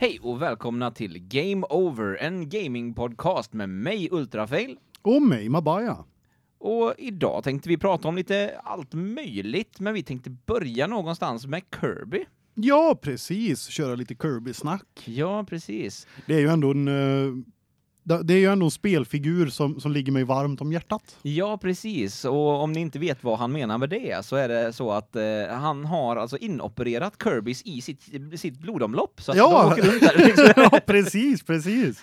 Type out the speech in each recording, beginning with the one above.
Hej och välkomna till Game Over, en gamingpodcast med mig Ultrafail. Och mig Mabaya. Och idag tänkte vi prata om lite allt möjligt, men vi tänkte börja någonstans med Kirby. Ja, precis. Köra lite Kirby-snack. Ja, precis. Det är ju ändå en eh, det är ju ändå en spelfigur som, som ligger mig varmt om hjärtat. Ja, precis. Och om ni inte vet vad han menar med det så är det så att eh, han har alltså inopererat Kirbys i sitt, sitt blodomlopp. Så att ja. de åker runt där. Liksom. ja, precis, precis.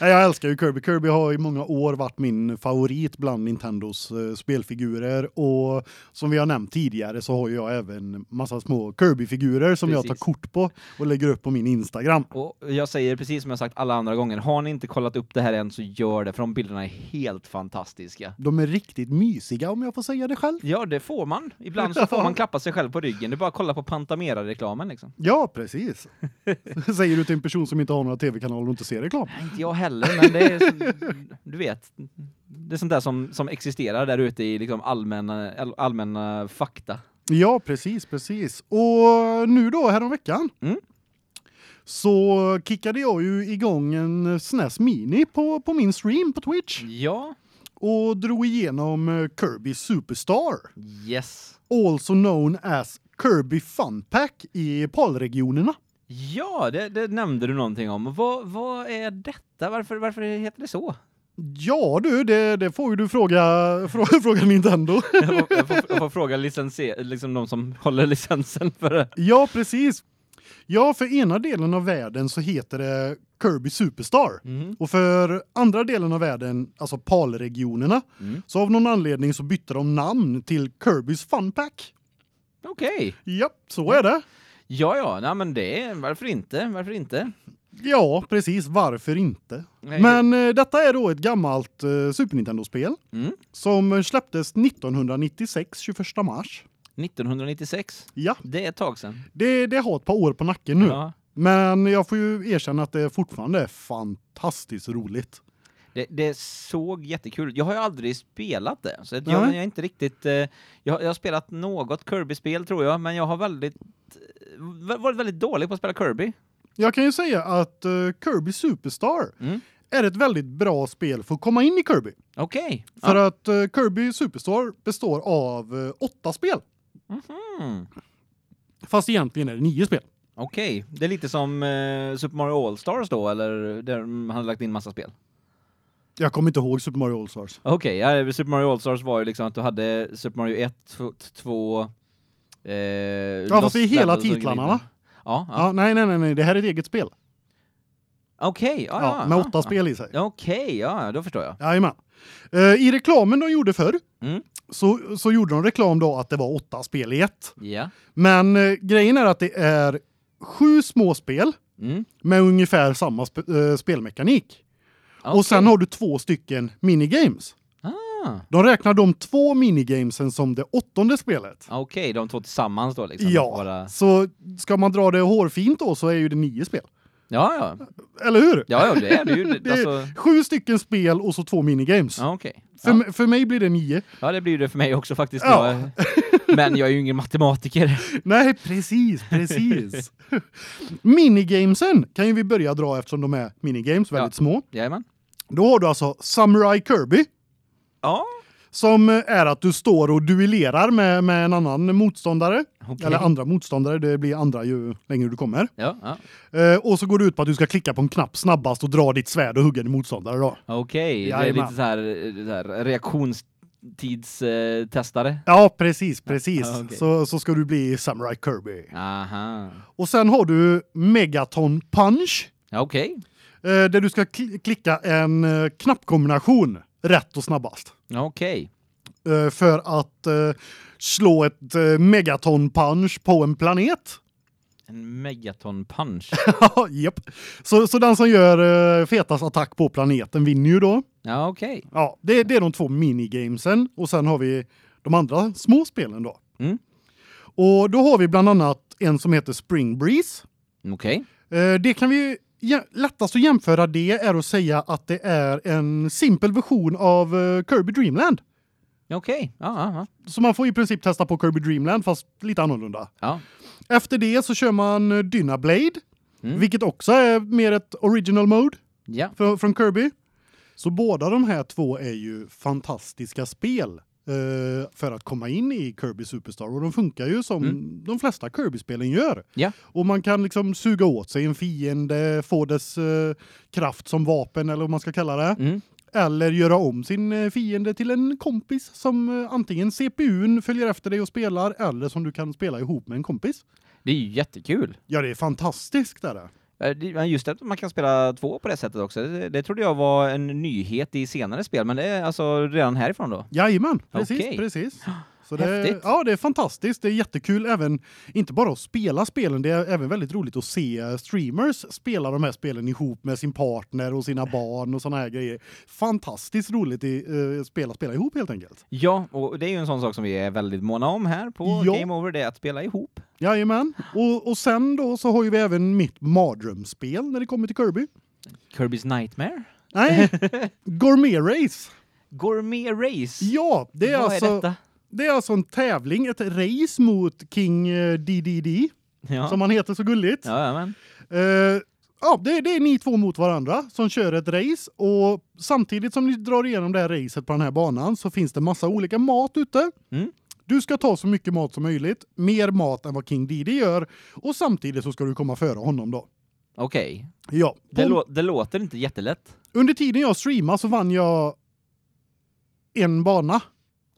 jag älskar ju Kirby. Kirby har i många år varit min favorit bland Nintendos uh, spelfigurer. Och som vi har nämnt tidigare så har jag även massa små Kirby-figurer som precis. jag tar kort på och lägger upp på min Instagram. Och jag säger precis som jag sagt alla andra gånger, har ni inte kollat upp det här än så gör det för de bilderna är helt fantastiska. De är riktigt mysiga om jag får säga det själv. Ja, det får man. Ibland så får man klappa sig själv på ryggen. Det är bara att kolla på Pantamera-reklamen liksom. Ja, precis. säger du till en person som inte har några tv-kanaler och inte ser reklam. Nej, inte jag heller, men det är du vet, det är sånt där som som existerar där ute i liksom allmänna allmänna fakta. Ja, precis, precis. Och nu då häromveckan. Mm så kickade jag ju igång en SNES Mini på på min stream på Twitch. Ja. Och drog igenom eh, Kirby Superstar. Yes. Also known as Kirby Fun Pack i PAL-regionerna. Ja, det, det nämnde du någonting om. Vad vad är detta? Varför varför heter det så? Ja du, det, det får ju du fråga fråga, fråga Nintendo. jag, får, jag, får, jag får fråga licenser liksom de som håller licensen för det. Ja, precis. Ja, för ena delen av världen så heter det Kirby Superstar. Mm. Och för andra delen av världen, alltså PAL-regionerna, mm. så av någon anledning så bytte de namn till Kirby's Fun Pack. Okej. Okay. Ja, så är det. Ja ja, nej men det är varför inte? Varför inte? Ja, precis, varför inte? Nej. Men eh, detta är då ett gammalt eh, Super Nintendo-spel mm. som släpptes 1996 21 mars. 1996. Ja. Det är ett tag sedan. Det det har ett par år på nacken nu. Ja. Men jag får ju erkänna att det fortfarande är fantastiskt roligt. Det, det såg jättekul Jag har ju aldrig spelat det så jag, jag, är inte riktigt eh, jag, jag har spelat något Kirby-spel tror jag, men jag har väldigt eh, varit väldigt dålig på att spela Kirby. Jag kan ju säga att uh, Kirby Superstar mm. är ett väldigt bra spel för att komma in i Kirby. Okej. Okay. För ja. att uh, Kirby Superstar består av uh, åtta spel. Mhm. Fast egentligen är det nio spel. Okej, okay. det är lite som eh, Super Mario All Stars då eller där man har lagt in massa spel. Jag kommer inte ihåg Super Mario All Stars. Okej, okay, ja, Super Mario All Stars var ju liksom att du hade Super Mario 1, 2 eh Ja, fast det är hela titlarna va? Ja, ja. ja, nej nej nej, det här är ett eget spel. Okej, okay, ja, ja, med åtta spel i sig. Okej, okay, ja, då förstår jag. Ja, men. Uh, I reklamen de gjorde förr mm. Så så gjorde de reklam då att det var åtta spel i ett. Ja. Men uh, grejen är att det är sju små spel mm. med ungefär samma sp uh, spelmekanik. Okay. Och sen har du två stycken minigames. Ah. De räknar de två minigamesen som det åttonde spelet. Okej, okay, de två tillsammans då liksom. Ja. Bara... Så ska man dra det hårfint då så är ju det nio spel. Ja ja. Eller hur? Ja ja, det är det ju det alltså... sju stycken spel och så två minigames. Ja okej. Okay. Ja. För för mig blir det nio. Ja, det blir det för mig också faktiskt. Ja. Men jag är ju ingen matematiker. Nej, precis, precis. Minigamesen kan ju vi börja dra eftersom de är minigames väldigt ja. små. Jajamän. Då har du alltså Samurai Kirby. Ja. Som är att du står och duellerar med med en annan motståndare okay. eller andra motståndare, det blir andra ju längre du kommer. Ja, ja. Eh, och så går det ut på att du ska klicka på en knapp snabbast och dra ditt svärd och hugga din motståndare då. Okej, okay. det är lite så här, så här reaktionstidstestare. Ja, precis, precis. Ah, okay. Så så ska du bli Samurai Kirby. Aha. Och sen har du Megaton Punch. Okej. Okay. Eh, där du ska kl klicka en eh, knappkombination rätt och snabbast. Okej. Okay. Eh, för att eh, slå ett eh, megaton punch på en planet. En megaton punch. Ja, japp. Så så den som gör fetast attack på planeten vinner ju då. Ja, okej. Okay. Ja, det det är de två minigamesen och sen har vi de andra små spelen då. Mm. Och då har vi bland annat en som heter Spring Breeze. Okej. Okay. Det kan vi lättast att jämföra det är att säga att det är en simpel version av uh, Kirby Dreamland. Okej. Okay. Ja, Så man får i princip testa på Kirby Dreamland fast lite annorlunda. Ja. Efter det så kör man Dynablade Mm. vilket också är mer ett original mode Ja. från, Kirby. Så båda de här två är ju fantastiska spel eh, för att komma in i Kirby Superstar och de funkar ju som Mm. de flesta Kirby-spelen gör. Ja. Och man kan liksom suga åt sig en fiende, få dess eh, kraft som vapen eller vad man ska kalla det. Mm. Eller göra om sin eh, fiende till en kompis som eh, antingen CPUn följer efter dig och spelar eller som du kan spela ihop med en kompis. Det är ju jättekul. Ja, det är fantastiskt där. Eh, det- men Just att man kan spela två på det sättet också, det, det trodde jag var en nyhet i senare spel, men det är alltså redan härifrån då? Jajamän, precis, Okej. precis. Så det, Häftigt. ja, det är fantastiskt. Det är jättekul även inte bara att spela spelen, det är även väldigt roligt att se streamers spela de här spelen ihop med sin partner och sina barn och såna här grejer. Fantastiskt roligt i uh, spela spela ihop helt enkelt. Ja, och det är ju en sån sak som vi är väldigt måna om här på Ja. Game Over, det är att spela ihop. Jajamän. Och och sen då så har ju vi även mitt mardrömsspel när det kommer till Kirby. Kirby's Nightmare? Nej, Gourmet Race. Gourmet Race? Ja, det är Vad alltså är detta? Det är alltså en tävling, ett race mot King eh, DDD Ja. som han heter så gulligt. Ja, men. Eh, ja, det, det är ni två mot varandra som kör ett race och samtidigt som ni drar igenom det här racet på den här banan så finns det massa olika mat ute. Mm. Du ska ta så mycket mat som möjligt, mer mat än vad King Didi gör och samtidigt så ska du komma före honom då. Okej. Ja, Det, lå det låter inte jättelätt. under tiden jag streamade så vann jag en bana.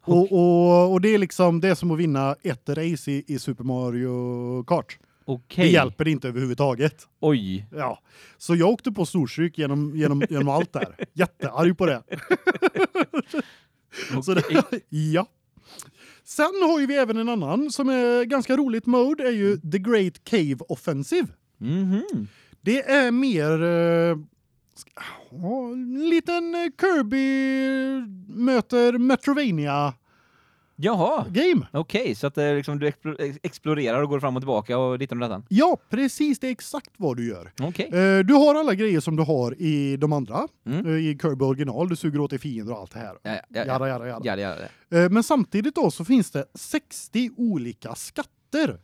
Och, och, och det är liksom det är som att vinna ett race i, i Super Mario Kart. Okej. Det hjälper inte överhuvudtaget. Oj. Ja, så jag åkte på storstryk genom genom genom allt där. Jättearg på det. Så det ja. Sen har ju vi även en annan som är ganska roligt mode är ju The Great Cave Offensive. Mhm. Det är mer eh, en liten eh, Kirby möter Metrovania Jaha. game. Okej, så att är liksom du explo ex- explorerar och går fram och tillbaka och dittan och dattan. Ja, precis det är exakt vad du gör. Okej. Eh, du har alla grejer som du har i de andra Mm. eh, i Kirby original. Du suger åt dig fiender och allt det här. Ja, ja, ja. Jada jada jada. Ja, ja, ja. Eh, men samtidigt då så finns det 60 olika skatter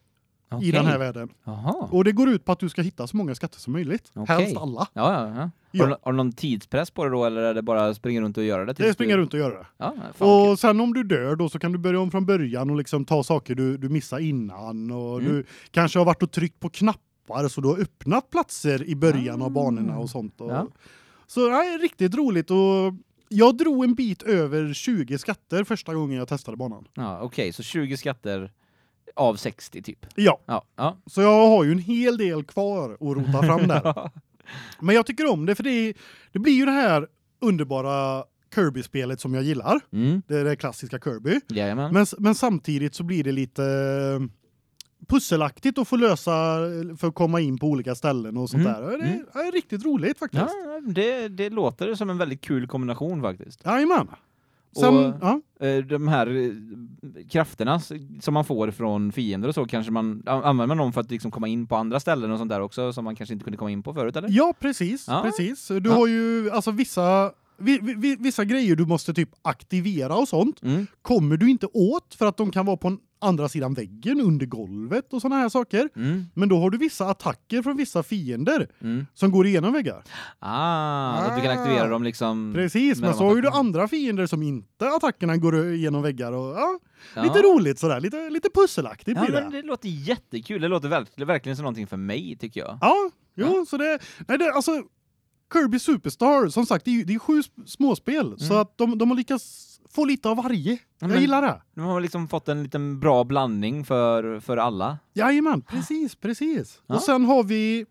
i Okej. den här världen. Jaha. Och det går ut på att du ska hitta så många skatter som möjligt. Okej. Helst alla. Ja, ja, ja. Ja. Har, du, har du någon tidspress på det då eller är det bara springa runt och göra det? Det springer du... runt och gör det. Ja. Och sen om du dör då så kan du börja om från början och liksom ta saker du du missade innan och Mm. du kanske har varit och tryckt på knappar så du har öppnat platser i början Ah. av banorna och sånt och, Ja. Så nej, riktigt roligt och jag drog en bit över 20 skatter första gången jag testade banan. Ja, okej, så 20 skatter av 60 typ. Ja, Ja, ja. så jag har ju en hel del kvar att rota fram där. Men jag tycker om det för det det blir ju det här underbara Kirby-spelet som jag gillar. Mm. Det är det klassiska Kirby. Jajamän. Men men samtidigt så blir det lite eh, pusselaktigt att få lösa för att komma in på olika ställen och sånt Mm, där. Det mm. är riktigt roligt faktiskt. Ja, det, det låter som en väldigt kul kombination faktiskt. Jajamän. Sen, Och- ja. Eh, De här eh, krafterna som man får från fiender och så kanske man använder man dem för att liksom komma in på andra ställen och sånt där också som man kanske inte kunde komma in på förut eller? ja, precis, Ja. precis. Du Ja. har ju alltså vissa vi, vi, vissa grejer du måste typ aktivera och sånt Mm. kommer du inte åt för att de kan vara på andra sidan väggen under golvet och såna här saker. Mm. Men då har du vissa attacker från vissa fiender Mm. som går igenom väggar. Ah, att du kan Ah. aktivera dem liksom. Precis, men så har ju du andra fiender som inte attackerna går igenom väggar och ja, Ja. lite roligt sådär, lite lite pusselaktigt Ja, blir men det. det låter jättekul. Det låter verkligen, som någonting för mig tycker jag. Ja, jo, så det nej det alltså Kirby Superstar som sagt det är det är sju sp- småspel så att de de har lyckats få lite av varje. Jag men- gillar det. De har liksom fått en liten bra blandning för för alla. Jajamän, precis, precis. Ja. Och sen har vi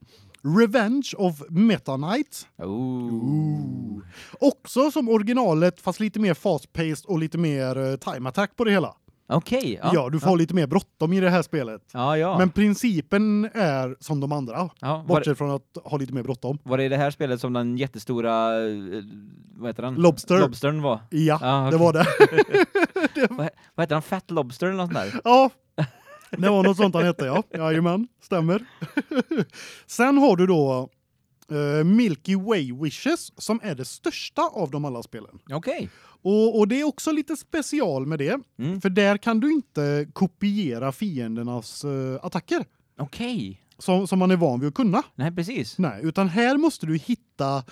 Revenge of Meta Knight. Oh. Också som originalet fast lite mer fast paced och lite mer eh, time attack på det hela. Okej, Ja, ja. du får lite mer bråttom i det här spelet. Ja, ja. Men principen är som de andra. ja Bortsett från att ha lite mer bråttom. var det i det här spelet som den jättestora eh, vad heter den? Lobster. Lobstern var. Ja, Ja, det okej. var det. Vad, vad heter han? Fat Lobster eller något där? ja. Det var något sånt han hette, ja. Jajamän, stämmer. Sen har du då eh, Milky Way Wishes som är det största av de alla spelen. Okej. Och, och det är också lite special med det. Mm. För där kan du inte kopiera fiendernas eh, attacker. Okej. som, som man är van vid att kunna. Nej, precis. Nej, utan här måste du hitta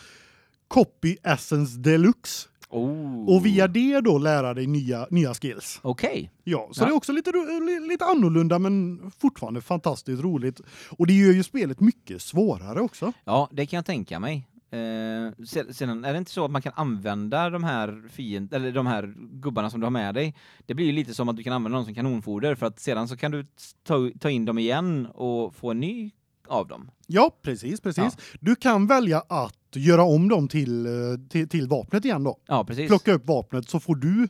Copy Essence Deluxe Oh. och via det då lära dig nya nya skills. Okej. Ja, så Ja. det är också lite lite annorlunda men fortfarande fantastiskt roligt. Och det gör ju spelet mycket svårare också. Ja, det kan jag tänka mig. Eh, se- sedan är det inte så att man kan använda de här fiend eller de här gubbarna som du har med dig. Det blir ju lite som att du kan använda dem som kanonfoder för att sedan så kan du ta, ta in dem igen och få en ny av dem. Ja, precis, precis. Du kan välja att göra om dem till eh, till, till vapnet igen då. Ja, precis. Plocka upp vapnet så får du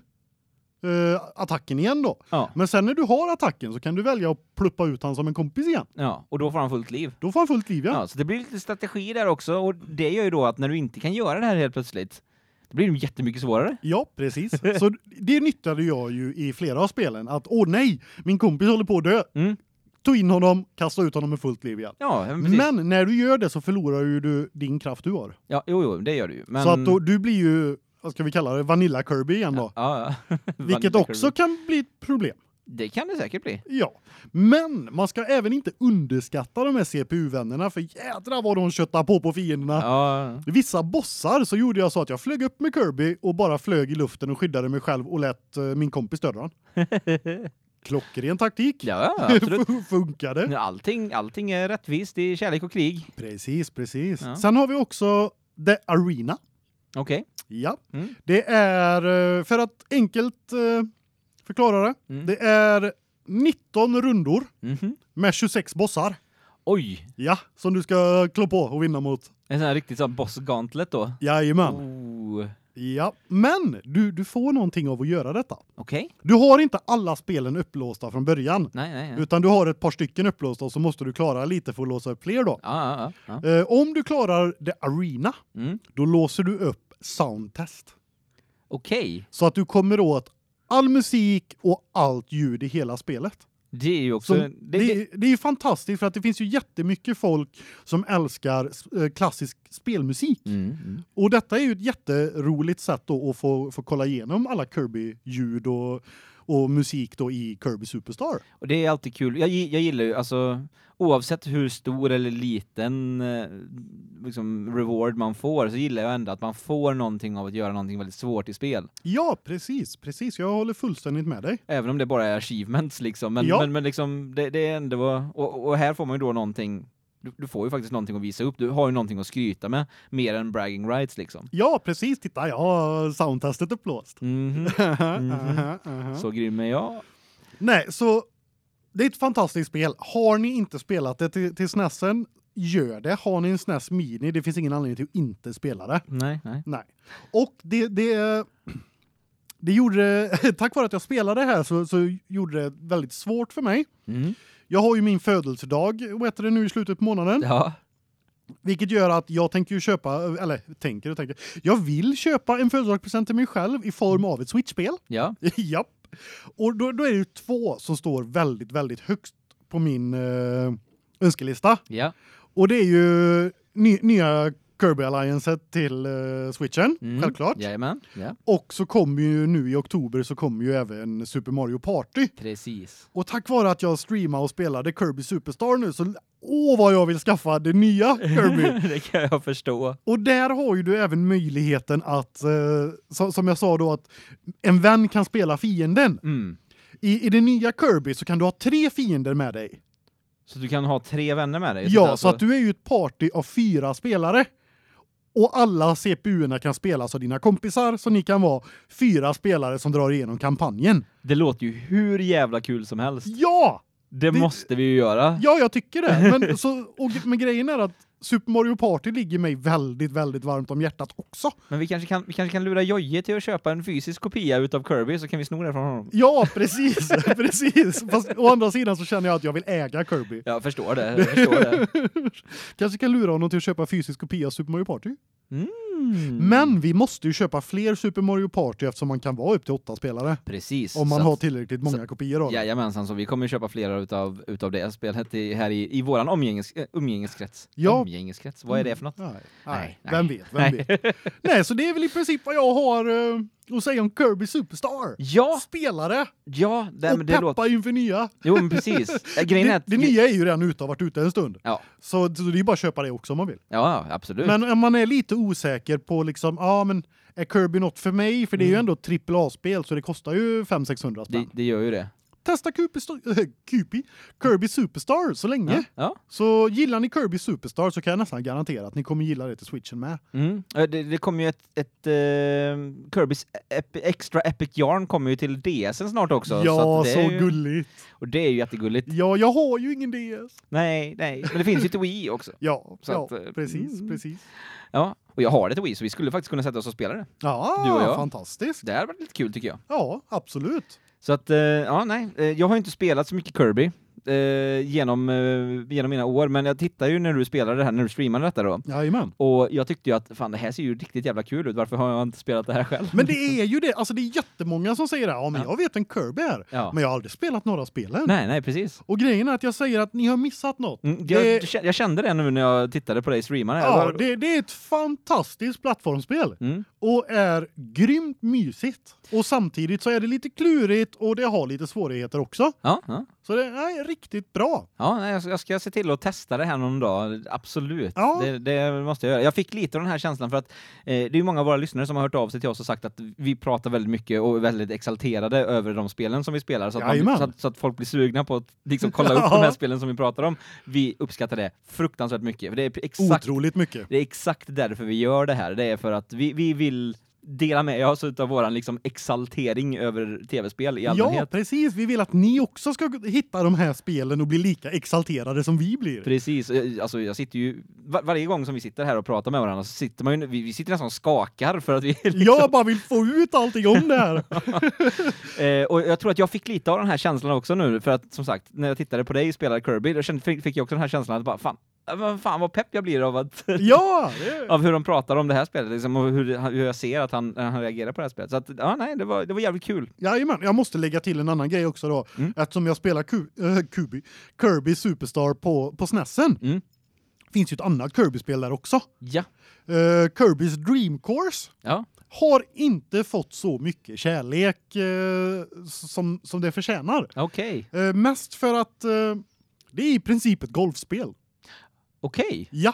eh, attacken igen då. Ja. Men sen när du har attacken så kan du välja att pluppa ut han som en kompis igen. Ja, och då får han fullt liv. Då får han fullt liv Ja. ja. så det blir lite strategi där också och det gör ju då att när du inte kan göra det här helt plötsligt, då blir det ju jättemycket svårare. Ja, precis. Så det nyttjade jag ju i flera av spelen att åh nej, min kompis håller på att dö. Mm. Ta in honom, kasta ut honom med fullt liv igen. Ja, men. Men när du gör det så förlorar ju du din kraft du har. Ja, jo, jo, det gör du ju. Men... Så att då, du blir ju vad ska vi kalla det Vanilla Kirby igen då. Ja, ja. Vilket också Kirby. kan bli ett problem. Det kan det säkert bli. Ja. Men man ska även inte underskatta de här CPU-vännerna för jädra vad de köttar på på fienderna. Ja, Vissa bossar så gjorde jag så att jag flög upp med Kirby och bara flög i luften och skyddade mig själv och lät eh, min kompis döda. Klockren taktik. ja absolut. Funkade. Allting, allting är rättvist i kärlek och krig. Precis, precis. Ja. Sen har vi också The Arena. Okej. Ja. Mm. Det är eh, för att enkelt eh, förklara det. Mm. Det är 19 rundor Mhm. med 26 bossar. Oj, Ja, som du ska klå på och vinna mot. en sån här riktigt sån boss gauntlet då. Jajamän. Oh. Ja, men du du får någonting av att göra detta. Okej. Du har inte alla spelen upplåsta från början. Nej, nej, nej. Utan du har ett par stycken upplåsta och så måste du klara lite för att låsa upp fler då. Ja, ja, ja. Eh, om du klarar the arena, Mm. då låser du upp soundtest. Okej. Så att du kommer åt all musik och allt ljud i hela spelet. Det är ju också... Så det, det, det, är ju fantastiskt för att det finns ju jättemycket folk som älskar eh, klassisk spelmusik. mm, mm. Och detta är ju ett jätteroligt sätt att få få kolla igenom alla Kirby ljud och och musik då i Kirby Superstar. Och det är alltid kul. Jag, jag gillar ju alltså oavsett hur stor eller liten eh, liksom reward man får så gillar jag ändå att man får någonting av att göra någonting väldigt svårt i spel. Ja, precis, precis. Jag håller fullständigt med dig. Även om det bara är achievements liksom men Ja. men, men liksom det, det är ändå och, och här får man ju då någonting du, du får ju faktiskt någonting att visa upp. Du har ju någonting att skryta med mer än bragging rights liksom. Ja, precis. Titta, jag har soundtestet upplåst. Mhm. Aha, aha. Så grym är jag. Nej, så det är ett fantastiskt spel. Har ni inte spelat det till, till SNESen, gör det. Har ni en SNES Mini, det finns ingen anledning till att inte spela det. Nej, nej. Nej. Och det det det gjorde tack vare att jag spelade här så så gjorde det väldigt svårt för mig. Mm. Jag har ju min födelsedag, vad heter det nu i slutet på månaden, Ja. vilket gör att jag tänker ju köpa eller tänker och tänker. Jag vill köpa en födelsedagspresent till mig själv i form av ett Switch-spel. Ja. Japp. Och då då är det ju två som står väldigt väldigt högst på min eh, önskelista. Ja. Och det är ju ny, nya Kirby Alliance till eh, Switchen, Mm. självklart. Jajamän. Ja. Och så kommer ju nu i oktober så kommer ju även Super Mario Party. Precis. Och tack vare att jag streamade och spelade Kirby Superstar nu så åh vad jag vill skaffa det nya Kirby. det kan jag förstå. och där har ju du även möjligheten att eh, som, som jag sa då att en vän kan spela fienden. Mm. I i det nya Kirby så kan du ha tre fiender med dig. Så du kan ha tre vänner med dig? Ja, alltså- så att du är ju ett party av fyra spelare. Och alla CPUerna kan spelas av dina kompisar så ni kan vara fyra spelare som drar igenom kampanjen. Det låter ju hur jävla kul som helst. Ja! Det, Det- måste vi ju göra. Ja, jag tycker det. Men så och men grejen är att Super Mario Party ligger mig väldigt väldigt varmt om hjärtat också. Men vi kanske kan vi kanske kan lura Jojje till att köpa en fysisk kopia utav Kirby så kan vi sno det från honom. Ja, precis. precis. Fast å andra sidan så känner jag att jag vill äga Kirby. Jag förstår det. Jag förstår det. Kanske kan lura honom till att köpa fysisk kopia av Super Mario Party. Mm. Men vi måste ju köpa fler Super Mario Party eftersom man kan vara upp till åtta spelare. precis. Om man så har tillräckligt många kopior av det. Jajamensan, så vi kommer köpa flera utav utav det spelet i, här i, i våran omgänges, äh, umgängeskrets. Ja. Omgängeskrets, vad är det för något? Nej, Nej, nej, nej. vem vet, vem vet. Nej, så det är väl i princip vad jag har att säga om Kirby Superstar? Ja, Spelare ja, det, och det peppa låter... inför nya. Jo, men precis. Eh, Grejen är Det, att... det nya är ju redan ute och har varit ute en stund. Ja, Så, så det är bara att köpa det också om man vill. ja, absolut. Men om man är lite osäker på liksom, ja men är Kirby något för mig? För det är ju ändå ett trippel A-spel så det kostar ju 500-600 det, spänn. det gör ju det. Testa Kirby, Kirby, Kirby Superstar så länge. Ja, ja. Så gillar ni Kirby Superstar så kan jag nästan garantera att ni kommer gilla det till Switchen med. Mm. Eh, Det, det kommer ju ett, ett uh, Kirby's Epi- Extra Epic Yarn kommer ju till DSen snart också. ja, så, är ju, gulligt. Och det är ju jättegulligt. Ja, jag har ju ingen DS. Nej, nej. Men det finns ju till Wii också. Ja, Så ja att, eh, precis, mm. precis. Ja, och jag har det till Wii så vi skulle faktiskt kunna sätta oss och spela det. Ja, Du och jag. fantastiskt. Det hade varit lite kul tycker jag. Ja, absolut. Så att, eh, ja nej, eh, jag har inte spelat så mycket Kirby eh, genom, eh, genom mina år, men jag tittar ju när du spelade det här, när du streamade detta då. Jajamän. Och jag tyckte ju att fan det här ser ju riktigt jävla kul ut, varför har jag inte spelat det här själv? Men det är ju det, alltså det är jättemånga som säger det. Ja, men Ja. jag vet en Kirby här. Ja. Men jag har aldrig spelat några av spelen. Nej, nej precis. Och grejen är att jag säger att ni har missat något. Mm, Det- jag, jag kände det nu när jag tittade på dig streama. Jag Ja, var- det, det är ett fantastiskt plattformsspel Mm. och är grymt mysigt. Och samtidigt så är det lite klurigt och det har lite svårigheter också. Ja, ja. Så det är riktigt bra. Ja, jag ska- se till att testa det här någon dag. Absolut. Ja. Det, det måste jag göra. Jag fick lite av den här känslan för att eh, det är många av våra lyssnare som har hört av sig till oss och sagt att vi pratar väldigt mycket och är väldigt exalterade över de spelen som vi spelar så att, man, så att, så att folk blir sugna på att liksom kolla upp Ja. de här spelen som vi pratar om. Vi uppskattar det fruktansvärt mycket. Det är exakt Otroligt mycket. det är exakt därför vi gör det här. Det är för att vi, vi vill dela med oss av våran liksom exaltering över tv-spel i Ja, allmänhet. precis. Vi vill att ni också ska hitta de här spelen och bli lika exalterade som vi blir. Precis, Eh, alltså jag sitter ju var, varje gång som vi sitter här och pratar med varandra så sitter man ju vi, vi sitter nästan och skakar för att vi liksom, Jag bara vill få ut allting om det här. eh, och jag tror att jag fick lite av den här känslan också nu för att som sagt när jag tittade på dig spela Kirby då fick jag också den här känslan att bara fan vad fan vad pepp jag blir av att Ja, det, av hur de pratar om det här spelet liksom, och hur, hur jag ser att han, han reagerar på det här spelet. Så att ja nej, det var det var jävligt kul. Jajamän, jag måste lägga till en annan grej också då. Mm. Eftersom jag spelar Ku, äh, Kubi, Kirby Superstar på, på SNESen. Mm. Finns ju ett annat Kirby-spel där också. Ja. Uh, Kirby's Dream Course Ja. har inte fått så mycket kärlek eh, som, som det förtjänar. Okej. Eh, mest för att eh, det är i princip ett golfspel. Okej. Ja.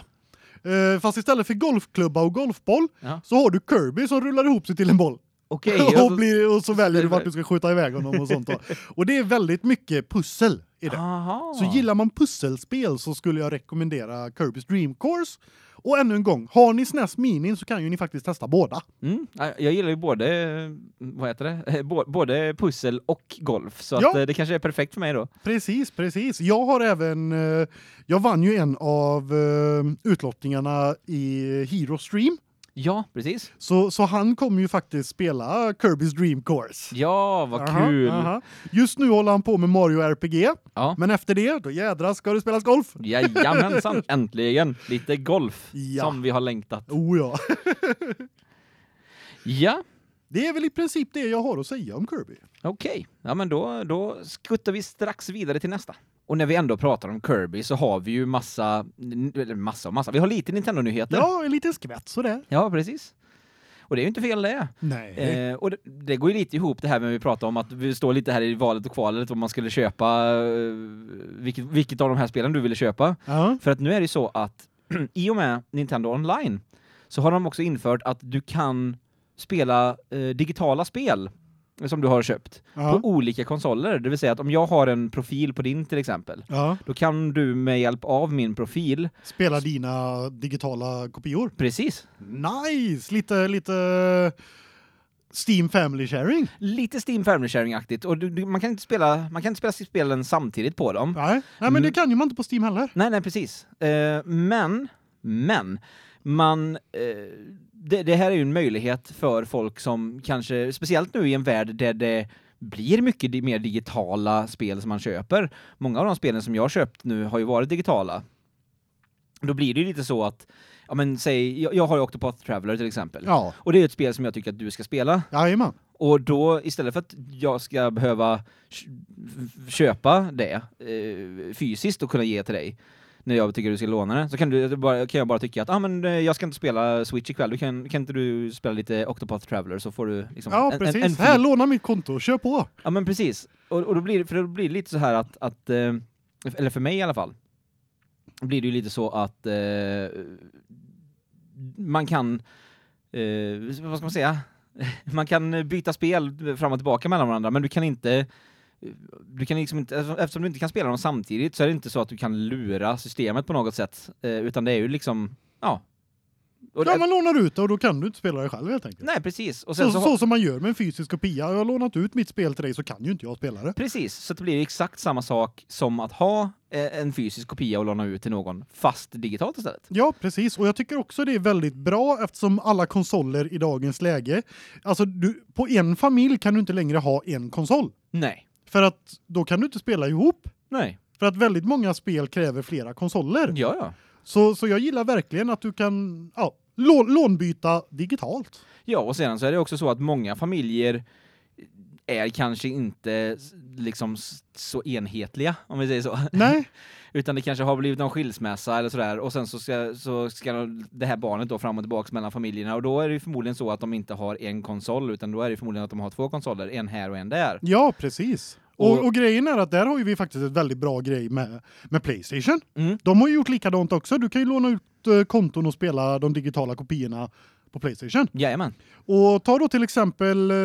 Eh, fast istället för golfklubba och golfboll Ja. så har du Kirby som rullar ihop sig till en boll. Okej. och, alltså- blir, och så väljer du vart du ska skjuta iväg honom och sånt. Och det är väldigt mycket pussel i det. Aha. Så gillar man pusselspel så skulle jag rekommendera Kirby's Dream Course. Och ännu en gång, har ni SNES Mini så kan ju ni faktiskt testa båda. Mm, ja, jag gillar ju både, vad heter det, Eh, Bå- både pussel och golf, så Ja. att, eh, det kanske är perfekt för mig då. Precis, precis. Jag har även eh, jag vann ju en av utlottningarna i Hero Stream. Ja, precis. Så så han kommer ju faktiskt spela Kirby's Dream Course. Ja, vad Aha, kul. aha. Just nu håller han på med Mario RPG, Ja. men efter det då jädrar ska det spelas golf. Jajamensan, äntligen. Lite golf, Ja. som vi har längtat. Oh ja. Ja, Det är väl i princip det jag har att säga om Kirby. okej. Ja, men då, då skuttar vi strax vidare till nästa. Och när vi ändå pratar om Kirby så har vi ju massa, eller massa massa, vi har lite Nintendo-nyheter. Ja, en liten skvätt sådär. ja, precis. Och det är ju inte fel det. Nej. Eh, och det, det går ju lite ihop det här med vi pratar om att vi står lite här i valet och kvalet om man skulle köpa eh, vilket, vilket av de här spelen du ville köpa. ja. För att nu är det så att i och med Nintendo Online så har de också infört att du kan spela eh, digitala spel som du har köpt Ja. på olika konsoler. Det vill säga att om jag har en profil på din till exempel, ja. då kan du med hjälp av min profil, Spela dina digitala kopior. precis, Nice! Lite lite Steam Family Sharing. lite Steam Family Sharing-aktigt och du, du, man kan inte spela man kan inte spela spelen samtidigt på dem. Nej, Nej men det kan ju man inte på Steam heller. Nej, nej, precis. Eh, men, men, man, eh, det, det här är ju en möjlighet för folk som kanske, speciellt nu i en värld där det blir mycket mer digitala spel som man köper. Många av de spelen som jag köpt nu har ju varit digitala. Då blir det ju lite så att, ja men säg, jag, jag har ju Octopath Traveler till exempel. Ja, Och det är ett spel som jag tycker att du ska spela. jajamän. Och då istället för att jag ska behöva kö- köpa det eh, fysiskt och kunna ge till dig, när jag tycker du ska låna det. Så kan, du, bara, kan jag bara tycka att ah, men, eh, jag ska inte spela Switch ikväll, du kan, kan inte du spela lite Octopath Traveler så får du liksom Ja, en- precis. En, en, Här, låna mitt konto, kör på. Ja men precis. Och, och då blir för då blir det lite så här att, att eh, eller för mig i alla fall, blir det ju lite så att eh, man kan, eh, vad ska man säga, man kan byta spel fram och tillbaka mellan varandra, men du kan inte du kan liksom inte, eftersom du inte kan spela dem samtidigt så är det inte så att du kan lura systemet på något sätt, eh, utan det är ju liksom, ja. Och Ja, man lånar ut det och då kan du inte spela det själv helt enkelt. nej precis. Och Så, så, så, som man gör med en fysisk kopia. Jag har lånat ut mitt spel till dig så kan ju inte jag spela det. Precis, så det blir exakt samma sak som att ha eh, en fysisk kopia och låna ut till någon, fast digitalt istället. Ja, precis. Och jag tycker också det är väldigt bra eftersom alla konsoler i dagens läge, alltså du, på en familj kan du inte längre ha en konsol. Nej. För att då kan du inte spela ihop. Nej. För att väldigt många spel kräver flera konsoler. Ja, ja. Så, så jag gillar verkligen att du kan ja, lån, lånbyta digitalt. Ja, och sedan så är det också så att många familjer är kanske inte liksom så enhetliga, om vi säger så. Nej, Utan det kanske har blivit någon skilsmässa eller sådär och sen så ska, så ska det här barnet då fram och tillbaka mellan familjerna och då är det ju förmodligen så att de inte har en konsol utan då är det förmodligen att de har två konsoler, en här och en där. ja precis. Och, Och- grejen är att där har ju vi faktiskt ett väldigt bra grej med, med Playstation. Mm. De har ju gjort likadant också. Du kan ju låna ut eh, konton och spela de digitala kopiorna på Playstation. Jajamän. Och ta då till exempel eh,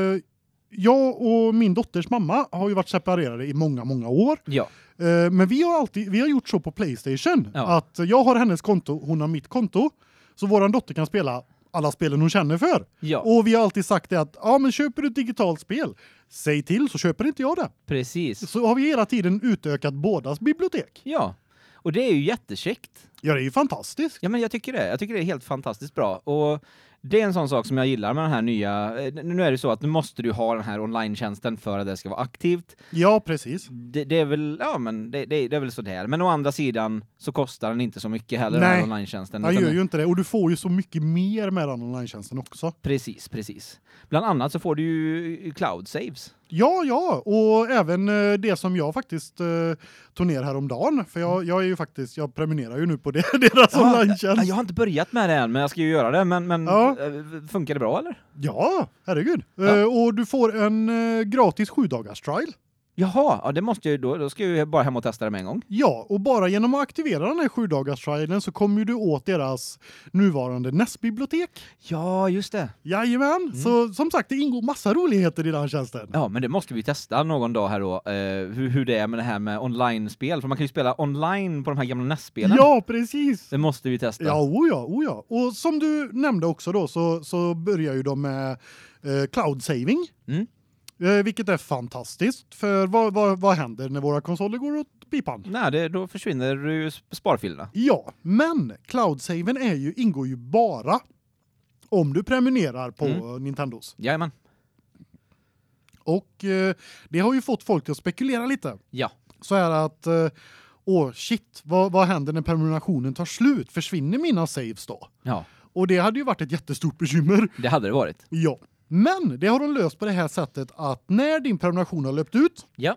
jag och min dotters mamma har ju varit separerade i många många år. Ja. Eh, Men vi har alltid vi har gjort så på PlayStation Ja. att jag har hennes konto, hon har mitt konto. Så våran dotter kan spela alla spelen hon känner för. Ja, Och vi har alltid sagt det att ja men köper du ett digitalt spel, säg till så köper inte jag det. precis. Så har vi hela tiden utökat bådas bibliotek. Ja. Och det är ju jättekäckt. Ja, det är ju fantastiskt. Ja men jag tycker det. Jag tycker det är helt fantastiskt bra och det är en sån sak som jag gillar med den här nya eh, nu är det så att nu måste du ha den här online-tjänsten för att det ska vara aktivt. Ja, precis. Det, det är väl ja men det, det, det är väl så där. Men å andra sidan så kostar den inte så mycket heller den Nej. här online-tjänsten. Utan- gör ju inte det och du får ju så mycket mer med den online-tjänsten också. Precis, precis. Bland annat så får du ju cloud saves. Ja, ja, och även eh, det som jag faktiskt eh, tog ner häromdagen för jag jag är ju faktiskt jag prenumererar ju nu på det, deras Ja, online-tjänst. Jag har inte börjat med det än, men jag ska ju göra det. Men, men Ja. eh, funkar det bra eller? Ja, herregud. Ja. Eh, och du får en gratis 7 dagars trial. Jaha, ja, det måste jag ju då. Då ska jag ju bara hem och testa det med en gång. Ja, och bara genom att aktivera den här 7 dagars trialen så kommer du åt deras nuvarande NES-bibliotek. Ja, just det. Jajamän, så som sagt det ingår massa roligheter i den här tjänsten. Ja, men det måste vi testa någon dag här då, eh, hur, hur det är med det här med online-spel. För man kan ju spela online på de här gamla NES-spelen. Ja, precis. Det måste vi testa. Ja, oh ja, oh ja. Och som du nämnde också då så så börjar ju de med eh, cloud saving. Mm. Eh, vilket är fantastiskt för vad, vad vad händer när våra konsoler går åt pipan? Nej, det, då försvinner ju sp- sparfilerna. Ja, men cloud saven är ju ingår ju bara om du prenumererar på Mm. Nintendos. Jajamän. Och eh, det har ju fått folk att spekulera lite. Ja. Så är att eh, åh shit, vad vad händer när prenumerationen tar slut? Försvinner mina saves då? Ja, Och det hade ju varit ett jättestort bekymmer. det hade det varit. Ja. Men det har de löst på det här sättet att när din prenumeration har löpt ut, Ja.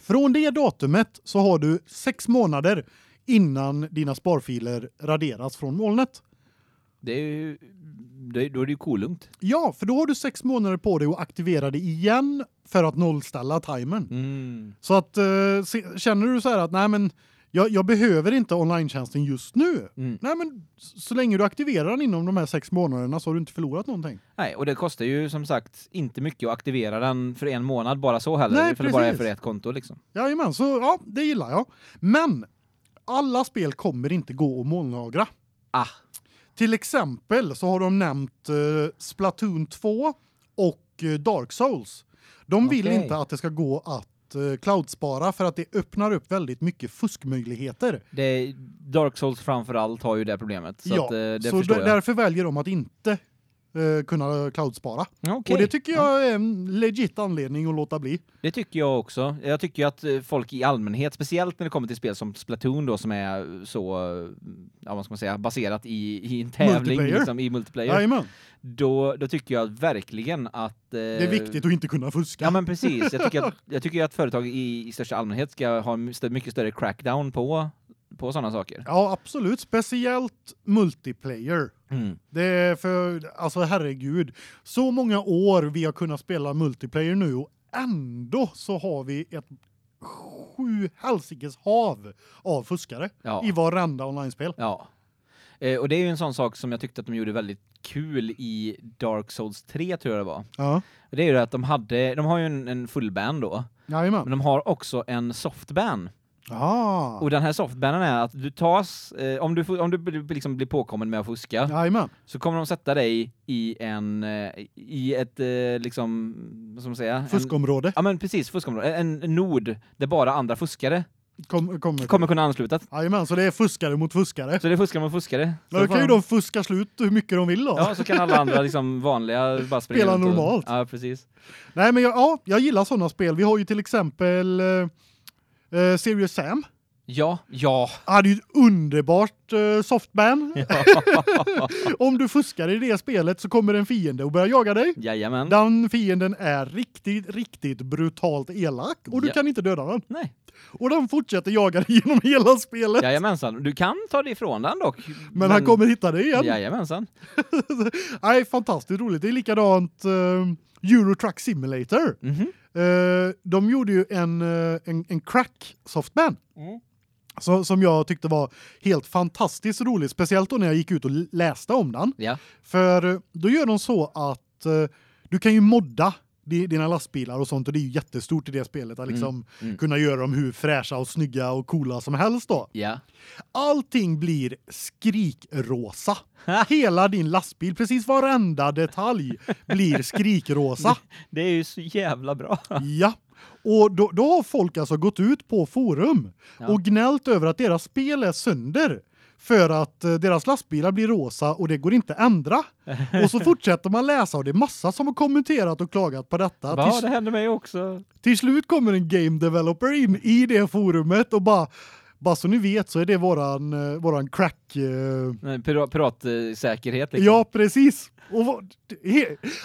från det datumet så har du sex månader innan dina sparfiler raderas från molnet. Det är ju det, då är det ju kolugnt. Ja, för då har du sex månader på dig att aktivera det igen för att nollställa timern. Mm. Så att eh, känner du så här att nej men jag, jag behöver inte online-tjänsten just nu. Mm. Nej men så länge du aktiverar den inom de här sex månaderna så har du inte förlorat någonting. Nej, och det kostar ju som sagt inte mycket att aktivera den för en månad bara så heller, Nej, för det bara är för ett konto liksom. Jajamän, så ja, det gillar jag. Men alla spel kommer inte gå att molnlagra. Ah, Till exempel så har de nämnt eh, Splatoon 2 och eh, Dark Souls. De vill Okej. inte att det ska gå att eh, cloudspara för att det öppnar upp väldigt mycket fuskmöjligheter. det Dark Souls framför allt har ju det problemet så ja, att, eh, det så förstår jag. därför väljer de att inte eh, kunna cloudspara. Okej. Och det tycker jag är en legit anledning att låta bli. Det tycker jag också. Jag tycker att eh, folk i allmänhet, speciellt när det kommer till spel som Splatoon då som är så eh, ja vad ska man säga, baserat i i en tävling Multiplayer. liksom i multiplayer. Jajamän. Då då tycker jag verkligen att eh, Det är viktigt att inte kunna fuska. Ja men precis. Jag tycker att jag tycker att företag i, i största allmänhet ska ha mycket större crackdown på på sådana saker. Ja, absolut, speciellt multiplayer. Mm. Det är för alltså herregud, så många år vi har kunnat spela multiplayer nu och ändå så har vi ett sju helsikes hav av fuskare Ja. i varenda online-spel. Ja. Eh, och det är ju en sån sak som jag tyckte att de gjorde väldigt kul i Dark Souls 3 tror jag det var. Ja. Det är ju det att de hade de har ju en, en fullban då, men Jajamän. de har också en softban. Ah. Och den här softbanen är att du tas eh, om du om du blir- liksom blir påkommen med att fuska Jajamän. så kommer de sätta dig i en eh, i ett eh, liksom vad ska man säga? En, Fuskområde. ja men precis, fuskområde. En, en nod där bara andra fuskare Kom, kommer. kommer kunna anslutas. Jajamän, så det är fuskare mot fuskare. Så det är fuskare mot fuskare. Så Då kan ju de- de fuska slut hur mycket de vill då. Ja, så kan alla andra liksom vanliga bara Spela runt och- normalt. Ja, precis. Nej men jag, ja, jag gillar sådana spel. Vi har ju till exempel eh, eh, Serious Sam. Ja, ja. hade ju ett underbart eh, softban. ja. Om du fuskar i det spelet så kommer en fiende och börjar jaga dig. Jajamän. Den fienden är riktigt, riktigt brutalt elak och du Ja. kan inte döda den. Nej. Och den fortsätter jaga dig genom hela spelet. Jajamensan. Du kan ta det ifrån den dock. Men, han kommer hitta dig igen. Jajamensan. Nej, fantastiskt roligt. Det är likadant uh, Euro Truck Simulator. Eh, de gjorde ju en, eh, en, en crack softban. Mm. Så, som jag tyckte var helt fantastiskt roligt, speciellt då när jag gick ut och läste om den. Ja. För eh, då gör de så att eh, du kan ju modda dina lastbilar och sånt och det är ju jättestort i det spelet att liksom mm. kunna göra dem hur fräscha och snygga och coola som helst då. Ja. Allting blir skrikrosa. Hela din lastbil, precis varenda detalj blir skrikrosa. Det är ju så jävla bra. Ja. Och då, då har folk alltså gått ut på forum Ja. och gnällt över att deras spel är sönder för att eh, deras lastbilar blir rosa och det går inte att ändra. och så fortsätter man läsa och det är massa som har kommenterat och klagat på detta. Till, det hände mig också. till slut kommer en game developer in i det forumet och bara bara så ni vet så är det våran eh, våran crack eh, Pirat, piratsäkerhet liksom. Ja, precis. Och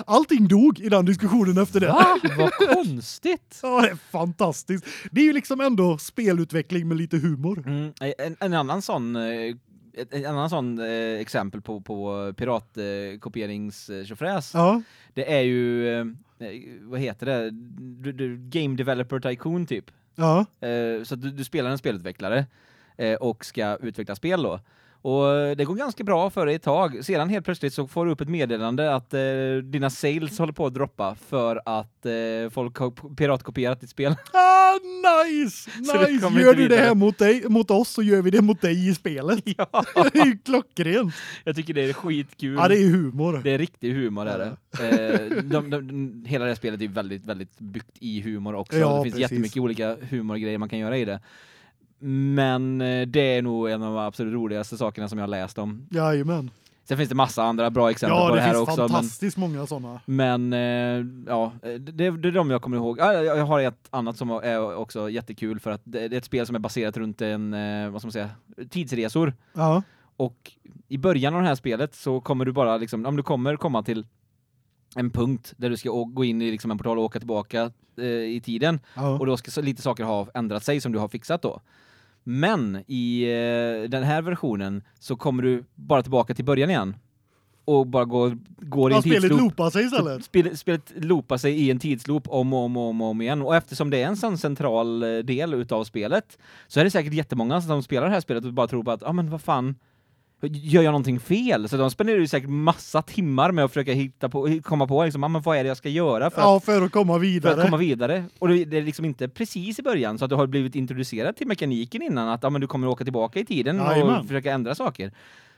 allting dog i den diskussionen efter det. Va? Vad konstigt. Ja, det är fantastiskt. Det är ju liksom ändå spelutveckling med lite humor. Mm, en, en annan sån eh, ett, en annan sån eh, exempel på på piratkopieringsfräs eh, Ja. det är ju eh, vad heter det? Du, du, Game Developer Tycoon typ. Ja. Eh, så du, du spelar en spelutvecklare eh, och ska utveckla spel då. Och eh, det går ganska bra för dig ett tag. Sedan helt plötsligt så får du upp ett meddelande att eh, dina sales håller på att droppa för att eh, folk har piratkopierat ditt spel. Ah, nice! Nice! Gör du det här mot dig mot oss så gör vi det mot dig i spelet. ja, Det är ju klockrent. jag tycker det är skitkul. Ja, det är humor. Det är riktig humor är det. Eh, de, de, hela det här spelet är väldigt väldigt byggt i humor också. Ja, det finns precis. jättemycket olika humorgrejer man kan göra i det. Men eh, det är nog en av de absolut roligaste sakerna som jag har läst om. Jajamän. Sen finns det massa andra bra exempel Ja, på det, det här finns också men fantastiskt många sådana. men eh, ja, det, det är de jag kommer ihåg. Ja, jag har ett annat som är också jättekul för att det det är ett spel som är baserat runt en eh, vad ska man säga, tidsresor. Ja. Och i början av det här spelet så kommer du bara liksom, om du kommer komma till en punkt där du ska gå in i liksom en portal och åka tillbaka eh, i tiden Ja. och då ska lite saker ha ändrat sig som du har fixat då. Men i eh, den här versionen så kommer du bara tillbaka till början igen och bara går går i en spelet tidsloop. loopar sig istället. Spel, spelet loopar sig i en tidsloop om och om och om, om igen och eftersom det är en sån central eh, del utav spelet så är det säkert jättemånga som spelar det här spelet och bara tror på att ja ah, men vad fan gör jag någonting fel? Så de spenderar ju säkert massa timmar med att försöka hitta på komma på liksom ah, men vad är det jag ska göra för att Ja, för att komma för vidare. att komma vidare. Och det det är liksom inte precis i början så att du har blivit introducerad till mekaniken innan att ja, men du kommer åka tillbaka i tiden Jajamän. och försöka ändra saker.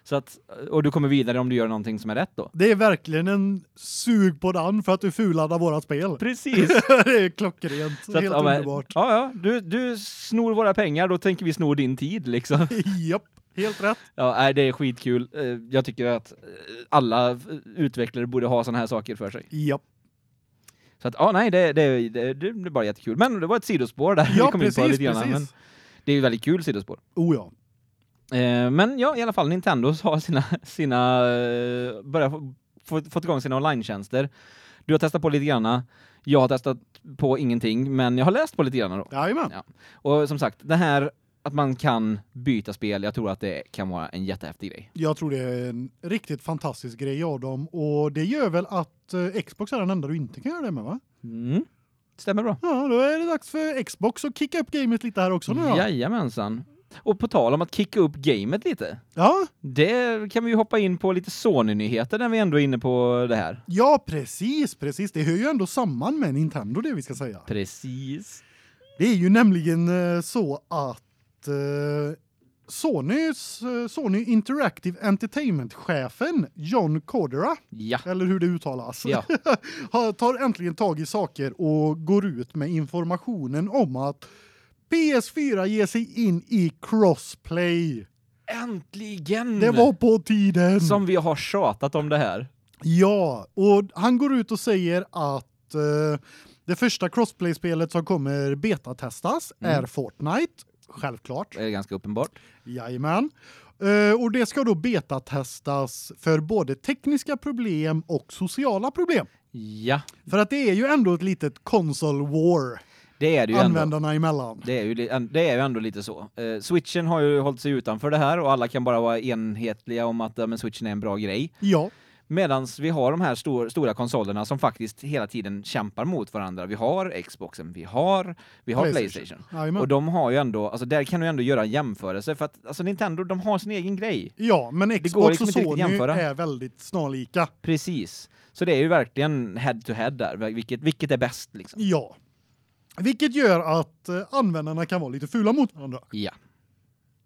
Så att och du kommer vidare om du gör någonting som är rätt då. Det är verkligen en sug på den för att du fuladdar våra spel. Precis. det är klockrent. Så att, Helt ja, men- underbart. Ja, ja, du, du snor våra pengar, då tänker vi sno din tid liksom. Japp, helt rätt. Ja, nej, det är skitkul. Eh, Jag tycker att eh, alla utvecklare borde ha såna här saker för sig. Japp. Så att, ja, nej, det, det, det, det är bara jättekul. Men det var ett sidospår där Ja, vi kom in på precis, lite grann. precis. Men det är ju väldigt kul sidospår. Oh ja. Eh, men ja, i alla fall Nintendo har sina, sina eh, börjar få, få, fått igång sina online-tjänster. Du har testat på lite granna. Jag har testat på ingenting, men jag har läst på lite grann då. Jajamän. Ja. Och som sagt, det här att man kan byta spel. Jag tror att det kan vara en jättehäftig grej. Jag tror det är en riktigt fantastisk grej av dem och det gör väl att eh, Xbox är den enda du inte kan göra det med va? Mm. Stämmer bra. Ja, då är det dags för Xbox att kicka upp gamet lite här också nu då. Jajamensan. Och på tal om att kicka upp gamet lite. Ja, Det kan vi ju hoppa in på lite Sony-nyheter när vi ändå är inne på det här. ja precis, precis. Det hör ju ändå samman med Nintendo det vi ska säga. Precis. Det är ju nämligen eh, så att eh, Sonys eh, Sony Interactive Entertainment-chefen John Cordera, Ja. eller hur det uttalas, Ja. har- tar äntligen tag i saker och går ut med informationen om att PS4 ger sig in i crossplay. Äntligen! Det var på tiden. Som vi har tjatat om det här. Ja, och han går ut och säger att eh, det första crossplay-spelet som kommer betatestas Mm. är Fortnite, självklart. Det är ganska uppenbart. Jajamän. Uh, och det ska då betatestas för både tekniska problem och sociala problem. Ja, För att det är ju ändå ett litet console war det är det ju ändå. användarna emellan. Det är ju det är ju ändå lite så. Eh, Switchen har ju hållit sig utanför det här och alla kan bara vara enhetliga om att ja, men Switchen är en bra grej. Ja, Medans vi har de här stor, stora konsolerna som faktiskt hela tiden kämpar mot varandra. Vi har Xboxen, vi har vi har PlayStation. PlayStation. Och de har ju ändå alltså där kan du ändå göra en jämförelse för att alltså Nintendo de har sin egen grej. ja, men Xbox liksom och Sony är väldigt snarlika. Precis. Så det är ju verkligen head to head där, vilket vilket är bäst liksom. Ja. Vilket gör att eh, användarna kan vara lite fula mot varandra. Ja.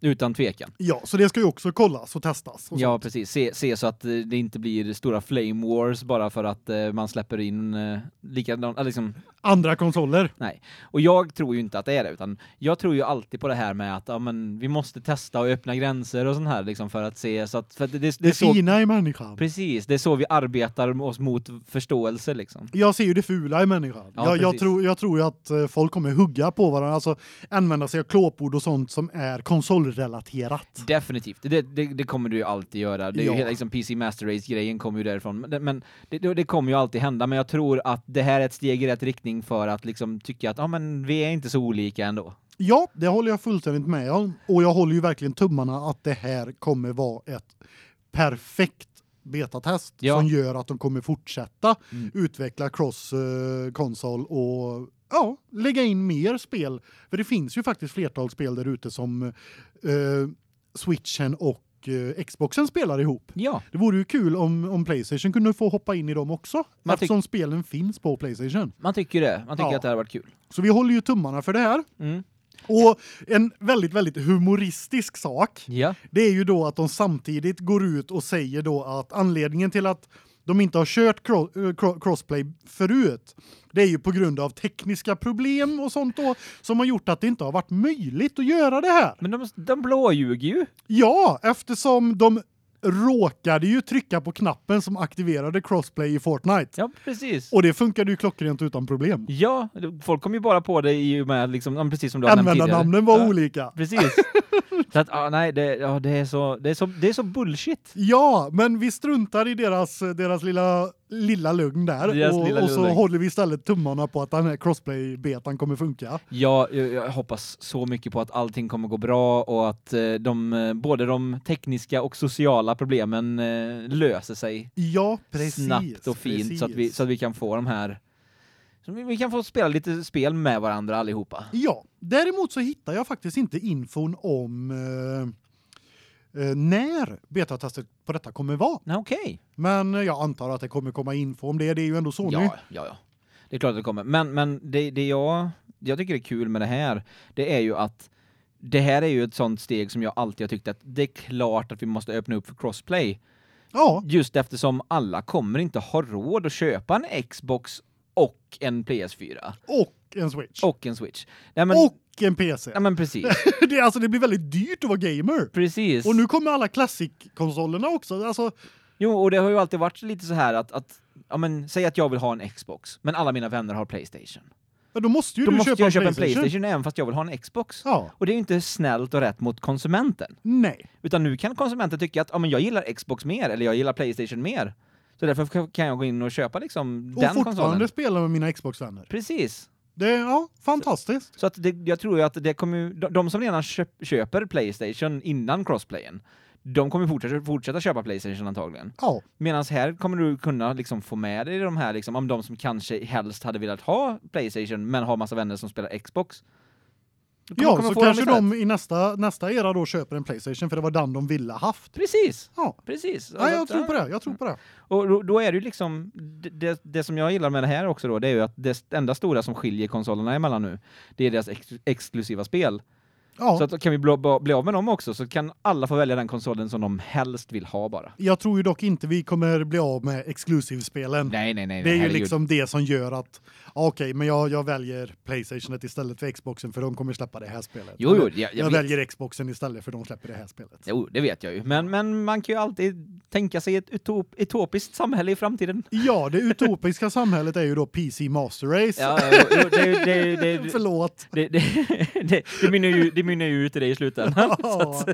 Utan tvekan. Ja, så det ska ju också kollas och testas. Och Ja, sånt. precis. Se, se så att eh, det inte blir stora flame wars bara för att eh, man släpper in eh, likadant, liksom. Andra konsoler. Och jag tror ju inte att det är det, utan jag tror ju alltid på det här med att ja, men vi måste testa och öppna gränser och sånt här liksom för att se så att för det, det, det Det är så fina i människan. precis, det är så vi arbetar oss mot förståelse liksom. Jag ser ju det fula i människan. Ja, jag, jag, tror, jag tror ju att eh, folk kommer hugga på varandra, alltså använda sig av klåpord och sånt som är konsolrelaterat. Definitivt. Det, det, det kommer du ju alltid göra. Det är Ja. ju hela liksom PC Master Race grejen kommer ju därifrån. Men, det, men det, det, kommer ju alltid hända, men jag tror att det här är ett steg i rätt riktning för att liksom tycka att ja men vi är inte så olika ändå. Ja, det håller jag fullständigt med om. Och jag håller ju verkligen tummarna att det här kommer vara ett perfekt betatest Ja. som gör att de kommer fortsätta Mm. utveckla cross eh, console och ja, lägga in mer spel. För det finns ju faktiskt flertal spel där ute som eh, Switchen och eh, Xboxen spelar ihop. Ja, Det vore ju kul om om PlayStation kunde få hoppa in i dem också Man eftersom spelen finns på PlayStation. man tycker det. Man tycker Ja. att det hade varit kul. Så vi håller ju tummarna för det här. Mm. Och en väldigt väldigt humoristisk sak Ja. det är ju då att de samtidigt går ut och säger då att anledningen till att de inte har kört eh, cro crossplay förut det är ju på grund av tekniska problem och sånt då som har gjort att det inte har varit möjligt att göra det här. Men de, de blåljuger ju. Ja, eftersom de råkade ju trycka på knappen som aktiverade crossplay i Fortnite. Ja, precis. Och det funkade ju klockrent utan problem. Ja, folk kom ju bara på det i och med liksom, precis som du nämnt tidigare. Användarnamnen var ja, olika. Precis. så att, ja, nej, det, ja, det, är så, det, är så, det är så bullshit. Ja, men vi struntar i deras deras lilla lilla lugn där Deras och, lilla och så lugn. håller vi istället tummarna på att den här crossplay betan kommer funka. Ja, jag, jag hoppas så mycket på att allting kommer gå bra och att eh, de, eh, både de tekniska och sociala problemen eh, löser sig Ja, precis. snabbt och fint så att, vi, så att vi kan få de här vi kan få spela lite spel med varandra allihopa. Ja, däremot så hittar jag faktiskt inte infon om eh, när betatestet på detta kommer vara. Nej, okej. Men eh, jag antar att det kommer komma info om det. Det är ju ändå Sony. Ja, ja, ja. Det är klart att det kommer. Men, men det, det jag, jag tycker är kul med det här, det är ju att det här är ju ett sånt steg som jag alltid har tyckt att det är klart att vi måste öppna upp för crossplay. Ja, Just eftersom alla kommer inte ha råd att köpa en Xbox och en PS4 och en Switch. och en Switch. Nej men, och en PC. ja, men precis. det, alltså, det blir väldigt dyrt att vara gamer. precis. Och nu kommer alla classic-konsolerna också. Alltså, Jo, och det har ju alltid varit lite så här att, att ja men säg att jag vill ha en Xbox, men alla mina vänner har PlayStation. ja, då måste ju Då du måste köpa, jag köpa en PlayStation. Även fast jag vill ha en Xbox. Ja, Och det är ju inte snällt och rätt mot konsumenten. nej. Utan nu kan konsumenten tycka att ja, men jag gillar Xbox mer eller jag gillar PlayStation mer. Så därför kan jag gå in och köpa liksom Och den fortfarande konsolen. spela med mina Xbox-vänner. Precis. Det ja, fantastiskt. Så att det, jag tror ju att det kommer de som redan köp, köper PlayStation innan crossplayen, de kommer fortsätta, fortsätta köpa PlayStation antagligen. Ja. Medan här kommer du kunna liksom få med dig de här liksom om de som kanske helst hade velat ha PlayStation men har massa vänner som spelar Xbox. Ja, så kanske de i nästa nästa era då köper en PlayStation för det var den de ville haft. Precis. Ja. Precis. Ja, jag tror på det. Jag tror på det. Och då, då är det ju liksom det, det som jag gillar med det här också då, det är ju att det enda stora som skiljer konsolerna emellan nu, det är deras ex exklusiva spel. Ja. Så att kan vi bli, bli av med dem också så kan alla få välja den konsolen som de helst vill ha bara. Jag tror ju dock inte vi kommer bli av med exklusivspelen. Nej, nej, nej. Det är ju liksom det som gör att okej, men jag jag väljer PlayStationet istället för Xboxen för de kommer släppa det här spelet. Jo, jo, jag, jag, jag väljer Xboxen istället för de släpper det här spelet. Jo, det vet jag ju. Men, men man kan ju alltid tänka sig ett utop, utopiskt samhälle i framtiden. Ja, det utopiska samhället är ju då PC Master Race. Ja, jo, jo, det, det, det, Förlåt. det, det, det, det, mynnar ju, det mynnar ju ut i det i slutändan. Ja,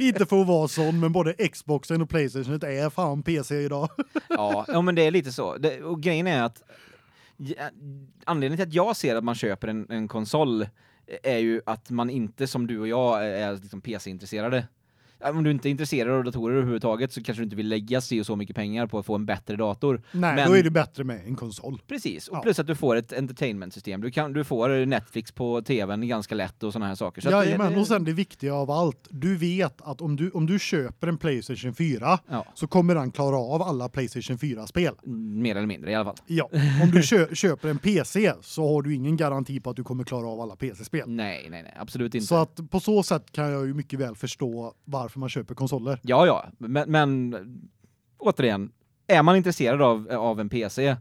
inte för att vara sån, men både Xboxen och PlayStationen är fan PC idag. Ja, ja men det är lite så. Det, och grejen är att anledningen till att jag ser att man köper en, en konsol är ju att man inte som du och jag är liksom PC-intresserade. Om du inte är intresserad av datorer överhuvudtaget så kanske du inte vill lägga sig och så mycket pengar på att få en bättre dator. Nej, Men- då är det bättre med en konsol. Precis, och Ja. plus att du får ett entertainment-system. Du, kan, du får Netflix på tvn ganska lätt och såna här saker. Så att det- det- och sen det viktiga av allt. Du vet att om du, om du köper en PlayStation 4 Ja, så kommer den klara av alla PlayStation 4-spel. mer eller mindre i alla fall. Ja, om du kö köper en PC så har du ingen garanti på att du kommer klara av alla PC-spel. Nej, nej, nej, absolut inte. Så att på så sätt kan jag ju mycket väl förstå varför man köper konsoler. Ja, ja, men, men återigen, är man intresserad av, av en PC,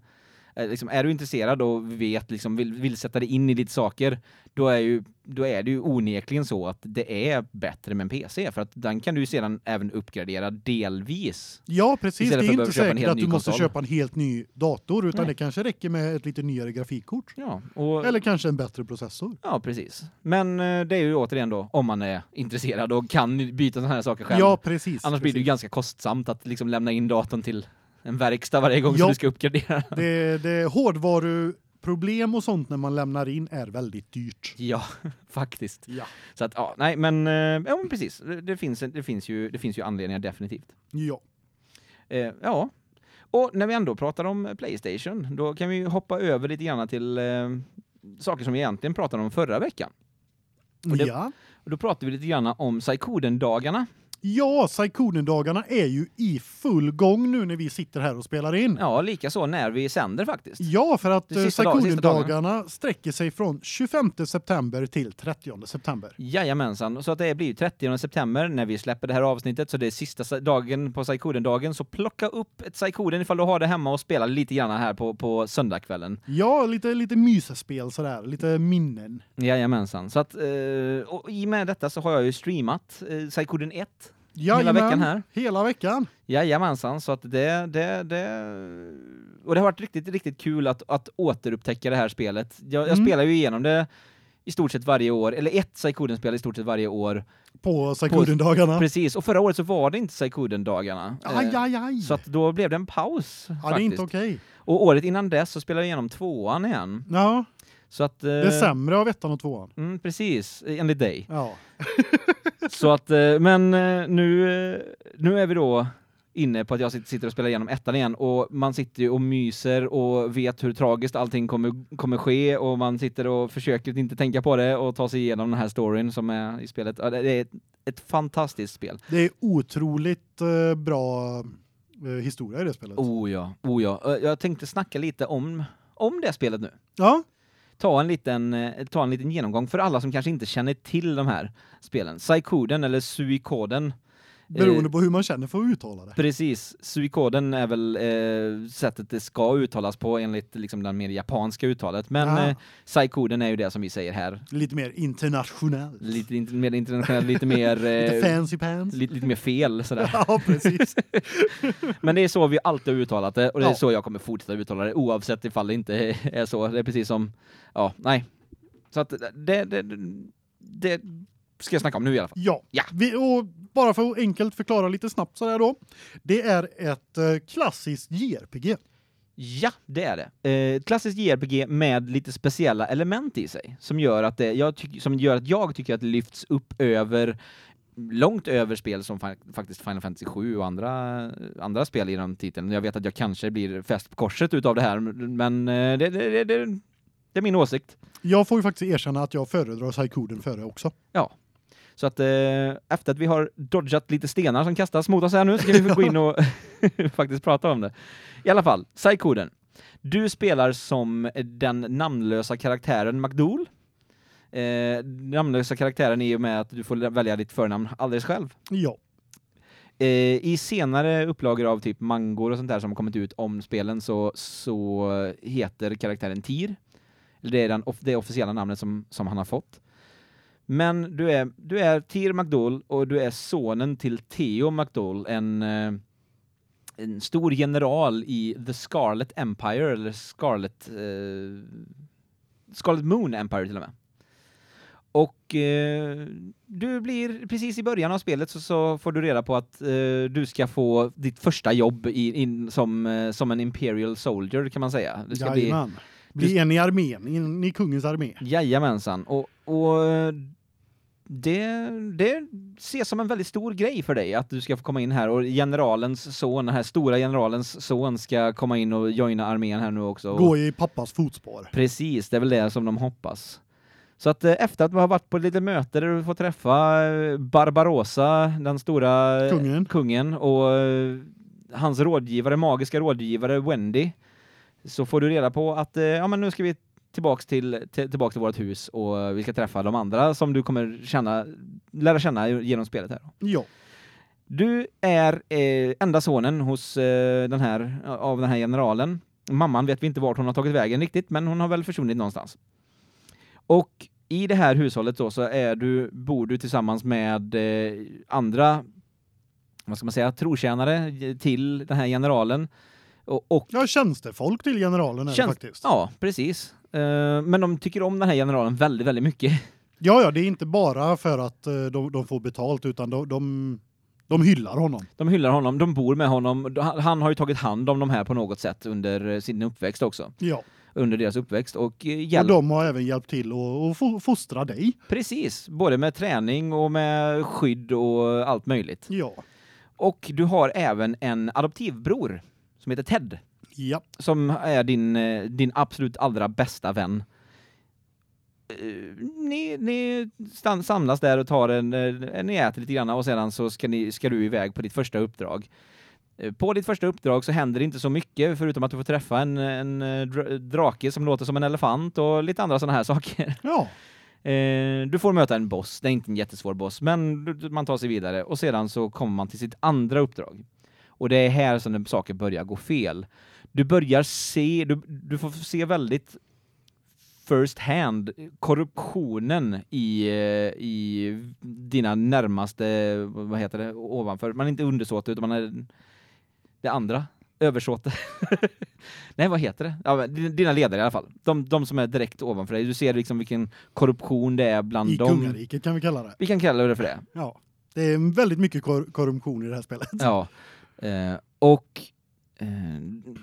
liksom, är du intresserad och vet, liksom, vill, vill sätta dig in i lite saker, då är, ju, då är det ju onekligen så att det är bättre med en PC, för att den kan du sedan även uppgradera delvis. Ja, precis. Det är inte säkert att du måste konsol. köpa en helt ny dator utan Nej. det kanske räcker med ett lite nyare grafikkort Ja, och, eller kanske en bättre processor. ja precis. Men eh, det är ju återigen då, om man är intresserad och kan byta sådana här saker själv. Ja, precis. Annars blir det ju precis. ganska kostsamt att liksom lämna in datorn till en verkstad varje gång Ja. som du ska uppgradera. det det hårdvaruproblem och sånt när man lämnar in är väldigt dyrt. Ja, faktiskt. Ja. Så att ja, nej men eh, ja men precis. Det, finns det finns ju det finns ju anledningar definitivt. Ja. Eh, ja. Och när vi ändå pratar om PlayStation, då kan vi hoppa över lite grann till eh, saker som vi egentligen pratade om förra veckan. Och det- Ja. Och då pratade vi lite grann om Psykoden-dagarna. Ja, Psykonen-dagarna är ju i full gång nu när vi sitter här och spelar in. Ja, lika så när vi sänder faktiskt. Ja, för att eh, Psykonen-dagarna sträcker sig från 25 september till 30 september. Jajamensan, så att det blir 30 september när vi släpper det här avsnittet, så det är sista dagen på Psykoden-dagen, så plocka upp ett Psykoden ifall du har det hemma och spela lite grann här på, på söndagskvällen. Ja, lite lite mysespel sådär, lite minnen. Jajamensan, så att, eh, och i och med detta så har jag ju streamat eh, Psykoden 1 Jajamän, veckan här. Hela veckan. Jajamensan, så att det, det, det... Och det har varit riktigt, riktigt kul att, att återupptäcka det här spelet. Jag, jag Mm. spelar ju igenom det i stort sett varje år, eller ett Psykoden-spel i stort sett varje år. På Psykoden-dagarna. Precis, och förra året så var det inte Psykoden-dagarna. Aj, Eh, aj, aj. Så att då blev det en paus, ja, det är faktiskt. inte okej. Och året innan dess så spelade jag igenom tvåan igen. Ja, Så att... eh, det är sämre av ettan och tvåan. Mm, precis, enligt dig. Ja. Så att, eh, men eh, nu, eh, nu är vi då inne på att jag sit- sitter och spelar igenom ettan igen och man sitter ju och myser och vet hur tragiskt allting kommer, kommer ske och man sitter och försöker inte tänka på det och ta sig igenom den här storyn som är i spelet. Ja, det är ett, ett fantastiskt spel. Det är otroligt eh, bra eh, historia i det spelet. Oh ja, oh ja. Jag tänkte snacka lite om, om det spelet nu. Ja, ta en liten eh, ta en liten genomgång för alla som kanske inte känner till de här spelen. Psykoden eller Suikoden beroende på hur man känner för att uttala det. Precis. Suikoden är väl eh, sättet det ska uttalas på enligt liksom den mer japanska uttalet, men Ah. eh, Psykoden är ju det som vi säger här. Lite mer internationellt. Lite inte mer internationellt, lite mer Lite eh, fancy pants. lite, lite mer fel sådär. Ja, precis. Men det är så vi alltid har uttalat det och det är Ja. så jag kommer fortsätta uttala det oavsett ifall det inte är så. Det är precis som ja, nej. Så att det det, det ska jag snacka om nu i alla fall. Ja. Ja. Vi, och bara för att enkelt förklara lite snabbt så där då. Det är ett eh, klassiskt JRPG. Ja, det är det. Eh, klassisk JRPG med lite speciella element i sig som gör att det, jag som gör att jag tycker att det lyfts upp över långt över spel som fa faktiskt Final Fantasy 7 och andra andra spel i den titeln. Jag vet att jag kanske blir fäst på korset utav det här men eh, det, det, det, det är min åsikt. Jag får ju faktiskt erkänna att jag föredrar Psykoden före också. Ja. Så att eh, efter att vi har dodgat lite stenar som kastas mot oss här nu så ska vi gå in och faktiskt prata om det. I alla fall, Psykoden. Du spelar som den namnlösa karaktären McDool. Eh, namnlösa karaktären i och med att du får välja ditt förnamn alldeles själv. Ja. Eh, I senare upplagor av typ mangor och sånt där som har kommit ut om spelen så, så heter karaktären Tyr. Det är den, det officiella namnet som, som han har fått. Men du är, du är Tyr McDowell och du är sonen till Theo McDowell, en, eh, en stor general i The Scarlet Empire, eller Scarlet, eh, Scarlet Moon Empire till och med. Och eh, du blir precis i början av spelet så, så får du reda på att eh, du ska få ditt första jobb i, in, som, eh, som en Imperial Soldier kan man säga. Du ska Jajamän. bli, bli en i armén, in i kungens armé. Jajamensan. Och, och det, det ses som en väldigt stor grej för dig att du ska få komma in här och generalens son, den här stora generalens son ska komma in och joina armén här nu också. Gå i pappas fotspår. Precis, det är väl det som de hoppas. Så att eh, efter att vi har varit på lite möte där du får träffa eh, Barbarossa, den stora eh, kungen, kungen och hans rådgivare, magiska rådgivare Wendy, så får du reda på att ja men nu ska vi tillbaks till, till tillbaks till vårt hus och vi ska träffa de andra som du kommer känna lära känna genom spelet här. Ja. Du är eh, enda sonen hos eh, den här av den här generalen. Mamman vet vi inte vart hon har tagit vägen riktigt, men hon har väl försvunnit någonstans. Och i det här hushållet då så är du bor du tillsammans med eh, andra vad ska man säga trotjänare till den här generalen och, och ja tjänstefolk till generalen är tjänst, faktiskt. Ja, precis. Uh, men de tycker om den här generalen väldigt väldigt mycket. Ja ja, det är inte bara för att uh, de, de får betalt utan de, de de hyllar honom. De hyllar honom, de bor med honom. Han har ju tagit hand om de här på något sätt under eh, sin uppväxt också. Ja under deras uppväxt och hjälp... Och de har även hjälpt till att fostra dig. Precis, både med träning och med skydd och allt möjligt. Ja. Och du har även en adoptivbror som heter Ted. Ja. Som är din din absolut allra bästa vän. Ni ni samlas där och tar en ni äter lite grann och sedan så ska ni ska du iväg på ditt första uppdrag. Eh, på ditt första uppdrag så händer det inte så mycket förutom att du får träffa en, en eh, drake som låter som en elefant och lite andra sådana här saker. Ja. Eh, du får möta en boss, det är inte en jättesvår boss, men man tar sig vidare och sedan så kommer man till sitt andra uppdrag. Och det är här som saker börjar gå fel. Du börjar se, du, du får se väldigt first hand korruptionen i i dina närmaste vad heter det ovanför man är inte undersåte utan man är det andra översåte. Nej, vad heter det? Ja, dina ledare i alla fall. De, de som är direkt ovanför dig. Du ser liksom vilken korruption det är bland I dem. I kungariket kan vi kalla det. Vi kan kalla det för det. Ja. Det är väldigt mycket kor korruption i det här spelet. Ja. Eh, och eh,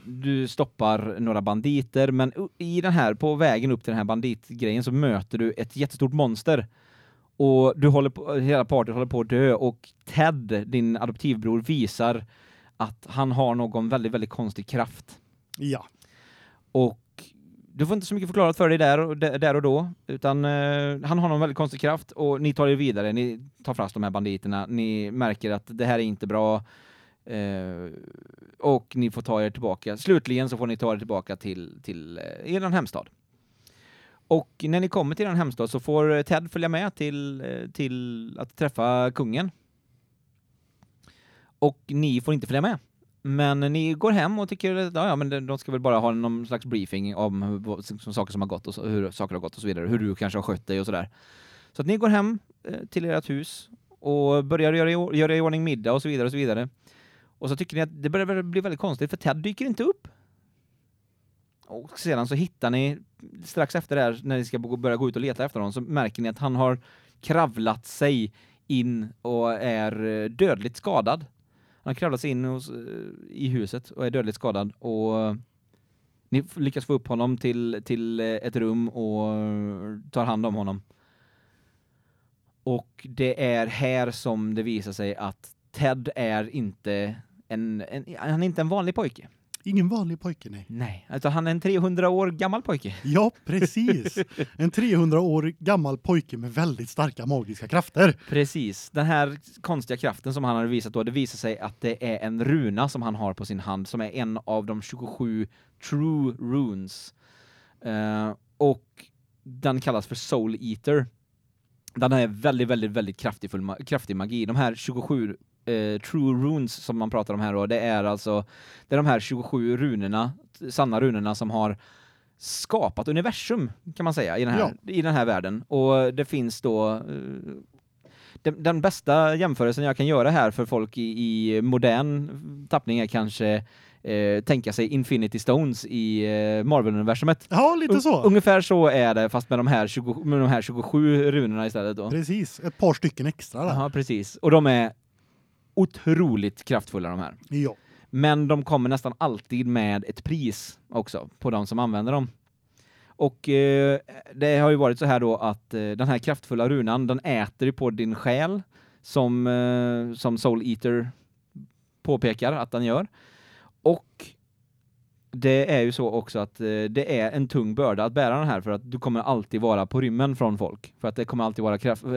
du stoppar några banditer men i den här på vägen upp till den här banditgrejen så möter du ett jättestort monster. Och du håller på hela partyt håller på att dö och Ted, din adoptivbror visar att han har någon väldigt väldigt konstig kraft. Ja. Och du får inte så mycket förklarat för dig där och där och då utan uh, han har någon väldigt konstig kraft och ni tar er vidare, ni tar fast de här banditerna. Ni märker att det här är inte bra. Eh, och ni får ta er tillbaka. Slutligen så får ni ta er tillbaka till till eh, er hemstad. Och när ni kommer till er hemstad så får eh, Ted följa med till eh, till att träffa kungen och ni får inte följa med. Men ni går hem och tycker att ja, ja men de ska väl bara ha någon slags briefing om som saker som har gått och så, hur saker har gått och så vidare, hur du kanske har skött dig och så där. Så att ni går hem eh, till ert hus och börjar göra göra i ordning middag och så vidare och så vidare. Och så tycker ni att det börjar bli väldigt konstigt för Ted dyker inte upp. Och sedan så hittar ni strax efter det här när ni ska börja gå ut och leta efter honom så märker ni att han har kravlat sig in och är eh, dödligt skadad. Han har kravlat sig in hos, eh, i huset och är dödligt skadad och eh, Ni lyckas få upp honom till till ett rum och tar hand om honom. Och det är här som det visar sig att Ted är inte en, en han är inte en vanlig pojke. Ingen vanlig pojke, nej. Nej, utan han är en 300 år gammal pojke. Ja, precis. En 300 år gammal pojke med väldigt starka magiska krafter. Precis. Den här konstiga kraften som han har visat då, det visar sig att det är en runa som han har på sin hand som är en av de 27 true runes. Eh, och den kallas för Soul Eater. Den är väldigt väldigt väldigt kraftfull ma- kraftig magi. De här 27 eh, true runes som man pratar om här då, det är alltså det är de här 27 runorna, sanna runorna som har skapat universum kan man säga i den här i den här världen och det finns då eh, den, den bästa jämförelsen jag kan göra här för folk i, i modern tappning är kanske eh, tänka sig Infinity Stones i eh, Marvel-universumet. Ja, lite så. Ungefär så är det fast med de här 20, med de här 27 runorna istället då. Precis, ett par stycken extra där. Ja, precis. Och de är otroligt kraftfulla de här. Ja. Men de kommer nästan alltid med ett pris också på de som använder dem. Och eh, det har ju varit så här då att eh, den här kraftfulla runan den äter på din själ som eh, som Soul Eater påpekar att den gör. Och det är ju så också att eh, det är en tung börda att bära den här för att du kommer alltid vara på rymmen från folk för att det kommer alltid vara kraft, eh,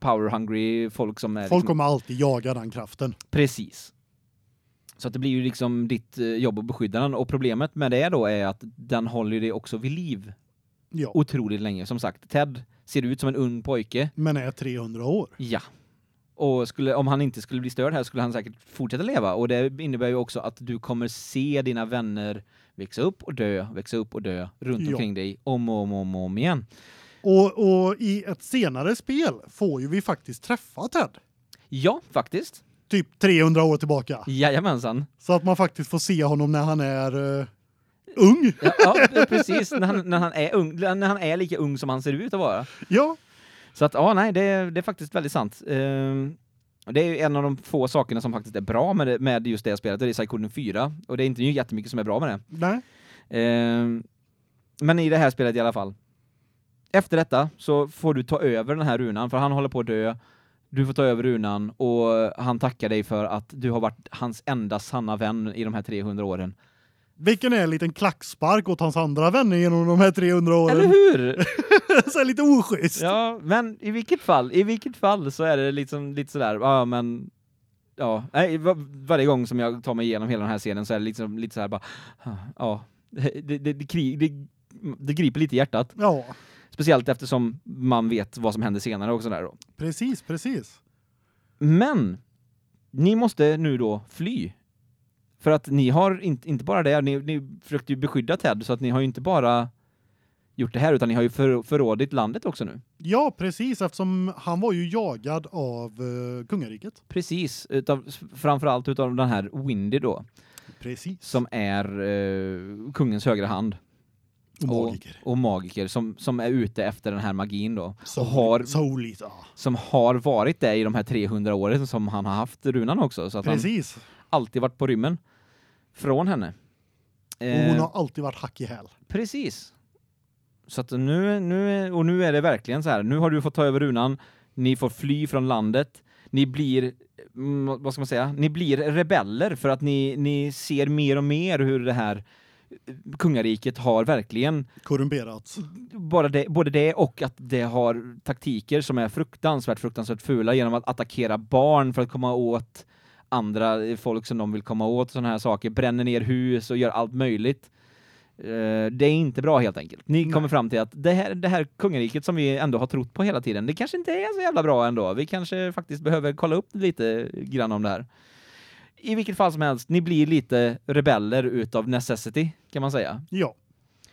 power hungry folk som är Folk liksom- kommer alltid jaga den kraften. Precis. Så att det blir ju liksom ditt eh, jobb att beskydda den och problemet med det då är att den håller dig också vid liv Ja. otroligt länge. Som sagt, Ted ser ut som en ung pojke. Men är 300 år. Ja. Och skulle, om han inte skulle bli störd här skulle han säkert fortsätta leva och det innebär ju också att du kommer se dina vänner växa upp och dö, växa upp och dö runt Ja. omkring dig om och om och om, om igen. Och, och i ett senare spel får ju vi faktiskt träffa Ted. Ja, faktiskt. Typ 300 år tillbaka. Jajamensan. Så att man faktiskt får se honom när han är uh, ung. Ja, ja precis. När han, när, han är ung, när han är lika ung som han ser ut att vara. Ja, Så att ja, nej, det, är- det är faktiskt väldigt sant. Och det är ju en av de få sakerna som faktiskt är bra med, det, med just det spelet, det är Psychonen 4. Och det är inte ju jättemycket som är bra med det. nej. Ehm, men i det här spelet i alla fall. Efter detta så får du ta över den här runan, för han håller på att dö. Du får ta över runan och han tackar dig för att du har varit hans enda sanna vän i de här 300 åren. Vilken är en liten klackspark åt hans andra vänner genom de här 300 åren. Eller hur? så lite oschysst. Ja, men i vilket fall, i vilket fall så är det liksom lite sådär, ja men ja, nej, var, varje gång som jag tar mig igenom hela den här scenen så är det liksom lite så här bara ja, det det det, det det griper lite i hjärtat, Ja, speciellt eftersom man vet vad som händer senare och sådär då. precis, precis. Men ni måste nu då fly. För att ni har inte inte bara det, ni ni försökte ju beskydda Ted så att ni har ju inte bara gjort det här utan ni har ju för, förrådit landet också nu. Ja, precis eftersom han var ju jagad av uh, kungariket. Precis, utav framförallt utav den här Windy då Precis. som är eh, kungens högra hand och magiker. och, och magiker som som är ute efter den här magin då Så och har. Ja. som har varit det i de här 300 åren som han har haft runan också så att han Precis. alltid varit på rymmen från henne. Och Eh, hon har alltid varit hack i häl. Precis. Så att nu nu och nu är det verkligen så här. Nu har du fått ta över runan. Ni får fly från landet. Ni blir mm, vad ska man säga? Ni blir rebeller för att ni ni ser mer och mer hur det här eh, kungariket har verkligen Korrumperat. bara det, både det och att det har taktiker som är fruktansvärt fruktansvärt fula genom att attackera barn för att komma åt andra folk som de vill komma åt såna här saker, bränner ner hus och gör allt möjligt. Eh, det är inte bra helt enkelt. Ni Nej. kommer fram till att det här det här kungariket som vi ändå har trott på hela tiden, det kanske inte är så jävla bra ändå. Vi kanske faktiskt behöver kolla upp lite grann om det här. I vilket fall som helst, ni blir lite rebeller utav necessity kan man säga. Ja.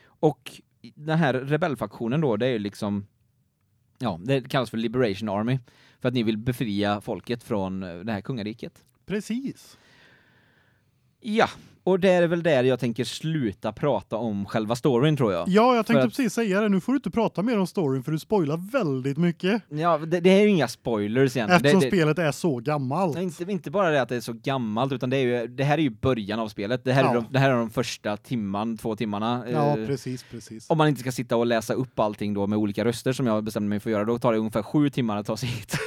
Och den här rebellfaktionen då, det är ju liksom ja, det kallas för Liberation Army för att ni vill befria folket från det här kungariket. Precis. Ja, och det är väl där jag tänker sluta prata om själva storyn tror jag. Ja, jag tänkte att- precis säga det. Nu får du inte prata mer om storyn för du spoilar väldigt mycket Ja, det, det är ju inga spoilers egentligen. eftersom det, det, spelet är så gammalt. Inte, inte bara det att det är så gammalt utan det är ju det här är ju början av spelet. Det här, är, Ja. de, det här är de första timman, två timmarna. Ja, Eh, precis, precis. om man inte ska sitta och läsa upp allting då med olika röster som jag bestämde mig för att göra, då tar det ungefär sju timmar att ta sig hit.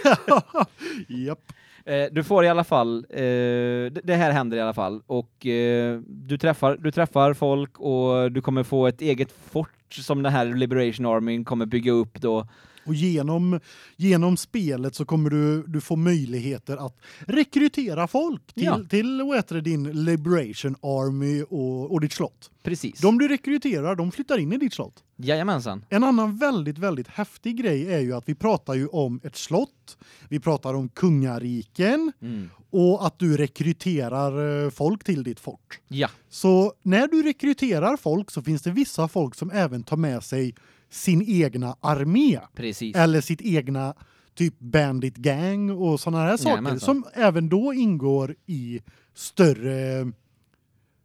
Japp. Eh, du får i alla fall, det det här händer i alla fall, och eh, du, träffar, du träffar folk och du kommer få ett eget fort som den här Liberation Army kommer bygga upp då. Och genom genom spelet så kommer du du få möjligheter att rekrytera folk till Ja. till heter din Liberation Army och och ditt slott. Precis. De du rekryterar, de flyttar in i ditt slott. Jajamensan. En annan väldigt väldigt häftig grej är ju att vi pratar ju om ett slott. Vi pratar om kungariken Mm. och att du rekryterar eh, folk till ditt fort. Ja, Så när du rekryterar folk så finns det vissa folk som även tar med sig sin egna armé precis. eller sitt egna typ bandit gang och såna här saker Jajamensan. som även då ingår i större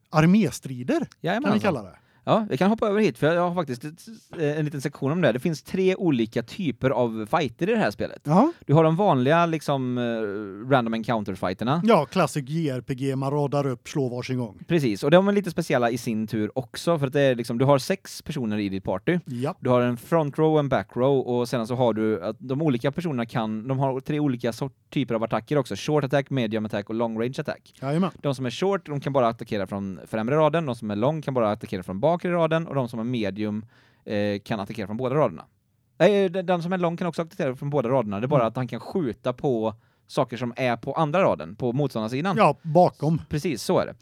arméstrider kan vi Jajamensan. kalla det. Ja, vi kan hoppa över hit för jag har faktiskt ett, eh, en liten sektion om det. Det finns tre olika typer av fighter i det här spelet. Ja. Du har de vanliga liksom eh, random encounter fighterna. Ja, classic JRPG man radar upp slå varsin gång. Precis, och de är lite speciella i sin tur också för att det är liksom du har sex personer i ditt party. Ja. Du har en front row och en back row och sen så har du att de olika personerna kan de har tre olika sort, typer av attacker också. Short attack, medium attack och long range attack. Jajamän. De som är short, de kan bara attackera från främre raden, de som är long kan bara attackera från bakre raden och de som är medium eh, kan attackera från båda raderna. Nej, den, den som är long kan också attackera från båda raderna. Det är bara Mm. att han kan skjuta på saker som är på andra raden, på motståndarsidan. Ja, bakom. Precis, så är det.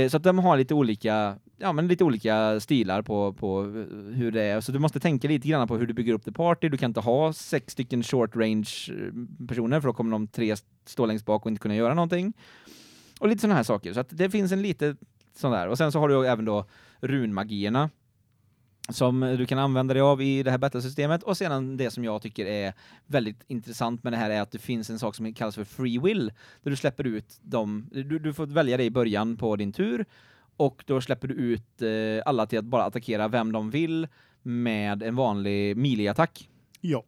Eh, så att de har lite olika, ja men lite olika stilar på, på eh, hur det är. Så du måste tänka lite grann på hur du bygger upp the party. Du kan inte ha sex stycken short range eh, personer för då kommer de tre stå längst bak och inte kunna göra någonting. Och lite sådana här saker. Så att det finns en lite sån där. Och sen så har du även då runmagierna som du kan använda dig av i det här betasystemet och sedan det som jag tycker är väldigt intressant med det här är att det finns en sak som kallas för free will där du släpper ut dem du, du får välja det i början på din tur och då släpper du ut eh, alla till att bara attackera vem de vill med en vanlig melee-attack. Ja.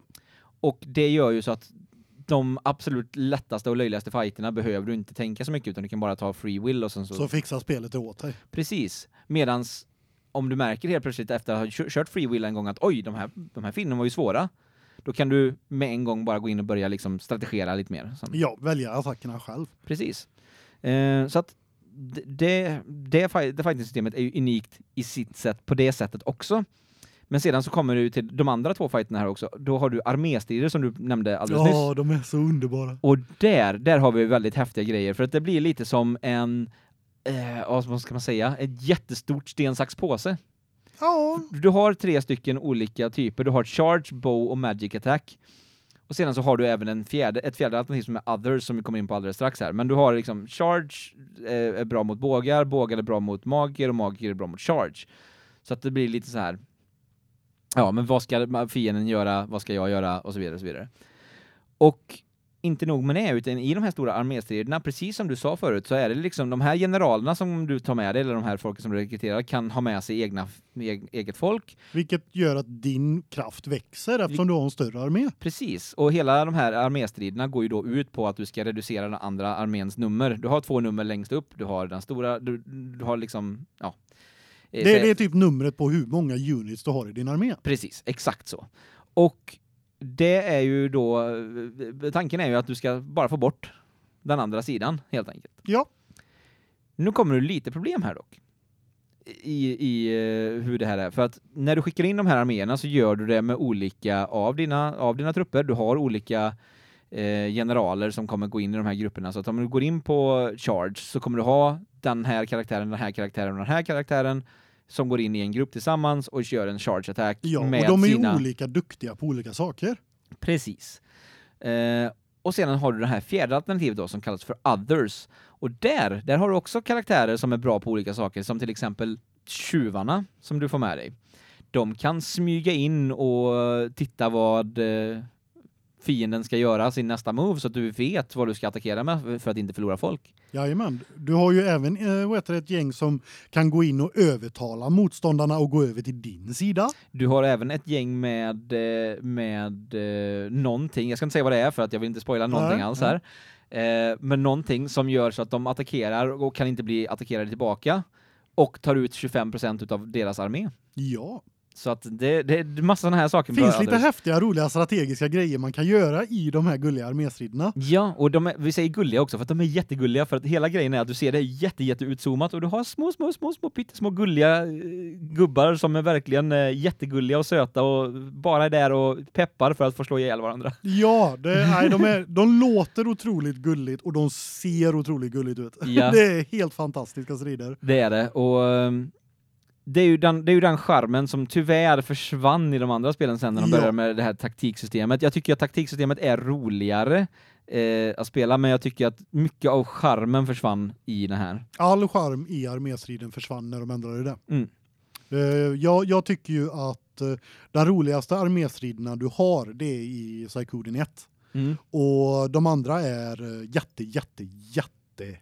Och det gör ju så att de absolut lättaste och löjligaste fighterna behöver du inte tänka så mycket utan du kan bara ta free will och sen så, Så fixar spelet det åt dig. precis. Medans om du märker helt plötsligt efter att ha kö- kört free will en gång att oj, de här de här finnen var ju svåra. Då kan du med en gång bara gå in och börja liksom strategera lite mer. Ja, välja attackerna själv. Precis. Eh, så att det det, det fighting-systemet är ju unikt i sitt sätt på det sättet också. Men sedan så kommer du till de andra två fighterna här också. Då har du arméstrider som du nämnde alldeles Ja, nyss. de är så underbara. Och där, där har vi väldigt häftiga grejer för att det blir lite som en eh, vad ska man säga? Ett jättestort sten sax påse. Ja, Du har tre stycken olika typer. Du har charge, bow och magic attack. Och sedan så har du även en fjärde, ett fjärde alternativ som är others som vi kommer in på alldeles strax här. Men du har liksom charge eh, är bra mot bågar, bågar är bra mot magiker och magiker är bra mot charge. Så att det blir lite så här. Ja, men vad ska fienden göra? Vad ska jag göra? Och så vidare och så vidare. Och inte nog med det, utan i de här stora arméstriderna, precis som du sa förut, så är det liksom de här generalerna som du tar med dig, eller de här folken som du rekryterar, kan ha med sig egna, eg- eget folk. vilket gör att din kraft växer eftersom du har en större armé. Precis, och hela de här arméstriderna går ju då ut på att du ska reducera den andra arméns nummer. Du har två nummer längst upp, du har den stora, du, du har liksom, ja. Eh, Det, så- det är typ numret på hur många units du har i din armé. Precis, exakt så. Och det är ju då, tanken är ju att du ska bara få bort den andra sidan, helt enkelt. Ja, Nu kommer det lite problem här dock. I, i eh, hur det här är. För att när du skickar in de här arméerna så gör du det med olika av dina, av dina trupper. Du har olika eh, generaler som kommer gå in i de här grupperna. Så att om du går in på Charge så kommer du ha den här karaktären, den här karaktären och den här karaktären som går in i en grupp tillsammans och kör en charge attack ja med och de är ju sina... olika duktiga på olika saker. Precis. Eh, och sedan har du det här fjärde alternativet då som kallas för others. Och där, där har du också karaktärer som är bra på olika saker, som till exempel tjuvarna som du får med dig. De kan smyga in och titta vad eh, fienden ska göra sin nästa move så att du vet vad du ska attackera med för att inte förlora folk. Jajamän. Du har ju även eh, vad heter det, ett gäng som kan gå in och övertala motståndarna och gå över till din sida. Du har även ett gäng med eh, med eh, någonting. Jag ska inte säga vad det är för att jag vill inte spoila någonting Nej, alls nej. här. Eh, men någonting som gör så att de attackerar och kan inte bli attackerade tillbaka och tar ut 25% utav deras armé. Ja. Så att det det är massa såna här saker finns lite häftiga, roliga strategiska grejer man kan göra i de här gulliga arméstriderna. Ja, och de är, vi säger gulliga också för att de är jättegulliga för att hela grejen är att du ser det jätte jätte utzoomat och du har små små små små pyttesmå gulliga eh, gubbar som är verkligen eh, jättegulliga och söta och bara är där och peppar för att få slå ihjäl varandra. Ja, det, nej, de, är, de låter otroligt gulligt och de ser otroligt gulligt ut. Ja. Det är helt fantastiska strider. Det är det och ehm, det är ju den det är ju den charmen som tyvärr försvann i de andra spelen sen när de Ja. började med det här taktiksystemet. Jag tycker att taktiksystemet är roligare eh, att spela men jag tycker att mycket av charmen försvann i det här. All charm i arméstriden försvann när de ändrade det. Mm. Eh, jag, jag tycker ju att eh, den roligaste arméstriderna du har det är i Psychoden 1 Mm. och de andra är eh, jätte jätte jätte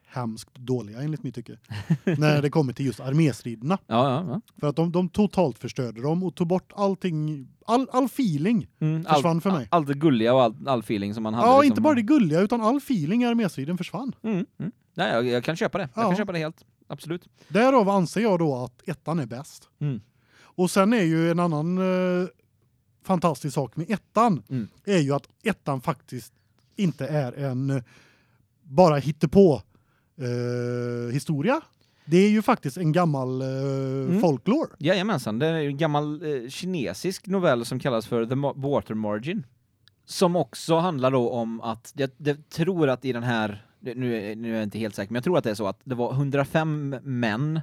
hemskt dåliga enligt mitt tycke. när det kommer till just arméstriderna Ja, ja, ja. för att de de totalt förstörde dem och tog bort allting all all feeling. Mm, Försvann för mig. Allt det gulliga och all, all feeling som man hade. Ja, liksom. inte bara det gulliga utan all feeling i arméstriden försvann. Mm, mm. Nej, jag, jag kan köpa det. Jag Ja. kan köpa det helt. Absolut. Därav anser jag då att ettan är bäst. Mm. Och sen är ju en annan eh, fantastisk sak med ettan Mm. är ju att ettan faktiskt inte är en bara hittepå eh, historia. Det är ju faktiskt en gammal eh, Mm. folklore. Jajamensan, det är en gammal eh, kinesisk novell som kallas för The Water Margin. Som också handlar då om att, jag, jag tror att i den här, nu är, nu är jag inte helt säker, men jag tror att det är så att det var 105 män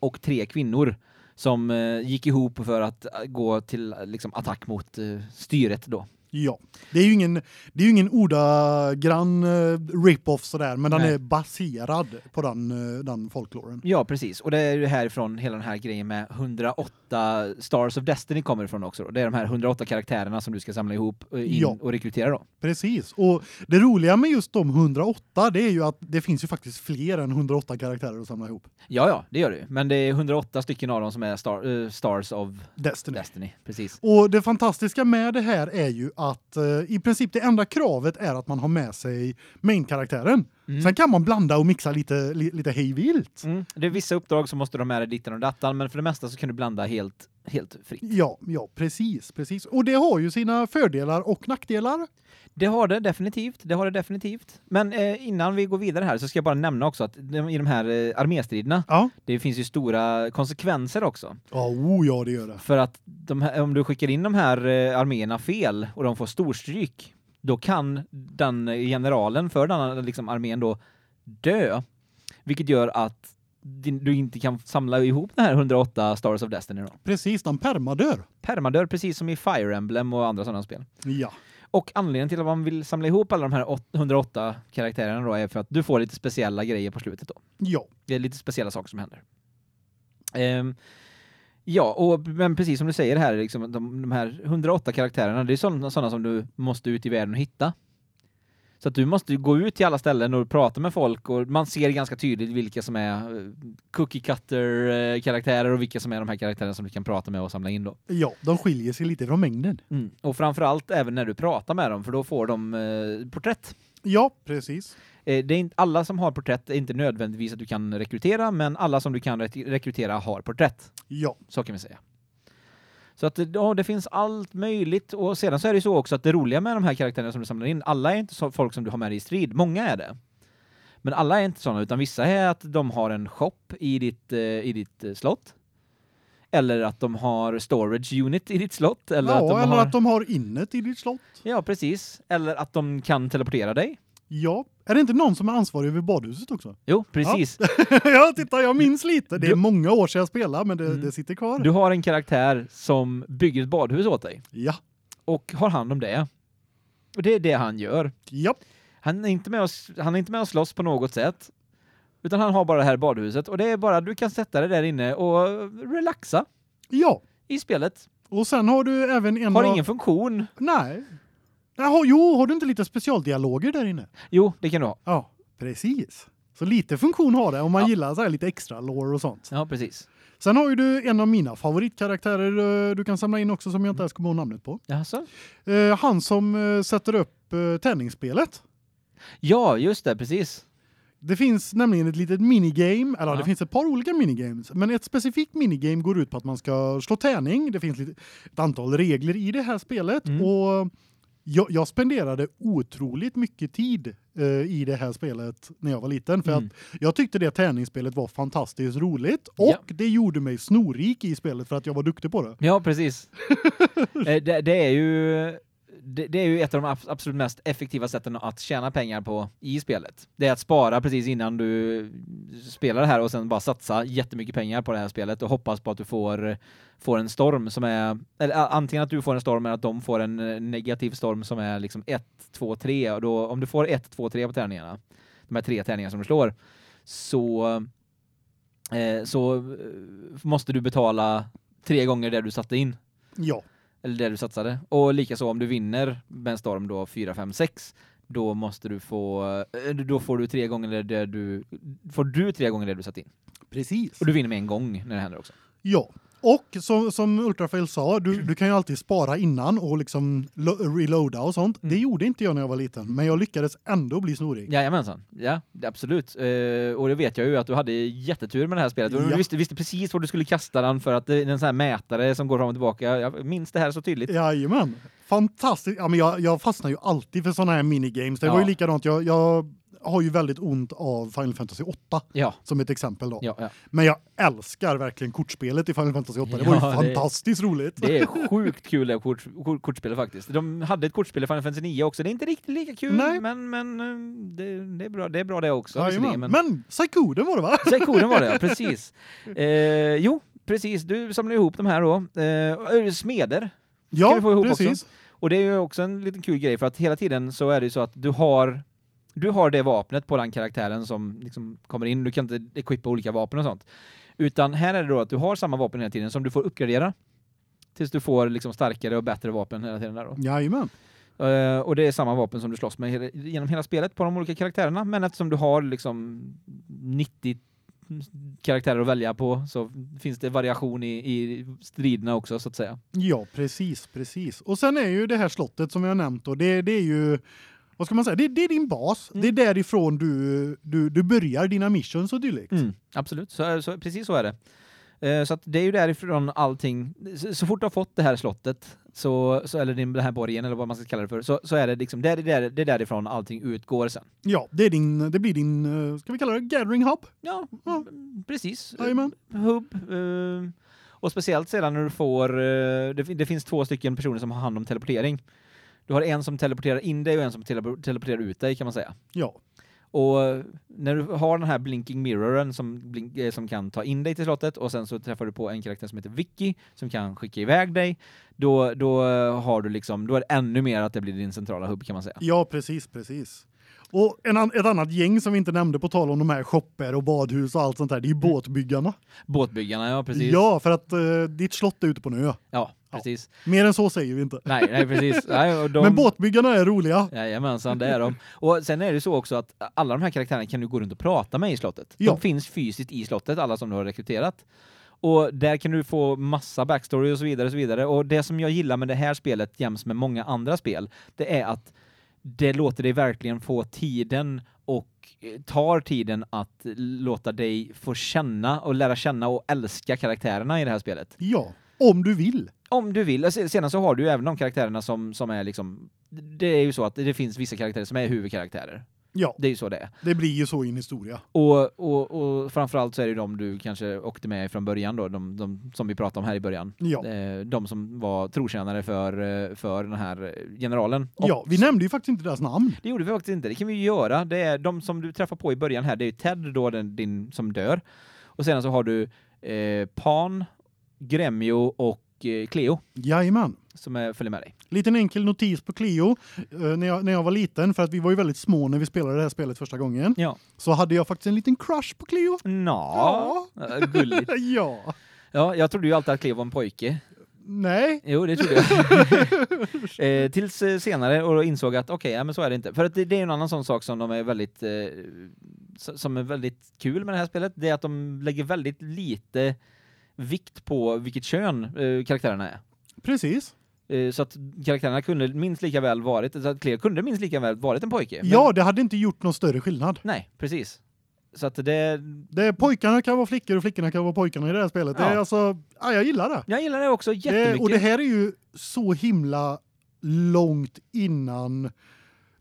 och tre kvinnor som eh, gick ihop för att eh, gå till liksom, attack mot eh, styret då. Ja. Det är ju ingen det är ingen ordagrann uh, rip-off sådär, men den Nej. är baserad på den eh, den folkloren. Ja, precis. Och det är ju härifrån hela den här grejen med 108 Stars of Destiny kommer ifrån också. Då. Det är de här 108 karaktärerna som du ska samla ihop eh, Ja. och rekrytera då. Precis. Och det roliga med just de 108 det är ju att det finns ju faktiskt fler än 108 karaktärer att samla ihop. Ja, ja, det gör det. Men det är 108 stycken av dem som är star, eh, Stars of Destiny. Destiny. Precis. Och det fantastiska med det här är ju att eh, i princip det enda kravet är att man har med sig main-karaktären. Mm. Sen kan man blanda och mixa lite li, lite hej vilt. Mm. Det är vissa uppdrag som måste du ha med dig ditten och dattan, men för det mesta så kan du blanda helt, helt fritt. Ja, ja, precis, precis. Och det har ju sina fördelar och nackdelar. Det har det definitivt, det har det definitivt. Men eh, innan vi går vidare här så ska jag bara nämna också att de, i de här eh, arméstriderna, Ja. det finns ju stora konsekvenser också. Ja, oh, ja det gör det. För att de om du skickar in de här eh, arméerna fel och de får storstryk, då kan den generalen för den liksom armén då dö. Vilket gör att du inte kan samla ihop den här 108 Stars of Destiny då. Precis, den permadör. Permadör precis som i Fire Emblem och andra sådana spel. Ja. Och anledningen till att man vill samla ihop alla de här åt- 108 karaktärerna då är för att du får lite speciella grejer på slutet då. Ja. Det är lite speciella saker som händer. Ehm, ja, och men precis som du säger här liksom de, de här 108 karaktärerna, det är sådana sådana som du måste ut i världen och hitta. Så att du måste gå ut till alla ställen och prata med folk och man ser ganska tydligt vilka som är eh, cookie cutter eh, karaktärer och vilka som är de här karaktärerna som du kan prata med och samla in då. Ja, de skiljer sig lite från mängden. Mm. Och framförallt även när du pratar med dem för då får de eh, porträtt. Ja, precis. Eh, det är inte alla som har porträtt är inte nödvändigtvis att du kan rekrytera, men alla som du kan re- rekrytera har porträtt. Ja. Så kan vi säga. Så att ja, det finns allt möjligt och sedan så är det ju så också att det roliga med de här karaktärerna som du samlar in, alla är inte så folk som du har med dig i strid. Många är det. Men alla är inte sådana utan vissa är att de har en shop i ditt eh, i ditt eh, slott. Eller att de har storage unit i ditt slott eller ja, att de eller har att de har innet i ditt slott. Ja, precis. Eller att de kan teleportera dig. Ja. Är det inte någon som är ansvarig över badhuset också? Jo, precis. ja, titta, jag minns lite. Det är Du- många år sedan jag spelade, men det, Mm. det sitter kvar. Du har en karaktär som bygger ett badhus åt dig Ja. och har hand om det. Och det är det han gör. Ja. Han är inte med oss, han är inte med och slåss på något sätt. Utan han har bara det här badhuset och det är bara du kan sätta dig där inne och relaxa Ja. i spelet. Och sen har du även en Har av- ingen funktion. Nej. Jaha, jo, har du inte lite specialdialoger där inne? Jo, det kan du ha. Ja, precis. Så lite funktion har det om man Ja. gillar så här lite extra lore och sånt. Ja, precis. Sen har ju du en av mina favoritkaraktärer eh, du kan samla in också som jag inte ens kommer ihåg namnet på. Jaså? Eh, han som eh, sätter upp eh, tärningsspelet. Ja, just det, precis. Det finns nämligen ett litet minigame, eller Ja. det finns ett par olika minigames, men ett specifikt minigame går ut på att man ska slå tärning. Det finns lite, ett antal regler i det här spelet Mm. och jag, jag spenderade otroligt mycket tid eh, i det här spelet när jag var liten för Mm. att jag tyckte det tärningsspelet var fantastiskt roligt och Ja. det gjorde mig snorrik i spelet för att jag var duktig på det. Ja, precis. Eh, det, det är ju det, det är ju ett av de absolut mest effektiva sätten att tjäna pengar på i spelet. Det är att spara precis innan du spelar det här och sen bara satsa jättemycket pengar på det här spelet och hoppas på att du får får en storm som är eller antingen att du får en storm eller att de får en eh, negativ storm som är liksom 1 2 3 och då om du får 1 2 3 på tärningarna de här tre tärningarna som du slår så eh, så eh, måste du betala tre gånger det du satte in. Ja, eller det du satsade. Och likaså om du vinner med en storm då 4 5 6 då måste du få eh, då får du tre gånger det du får du tre gånger det du satt in. precis. Och du vinner med en gång när det händer också. Ja. Och som som Ultrafail sa, du du kan ju alltid spara innan och liksom lo- reloada och sånt. Det Mm. gjorde inte jag när jag var liten, men jag lyckades ändå bli snorig. Jajamensan. Ja, det- absolut. Eh, och det vet jag ju att du hade jättetur med det här spelet. Du Ja. visste, visste precis var du skulle kasta den för att det är en sån här mätare som går fram och tillbaka. Jag minns det här så tydligt. Jajamän. Fantastiskt. Ja men jag jag fastnar ju alltid för såna här minigames. Det Ja. var ju likadant. Jag jag har ju väldigt ont av Final Fantasy 8 Ja, som ett exempel då. ja, ja. Men jag älskar verkligen kortspelet i Final Fantasy 8. Det var ju Ja, det- fantastiskt roligt. Det är sjukt kul det kort, kort, kortspelet faktiskt. De hade ett kortspel i Final Fantasy 9 också. Det är inte riktigt lika kul, Nej. men men eh, det, det är bra. Det är bra det också. Jajamän. visserligen, Men Psykoden var det va? Psykoden var det, ja, precis. Eh, jo, precis. Du samlar ihop de här då. Eh, smeder. Ja, ihop också? precis. Och det är ju också en liten kul grej för att hela tiden så är det ju så att du har du har det vapnet på den karaktären som liksom kommer in. Du kan inte equippa olika vapen och sånt. Utan här är det då att du har samma vapen hela tiden som du får uppgradera tills du får liksom starkare och bättre vapen hela tiden där då. Jajamän. Eh, och det är samma vapen som du slåss med hela, genom hela spelet på de olika karaktärerna, men eftersom du har liksom 90 karaktärer att välja på så finns det variation i, i striderna också så att säga. Ja, precis, precis. Och sen är ju det här slottet som jag har nämnt och det det är ju vad ska man säga? Det, det är din bas. Mm. Det är därifrån du du du börjar dina missions och dylikt. Mm, absolut, så, så, precis så är det. Eh, så det är ju därifrån allting, så, så fort du har fått det här slottet, så, så eller din, den här borgen eller vad man ska kalla det för, så, så är det liksom, det är, det är, därifrån allting utgår sen. Ja, det är din det blir din eh, ska vi kalla det gathering hub? Ja, Ja. mm, precis. Jajamän. Hub. eh, och speciellt sedan när du får, det, det finns två stycken personer som har hand om teleportering. Du har en som teleporterar in dig och en som tele- teleporterar ut dig kan man säga. Ja. Och eh, när du har den här blinking mirroren som, blink, eh, som kan ta in dig till slottet och sen så träffar du på en karaktär som heter Vicky som kan skicka iväg dig, då, då eh, har du liksom, då är det ännu mer att det blir din centrala hubb kan man säga. Ja, precis, precis. Och en an, ett annat gäng som vi inte nämnde på tal om de här shopper och badhus och allt sånt där, det är ju båtbyggarna. Båtbyggarna, ja precis. Ja, för att uh, ditt slott är ute på en ö. Ja, precis. Mer än så säger vi inte. Nej, nej precis. Nej, de, Men båtbyggarna är roliga. Jajamensan, det är de. Och sen är det så också att alla de här karaktärerna kan du gå runt och prata med i slottet. Ja. De finns fysiskt i slottet, alla som du har rekryterat. Och där kan du få massa backstory och så vidare och så vidare. Och det som jag gillar med det här spelet jäms med många andra spel, det är att det låter dig verkligen få tiden och eh, tar tiden att låta dig få känna och lära känna och älska karaktärerna i det här spelet. Ja, om du vill. Om du vill. Alltså, Sedan så har du ju även de karaktärerna som, som är liksom... Det är ju så att det finns vissa karaktärer som är huvudkaraktärer. Ja, Det är ju så det är. det blir ju så i en historia. Och, och, och framförallt så är det ju de du kanske åkte med från början då, de, de som vi pratade om här i början. Ja. Eh, De som var trotjänare för, eh, för den här generalen. Och Ja, vi nämnde ju faktiskt inte deras namn. Det gjorde vi faktiskt inte. Det kan vi ju göra. Det är de som du träffar på i början här, det är ju Ted då, den, din som dör. Och sedan så har du eh, Pan, Gremio och eh, Cleo Jajamän. som är, följer med dig. Liten enkel notis på Clio. Eh, när, jag, när jag var liten, för att vi var ju väldigt små när vi spelade det här spelet första gången, Ja. så hade jag faktiskt en liten crush på Clio. Nå, ja. gulligt. ja. Ja, jag trodde ju alltid att Cleo var en pojke. Nej. Jo, det trodde jag. eh, tills eh, senare och insåg att okej, okay, ja, men så är det inte. För att det, det är en annan sån sak som de är väldigt eh, som är väldigt kul med det här spelet, det är att de lägger väldigt lite vikt på vilket kön eh, karaktärerna är. Precis. Eh, så att karaktärerna kunde minst lika väl varit så att Claire kunde minst lika väl varit en pojke. Ja, det hade inte gjort någon större skillnad. Nej, precis. Så att det det pojkarna kan vara flickor och flickorna kan vara pojkarna i det här spelet. Ja. Det är alltså ja, jag gillar det. Jag gillar det också jättemycket. Det, och det här är ju så himla långt innan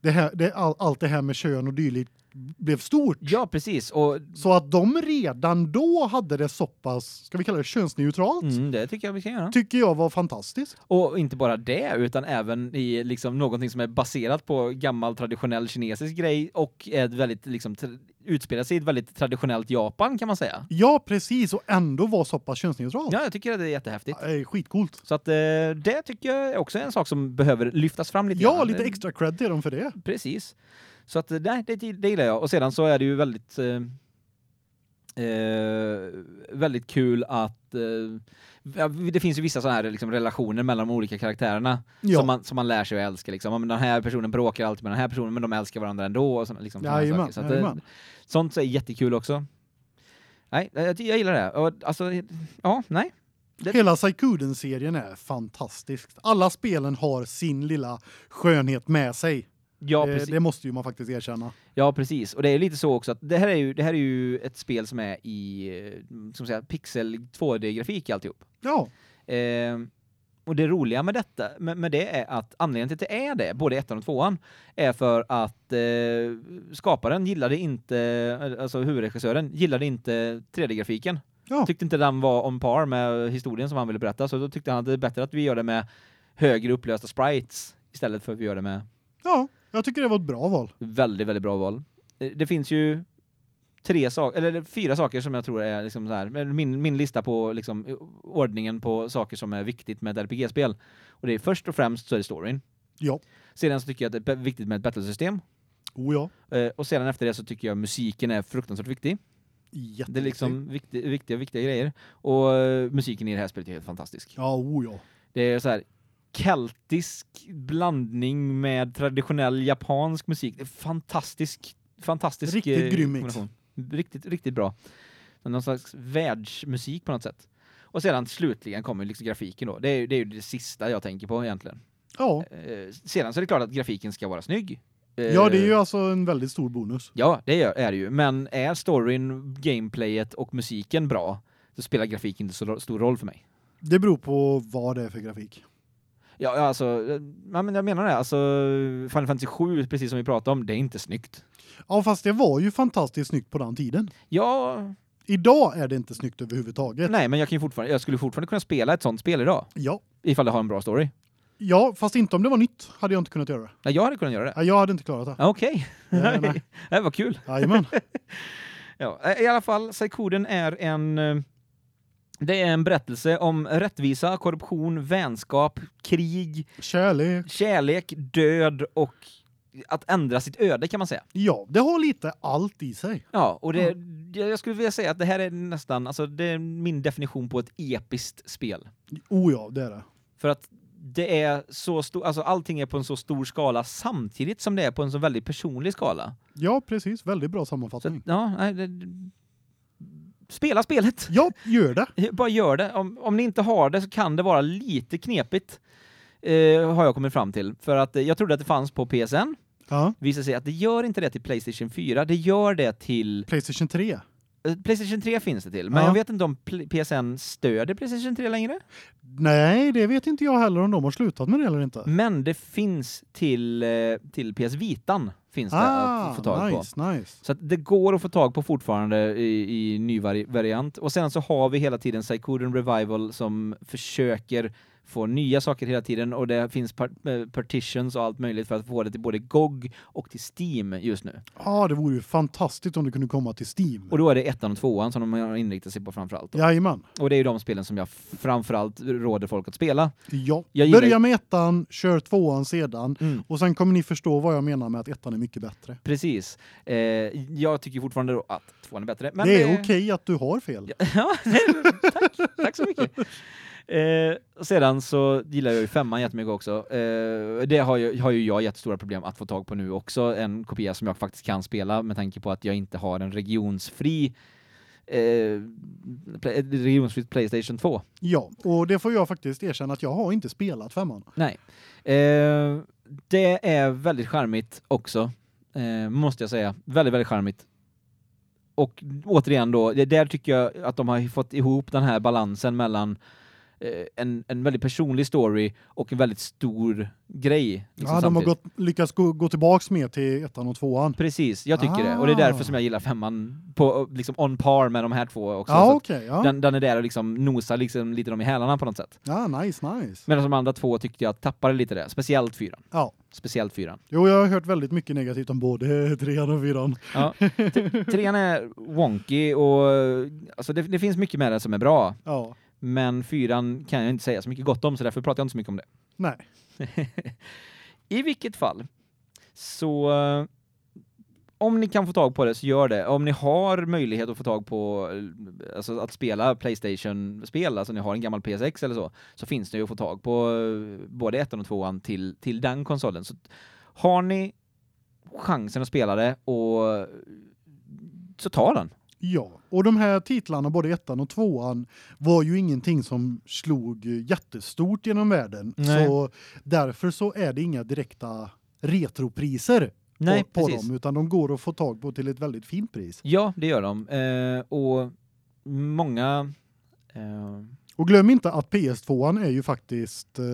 det här det all, allt det här med kön och dylikt blev stort. Ja, precis. Och så att de redan då hade det så pass, ska vi kalla det könsneutralt? Mm, det tycker jag vi kan göra. Tycker jag var fantastiskt. Och inte bara det utan även i liksom någonting som är baserat på gammal traditionell kinesisk grej och är väldigt liksom utspelar sig i ett väldigt traditionellt Japan kan man säga. Ja, precis och ändå var så pass könsneutralt. Ja, jag tycker det är jättehäftigt. Ja, det är skitcoolt. Så att eh, det tycker jag är också en sak som behöver lyftas fram lite Ja, grann. lite extra cred till dem för det. Precis. Så att nej, det, det gillar jag. Och sedan så är det ju väldigt eh, eh, väldigt kul att eh, det finns ju vissa sådana här liksom, relationer mellan de olika karaktärerna ja. som man som man lär sig att älska liksom. Den här personen bråkar alltid med den här personen men de älskar varandra ändå och såna, liksom, ja, saker. Så det, sånt är jättekul också. Nej, jag, jag gillar det. Och alltså ja, nej. Det... Hela Saikuden-serien är fantastisk. Alla spelen har sin lilla skönhet med sig. Ja, det, precis. det måste ju man faktiskt erkänna. Ja, precis. Och det är lite så också att det här är ju det här är ju ett spel som är i som säga pixel 2D-grafik alltihop. Ja. Eh, och det roliga med detta med, med, det är att anledningen till att det är det, både ettan och tvåan, är för att eh, skaparen gillade inte alltså huvudregissören gillade inte 3D-grafiken. Ja. Tyckte inte den var on par med historien som han ville berätta så då tyckte han att det är bättre att vi gör det med högre upplösta sprites istället för att vi gör det med Ja. Jag tycker det var ett bra val. Väldigt väldigt bra val. Eh, det finns ju tre saker eller fyra saker som jag tror är liksom så här min min lista på liksom ordningen på saker som är viktigt med ett RPG-spel. Och det är först och främst så är det storyn. Ja. Sedan så tycker jag att det är viktigt med ett battlesystem. Oh ja. Eh, och sedan efter det så tycker jag musiken är fruktansvärt viktig. Det är liksom viktiga viktiga viktiga grejer och musiken i det här spelet är helt fantastisk. Ja, oh ja. Det är så här keltisk blandning med traditionell japansk musik. Fantastisk fantastisk riktigt eh, grymt. Riktigt riktigt bra. Någon slags världsmusik på något sätt. Och sedan slutligen kommer liksom grafiken då. Det är det är ju det sista jag tänker på egentligen. Ja. Eh, sedan så är det klart att grafiken ska vara snygg. Eh, ja, det är ju alltså en väldigt stor bonus. Ja, det är det ju, men är storyn, gameplayet och musiken bra, så spelar grafiken inte så stor roll för mig. Det beror på vad det är för grafik. Ja, alltså ja, men jag menar det. Alltså Final Fantasy 7 precis som vi pratade om, det är inte snyggt. Ja, fast det var ju fantastiskt snyggt på den tiden. Ja, idag är det inte snyggt överhuvudtaget. Nej, men jag kan fortfarande jag skulle fortfarande kunna spela ett sånt spel idag. Ja. Ifall det har en bra story. Ja, fast inte om det var nytt hade jag inte kunnat göra det. Nej, jag hade kunnat göra det. Ja, jag hade inte klarat det. Okej. Okay. det var kul. Jajamän. ja, i alla fall Psykoden är en eh, det är en berättelse om rättvisa, korruption, vänskap, krig, kärlek, kärlek, död och att ändra sitt öde kan man säga. Ja, det har lite allt i sig. Ja, och det mm. jag skulle vilja säga att det här är nästan alltså det är min definition på ett episkt spel. Oh ja, det är det. För att det är så stor alltså allting är på en så stor skala samtidigt som det är på en så väldigt personlig skala. Ja, precis, väldigt bra sammanfattning. Så, ja, nej, det, spela spelet. Ja, gör det. Bara gör det. Om, om ni inte har det så kan det vara lite knepigt. Eh, har jag kommit fram till för att eh, jag trodde att det fanns på PSN. Ja. Visar sig att det gör inte det till PlayStation 4, det gör det till PlayStation 3. Eh, PlayStation 3 finns det till, men ja. jag vet inte om PSN stöder PlayStation 3 längre. Nej, det vet inte jag heller om de har slutat med det eller inte. Men det finns till eh, till PS Vitan finns det ah, att få tag nice, på. Nice. Så det går att få tag på fortfarande i, i ny variant. Och sen så har vi hela tiden Psychoden Revival som försöker får nya saker hela tiden och det finns part eh, partitions och allt möjligt för att få det till både GOG och till Steam just nu. Ja, det vore ju fantastiskt om det kunde komma till Steam. Och då är det ettan och tvåan som de har inriktat sig på framförallt. Jajamän. Och det är ju de spelen som jag framförallt råder folk att spela. Ja, börja med ettan, kör tvåan sedan mm. och sen kommer ni förstå vad jag menar med att ettan är mycket bättre. Precis. Eh, jag tycker fortfarande att tvåan är bättre. Men det är det... okej okay att du har fel. Ja, tack. tack så mycket. Eh, sedan så gillar jag ju femman jättemycket också. Eh, det har ju, har ju jag jättestora problem att få tag på nu också. En kopia som jag faktiskt kan spela med tanke på att jag inte har en regionsfri eh, regionsfritt Playstation 2. Ja, och det får jag faktiskt erkänna att jag har inte spelat femman. Nej. Eh, det är väldigt charmigt också. Eh, måste jag säga. Väldigt, väldigt charmigt. Och återigen då, där tycker jag att de har fått ihop den här balansen mellan en, en väldigt personlig story och en väldigt stor grej. Liksom ja, de har gått, lyckats gå, gå tillbaks mer till ettan och tvåan. Precis, jag tycker ah. det. Och det är därför som jag gillar femman på liksom on par med de här två också. Ah, okay, ja. den, den är där och liksom nosar liksom lite dem i hälarna på något sätt. Ja, nice, nice. Medan de andra två tyckte jag tappade lite det, speciellt fyran. Ja. Speciellt fyran. Jo, jag har hört väldigt mycket negativt om både trean och fyran. Ja. trean är wonky och alltså det, det finns mycket med det som är bra. Ja. Men fyran kan jag inte säga så mycket gott om så därför pratar jag inte så mycket om det. Nej. I vilket fall så eh, om ni kan få tag på det så gör det. Om ni har möjlighet att få tag på eh, alltså att spela PlayStation spel, alltså ni har en gammal PSX eller så, så finns det ju att få tag på eh, både ettan och tvåan till till den konsolen. Så har ni chansen att spela det och så ta den. Ja, och de här titlarna både ettan och tvåan var ju ingenting som slog jättestort genom världen. Nej. Så därför så är det inga direkta retropriser Nej, på, på dem utan de går att få tag på till ett väldigt fint pris. Ja, det gör de. Eh, och många eh, och glöm inte att PS2 är ju faktiskt eh,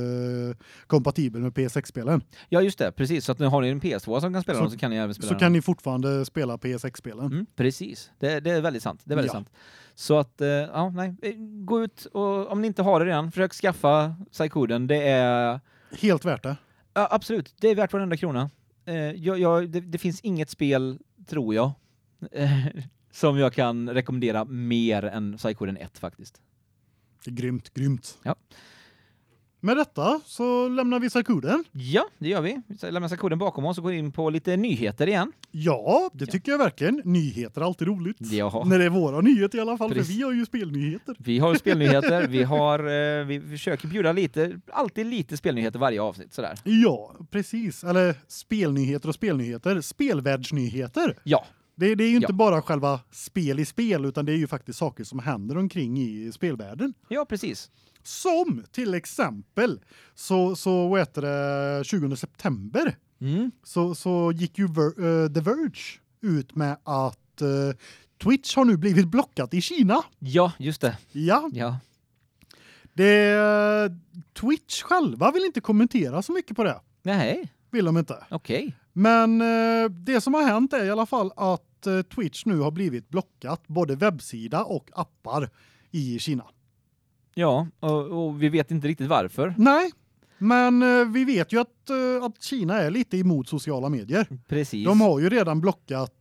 kompatibel med PS6-spelen. Ja just det, precis så att nu har ni en PS2 som kan spela så, dem så kan ni även spela Så dem. kan ni fortfarande spela PS6-spelen. Mm, precis. Det, det, är väldigt sant. Det är väldigt ja. sant. Så att eh, ja, nej, eh, gå ut och om ni inte har det redan, försök skaffa Psykoden. Det är helt värt det. Ja, absolut. Det är värt varenda krona. Eh, jag, jag, det, det, finns inget spel tror jag som jag kan rekommendera mer än Psykoden 1 faktiskt. Grymt, grymt. Ja. Med detta så lämnar vi Sarkoden. Ja, det gör vi. Vi lämnar Sarkoden bakom oss och går in på lite nyheter igen. Ja, det tycker jag verkligen. Nyheter är alltid roligt. Jaha. När det är våra nyheter i alla fall, Precis. för vi har ju spelnyheter. Vi har spelnyheter. vi har eh, vi försöker bjuda lite alltid lite spelnyheter varje avsnitt sådär. Ja, precis. Eller spelnyheter och spelnyheter, spelvärldsnyheter. Ja. Det, det är ju inte ja. bara själva spel i spel utan det är ju faktiskt saker som händer omkring i spelvärlden. Ja, precis. Som till exempel så så vad heter det 20 september. Mm. Så så gick ju Ver, uh, The Verge ut med att uh, Twitch har nu blivit blockat i Kina. Ja, just det. Ja. Ja. Det Twitch själva vill inte kommentera så mycket på det. Nej. Vill de inte. Okej. Okay. Men uh, det som har hänt är i alla fall att Eh, Twitch nu har blivit blockat både webbsida och appar i Kina. Ja, och, vi vet inte riktigt varför. Nej. Men uh, vi vet ju att uh, att Kina är lite emot sociala medier. Precis. De har ju redan blockat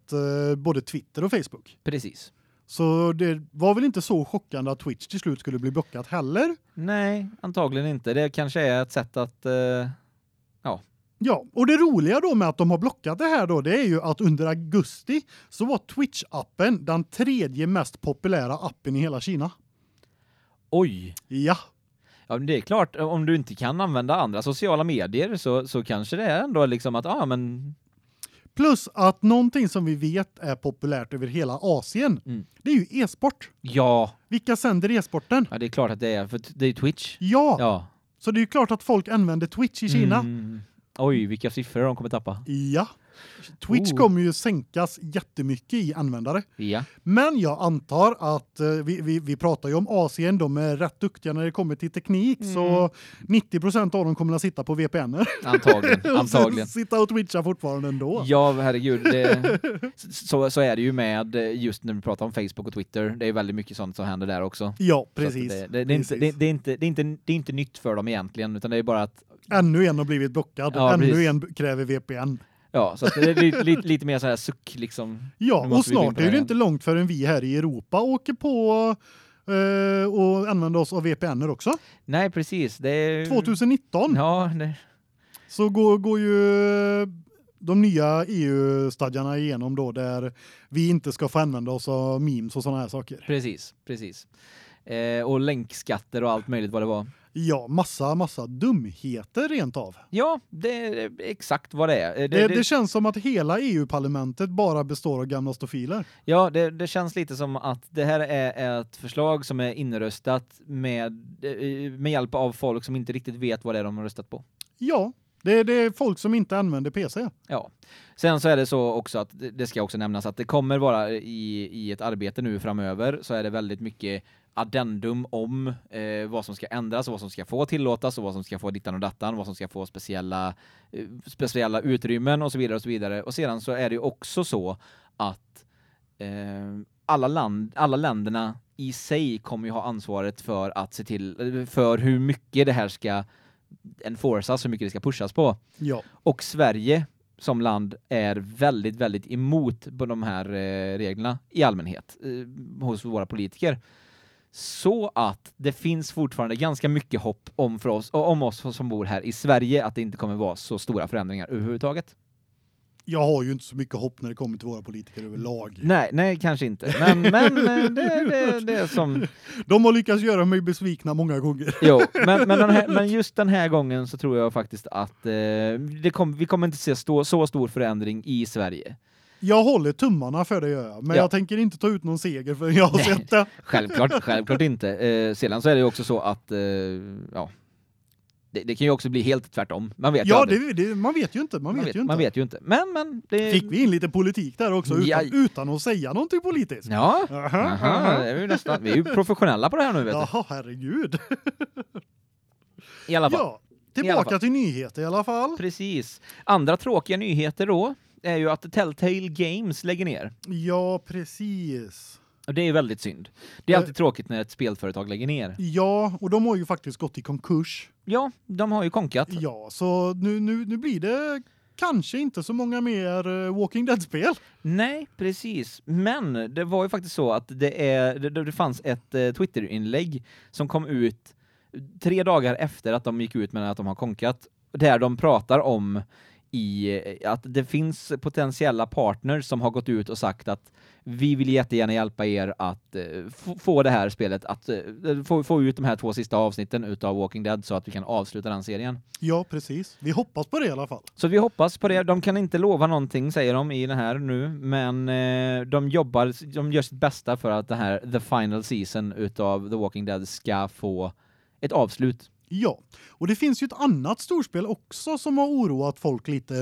både Twitter och Facebook. Precis. Så det var väl inte så chockande att Twitch till slut skulle bli blockat heller? Nej, antagligen inte. Det kanske är ett sätt att ja, Ja, och det roliga då med att de har blockat det här då, det är ju att under augusti så var Twitch-appen den tredje mest populära appen i hela Kina. Oj. Ja. Ja, men det är klart om du inte kan använda andra sociala medier så så kanske det är ändå liksom att ja, ah, men Plus att någonting som vi vet är populärt över hela Asien, mm. det är ju e-sport. Ja. Vilka sänder e-sporten? Ja, det är klart att det är för det är Twitch. Ja. Ja. Så det är ju klart att folk använder Twitch i Kina. Mm. Oj, vilka siffror de kommer tappa. Ja. Twitch oh. kommer ju sänkas jättemycket i användare. Ja. Men jag antar att uh, vi, vi vi pratar ju om Asien, de är rätt duktiga när det kommer till teknik mm. så 90% av dem kommer att sitta på VPN:er. Antagligen, antagligen. sitta och twitcha fortfarande ändå. Ja, herregud, det, så så är det ju med just när vi pratar om Facebook och Twitter. Det är väldigt mycket sånt som händer där också. Ja, precis. Det, det, det, är inte, det, är inte det är inte det är inte nytt för dem egentligen utan det är bara att ännu en har blivit blockad, ja, ännu precis. en kräver VPN. Ja, så det är lite, lite, lite mer så här suck liksom. Ja, och snart är det inte långt förrän vi här i Europa åker på uh, och använder oss av VPNer också. Nej, precis. Det är 2019. Ja, det Så går går ju de nya EU-stadgarna igenom då där vi inte ska få använda oss av memes och såna här saker. Precis, precis. Eh, och länkskatter och allt möjligt vad det var. Ja, massa massa dumheter rent av. Ja, det är exakt vad det är. Eh, Det, det, känns som att hela EU-parlamentet bara består av gamla stofiler. Ja, det, det känns lite som att det här är ett förslag som är inröstat med eh, med hjälp av folk som inte riktigt vet vad det är de har röstat på. Ja, det, det är folk som inte använder PC. Ja. Sen så är det så också att det ska också nämnas att det kommer vara i i ett arbete nu framöver så är det väldigt mycket addendum om eh, vad som ska ändras och vad som ska få tillåtas och vad som ska få dittan och dattan, vad som ska få speciella eh, speciella utrymmen och så vidare och så vidare. Och sedan så är det ju också så att eh, alla land alla länderna i sig kommer ju ha ansvaret för att se till för hur mycket det här ska enforcas, hur mycket det ska pushas på. Ja. Och Sverige som land är väldigt väldigt emot på de här eh, reglerna i allmänhet eh, hos våra politiker. Så att det finns fortfarande ganska mycket hopp om för oss och om oss som bor här i Sverige att det inte kommer vara så stora förändringar överhuvudtaget. Jag har ju inte så mycket hopp när det kommer till våra politiker överlag. Nej, nej kanske inte. Men men eh, det det det är som De har lyckats göra mig besvikna många gånger. Jo, men men, här, men just den här gången så tror jag faktiskt att eh, kom, vi kommer inte se stå, så stor förändring i Sverige. Jag håller tummarna för det gör jag, men Ja. jag tänker inte ta ut någon seger för jag har sett det. Självklart, självklart inte. Eh, sedan så är det ju också så att eh, ja det, det kan ju också bli helt tvärtom. Man vet ju Ja, aldrig. det, det, man vet ju inte, man, vet, ju inte. Man vet ju inte. Men men det Fick vi in lite politik där också utan, Ja. utan att säga någonting politiskt? Ja. Aha, Aha, aha. det är ju nästan vi är ju professionella på det här nu vet. Jaha, herregud. I alla fall. Ja, tillbaka fall. till nyheter i alla fall. Precis. Andra tråkiga nyheter då är ju att Telltale Games lägger ner. Ja, precis. Och det är väldigt synd. Det är Ja. alltid tråkigt när ett spelföretag lägger ner. Ja, och de har ju faktiskt gått i konkurs. Ja, de har ju konkat. Ja, så nu, nu, nu blir det kanske inte så många mer eh, Walking Dead-spel. Nej, precis. Men det var ju faktiskt så att det är det, det fanns ett eh, Twitter-inlägg som kom ut tre dagar efter att de gick ut med att de har konkat där de pratar om i att det finns potentiella partners som har gått ut och sagt att vi vill jättegärna hjälpa er att eh, få, det här spelet att eh, få, få ut de här två sista avsnitten utav Walking Dead så att vi kan avsluta den serien. Ja, precis. Vi hoppas på det i alla fall. Så vi hoppas på det. De kan inte lova någonting säger de i det här nu, men eh, de jobbar de gör sitt bästa för att det här the final season utav The Walking Dead ska få ett avslut. Ja, och det finns ju ett annat storspel också som har oroat folk lite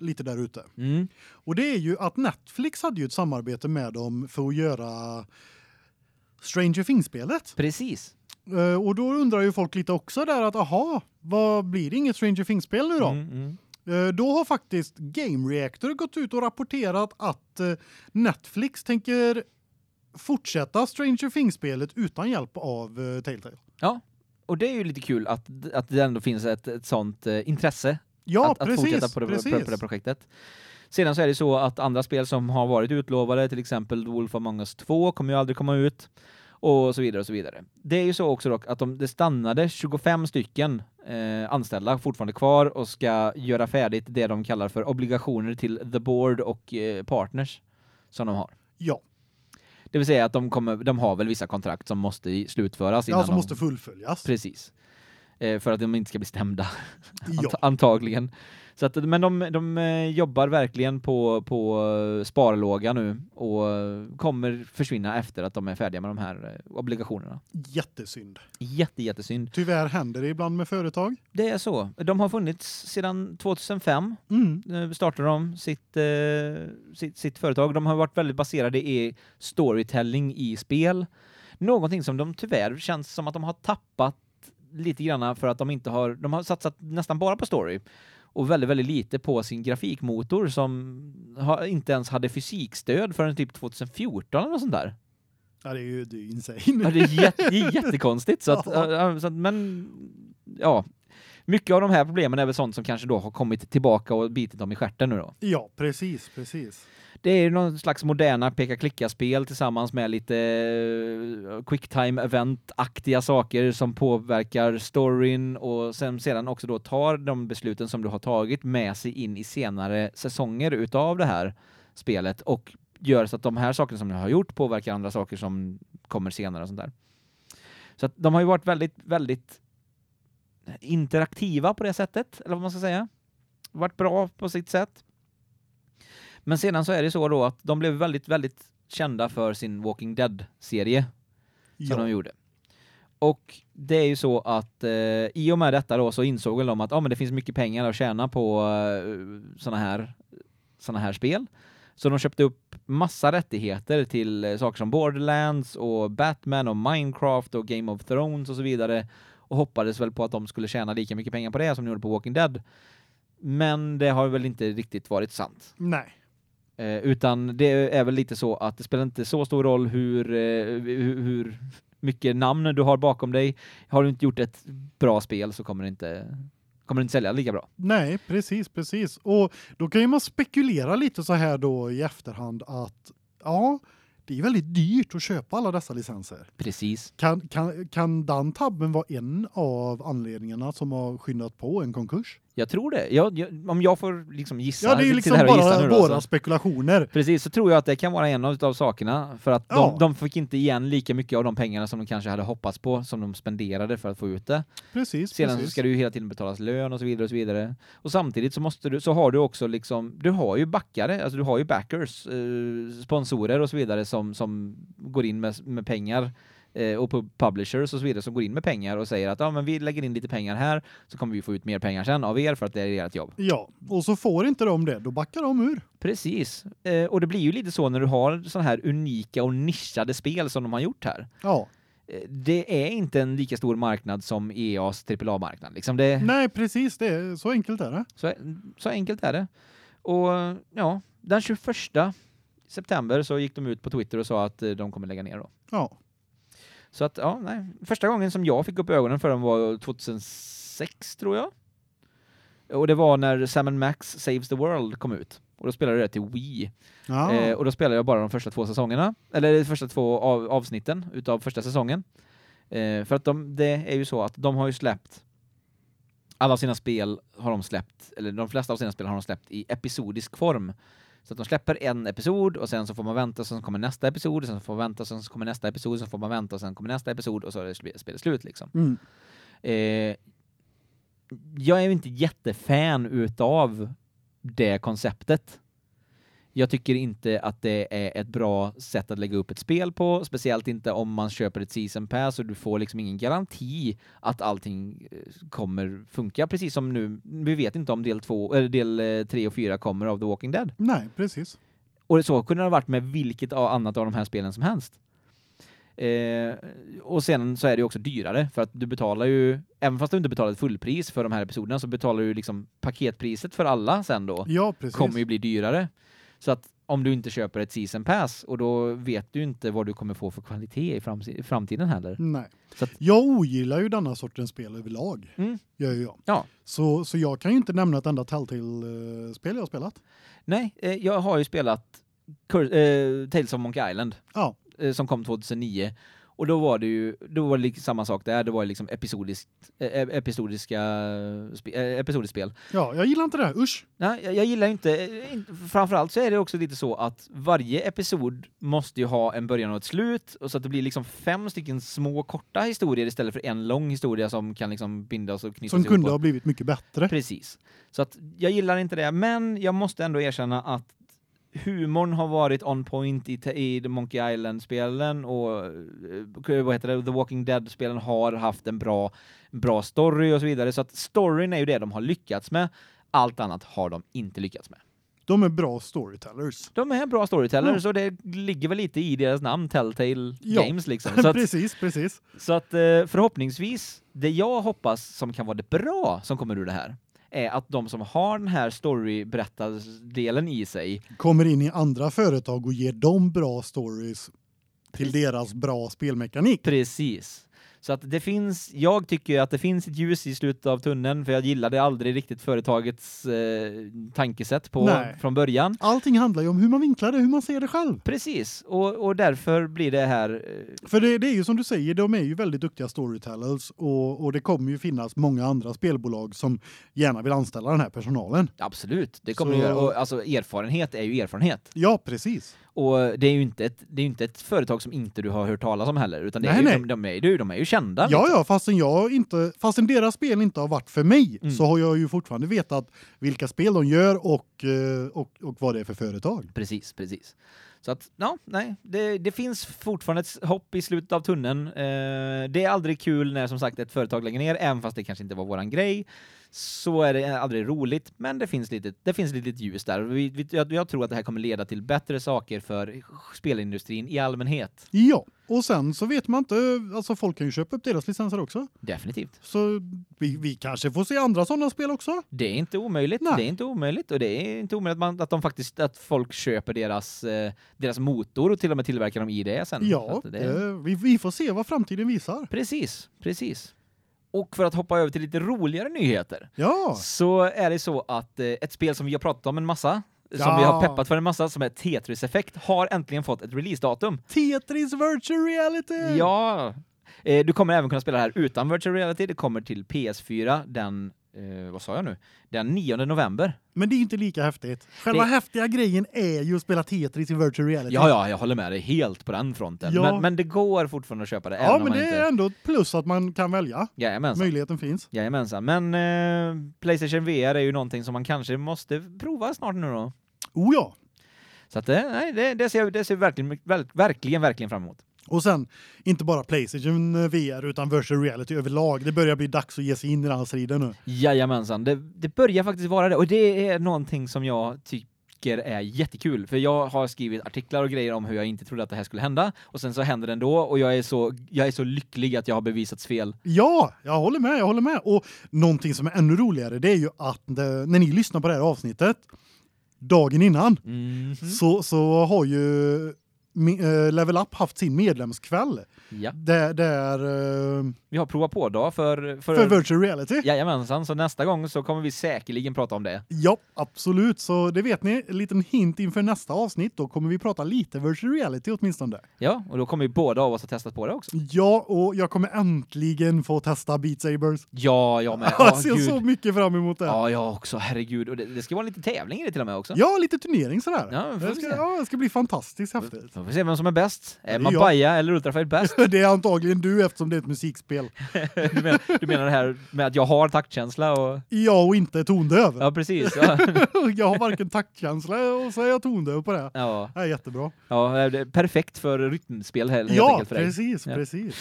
lite där ute. Mm. Och det är ju att Netflix hade ju ett samarbete med dem för att göra Stranger Things-spelet. Precis. Eh, Och då undrar ju folk lite också där att aha, vad blir det inget Stranger Things-spel nu då? Mm, mm. Eh, Då har faktiskt Game Reactor gått ut och rapporterat att eh, Netflix tänker fortsätta Stranger Things-spelet utan hjälp av Telltale. Ja. Och det är ju lite kul att att det ändå finns ett ett sånt eh, intresse Ja, att, att fortsätta på det, precis. på det projektet. Sedan så är det så att andra spel som har varit utlovade, till exempel Wolf Among Us 2 kommer ju aldrig komma ut och så vidare och så vidare. Det är ju så också dock att de, det stannade 25 stycken eh, anställda fortfarande kvar och ska göra färdigt det de kallar för obligationer till the board och eh, partners som de har. Ja, Det vill säga att de kommer de har väl vissa kontrakt som måste slutföras innan ja som de måste fullföljas. Precis. Eh, för att de inte ska bli stämda. Ja. Ant antagligen. Så att, men de, de eh, jobbar verkligen på, på eh, sparlåga nu och kommer försvinna efter att de är färdiga med de här eh, obligationerna. Jättesynd. Jätte, jättesynd. Tyvärr händer det ibland med företag. Det är så. De har funnits sedan 2005. Mm. Startade de sitt, sitt, sitt företag. De har varit väldigt baserade i storytelling i spel. Någonting som de tyvärr känns som att de har tappat lite grann för att de inte har de har satsat nästan bara på story och väldigt väldigt lite på sin grafikmotor som har, inte ens hade fysikstöd förrän typ 2014 eller sånt där. Ja, det är ju det är insane. Ja, det är, det är jättekonstigt så att, Ja. så att men ja, mycket av de här problemen är väl sånt som kanske då har kommit tillbaka och bitit dem i stjärten nu då. Ja, precis, precis. Det är ju någon slags moderna peka-klicka-spel tillsammans med lite eh, quicktime event-aktiga saker som påverkar storyn och sen sedan också då tar de besluten som du har tagit med sig in i senare säsonger utav det här spelet och gör så att de här sakerna som du har gjort påverkar andra saker som kommer senare och sånt där. Så att de har ju varit väldigt, väldigt interaktiva på det sättet, eller vad man ska säga. Varit bra på sitt sätt. Men sedan så är det så då att de blev väldigt, väldigt kända för sin Walking Dead-serie som Ja. de gjorde. Och det är ju så att eh, i och med detta då så insåg väl de att ah, men det finns mycket pengar att tjäna på eh, såna här såna här spel. Så de köpte upp massa rättigheter till eh, saker som Borderlands och Batman och Minecraft och Game of Thrones och så vidare och hoppades väl på att de skulle tjäna lika mycket pengar på det som de gjorde på Walking Dead. Men det har väl inte riktigt varit sant. Nej. Eh, utan det är väl lite så att det spelar inte så stor roll hur, eh, hur, hur mycket namn du har bakom dig. Har du inte gjort ett bra spel så kommer det inte kommer det inte sälja lika bra. Nej, precis, precis. Och då kan ju man spekulera lite så här då i efterhand att ja, det är väldigt dyrt att köpa alla dessa licenser. Precis. Kan kan kan den tabben vara en av anledningarna som har skyndat på en konkurs? Jag tror det. Jag, jag, om jag får liksom gissa Ja, det är ju liksom bara då, våra spekulationer. Precis, så tror jag att det kan vara en av av sakerna för att Ja. de, de fick inte igen lika mycket av de pengarna som de kanske hade hoppats på som de spenderade för att få ut det. Precis, Sedan precis. så ska det ju hela tiden betalas lön och så vidare och så vidare. Och samtidigt så måste du så har du också liksom du har ju backare, alltså du har ju backers, eh, sponsorer och så vidare som som går in med med pengar och pu- publishers och så vidare som går in med pengar och säger att ja men vi lägger in lite pengar här så kommer vi få ut mer pengar sen av er för att det är ert jobb. Ja, och så får inte de det, då backar de ur. Precis. Eh, och det blir ju lite så när du har sådana här unika och nischade spel som de har gjort här. Ja. Eh, Det är inte en lika stor marknad som EAs AAA-marknad. Liksom det, Nej, precis det. är- Så enkelt är det. Så, så enkelt är det. Och ja, den 21 september så gick de ut på Twitter och sa att eh, de kommer lägga ner då. Ja. Så att ja, nej. Första gången som jag fick upp ögonen för dem var 2006 tror jag. Och det var när Sam Max Saves the World kom ut. Och då spelade jag det till Wii. Ja. Eh, och då spelade jag bara de första två säsongerna, eller de första två av, avsnitten utav första säsongen. Eh, för att de, det är ju så att de har ju släppt alla sina spel har de släppt, eller de flesta av sina spel har de släppt i episodisk form. Så att de släpper en episod och sen så får man vänta sen kommer nästa episod, och sen får man vänta sen så kommer nästa episod, sen får man vänta och sen kommer nästa episod och så är spelet slut liksom. Mm. Eh, jag är inte jättefan utav det konceptet. Jag tycker inte att det är ett bra sätt att lägga upp ett spel på, speciellt inte om man köper ett season pass och du får liksom ingen garanti att allting eh, kommer funka precis som nu. Vi vet inte om del 2 eller del 3 och 4 kommer av The Walking Dead. Nej, precis. Och så kunde det ha varit med vilket av annat av de här spelen som helst. Eh, och sen så är det också dyrare för att du betalar ju, även fast du inte betalar ett fullpris för de här episoderna så betalar du liksom paketpriset för alla sen då Ja, precis. kommer ju bli dyrare. Så att om du inte köper ett season pass och då vet du inte vad du kommer få för kvalitet i framtiden heller. Nej. Så att- Jag ogillar ju denna sortens spel överlag. Mm. Gör jag. Ja. Så så jag kan ju inte nämna ett enda Telltale-spel jag har spelat. Nej, eh, jag har ju spelat Cur- eh, Tales of Monkey Island Ja. eh, som kom 2009 och då var det ju då var det liksom samma sak där, det var liksom episodiskt eh, episodiska spe, eh, episodiskt spel. Ja, jag gillar inte det. här. Usch. Nej, jag, jag gillar inte in- framförallt så är det också lite så att varje episod måste ju ha en början och ett slut och så att det blir liksom fem stycken små korta historier istället för en lång historia som kan liksom bindas och knytas Som ihop. kunde och- ha blivit mycket bättre. Precis. Så att jag gillar inte det, men jag måste ändå erkänna att humorn har varit on point i, i The Monkey Island-spelen och eh, vad heter det, The Walking Dead-spelen har haft en bra, bra story och så vidare. Så att storyn är ju det de har lyckats med. Allt annat har de inte lyckats med. De är bra storytellers. De är bra storytellers Ja. och det ligger väl lite i deras namn, Telltale Ja. Games liksom. Så att, precis, precis. så att eh, förhoppningsvis, det jag hoppas som kan vara det bra som kommer ur det här, är att de som har den här storyberättardelen i sig, Kommer in i andra företag och ger dem bra stories till deras bra spelmekanik. precis. Så att det finns, jag tycker att det finns ett ljus i slutet av tunneln, för jag gillade aldrig riktigt företagets eh, tankesätt på Nej. från början. Allting handlar ju om hur man vinklar det, hur man ser det själv. Precis, och, och därför blir det här eh, För det, det är ju som du säger, de är ju väldigt duktiga storytellers och, och det kommer ju finnas många andra spelbolag som gärna vill anställa den här personalen. absolut, det kommer Så- göra. Och alltså erfarenhet är ju erfarenhet. Ja, precis. Och det är ju inte ett, det är inte ett företag som inte du har hört talas om heller, utan det är Nej, ju, nej. De, de, är, ju- de är ju kända. Ja, liksom. ja, fastän jag inte fastän deras spel inte har varit för mig Mm. så har jag ju fortfarande vetat vilka spel de gör och eh, och och vad det är för företag. Precis, precis. Så att, ja, nej, det, det finns fortfarande ett hopp i slutet av tunneln. Eh, det är aldrig kul när som sagt ett företag lägger ner, även fast det kanske inte var våran grej. Så är det aldrig roligt, men det finns lite, det finns lite ljus där. Vi, vi, jag, jag tror att det här kommer leda till bättre saker för spelindustrin i allmänhet. Ja, och sen så vet man inte alltså folk kan ju köpa upp deras licenser också. Definitivt. Så vi, vi kanske får se andra sådana spel också. Det är inte omöjligt. Nej. Det är inte omöjligt och det är inte omöjligt att, man, att de faktiskt att folk köper deras eh, deras motor och till och med tillverkar dem i det sen. Ja, det, eh, vi, vi får se vad framtiden visar. Precis, precis. Och för att hoppa över till lite roligare nyheter Ja, så är det så att eh, ett spel som vi har pratat om en massa som Ja. vi har peppat för en massa som är Tetris Effect har äntligen fått ett releasedatum. Tetris virtual reality. Ja. Eh, du kommer även kunna spela det här utan virtual reality. Det kommer till PS4 den eh, vad sa jag nu? Den 9 november. Men det är ju inte lika häftigt. Själva Det- häftiga grejen är ju att spela Tetris i virtual reality. Ja, ja, jag håller med dig helt på den fronten. Ja. Men, men det går fortfarande att köpa det. Ja, men det inte... är ändå ett plus att man kan välja. Jajamensan. Möjligheten finns. Jajamensan. Men eh, Playstation VR är ju någonting som man kanske måste prova snart nu då. Oh ja. Så att det, nej, det, det ser, det ser verkligen, verk, verkligen, verkligen fram emot. Och sen inte bara Playstation VR utan virtual reality överlag. Det börjar bli dags att ge sig in i den här striden nu. Jajamensan, det, det börjar faktiskt vara det. Och det är någonting som jag tycker är jättekul. För jag har skrivit artiklar och grejer om hur jag inte trodde att det här skulle hända. Och sen så händer det ändå. Och jag är så, jag är så lycklig att jag har bevisats fel. Ja, jag håller med, jag håller med. Och någonting som är ännu roligare det är ju att eh, när ni lyssnar på det här avsnittet dagen innan Mhm. så så har ju eh, Level Up haft sin medlemskväll Ja. där där eh, Vi har provat på då för, för, för virtual reality. Jajamensan, så nästa gång så kommer vi säkerligen prata om det. Ja, absolut. Så det vet ni, en liten hint inför nästa avsnitt då kommer vi prata lite virtual reality åtminstone. Ja, och då kommer ju båda av oss ha testat på det också. Ja, och jag kommer äntligen få testa Beat Sabers. Ja, jag med. Jag Ja, ser så mycket fram emot det. Ja, jag också. Herregud. Och det, det ska vara lite tävling i det till och med också. Ja, lite turnering sådär. Ja, det, ska, ja, det ska bli fantastiskt häftigt. Så får vi se vem som är bäst. Är är man. Baja eller Ultrafight bäst? Det är antagligen du eftersom det är ett musikspel. Du menar, du menar det här med att jag har taktkänsla och... Ja, och inte tondöv. Ja, precis. Ja, jag har varken taktkänsla och så är jag tondöv på det. ja, Det är jättebra. ja det är perfekt för rytmspel helt Ja, enkelt för dig. precis, Ja. precis.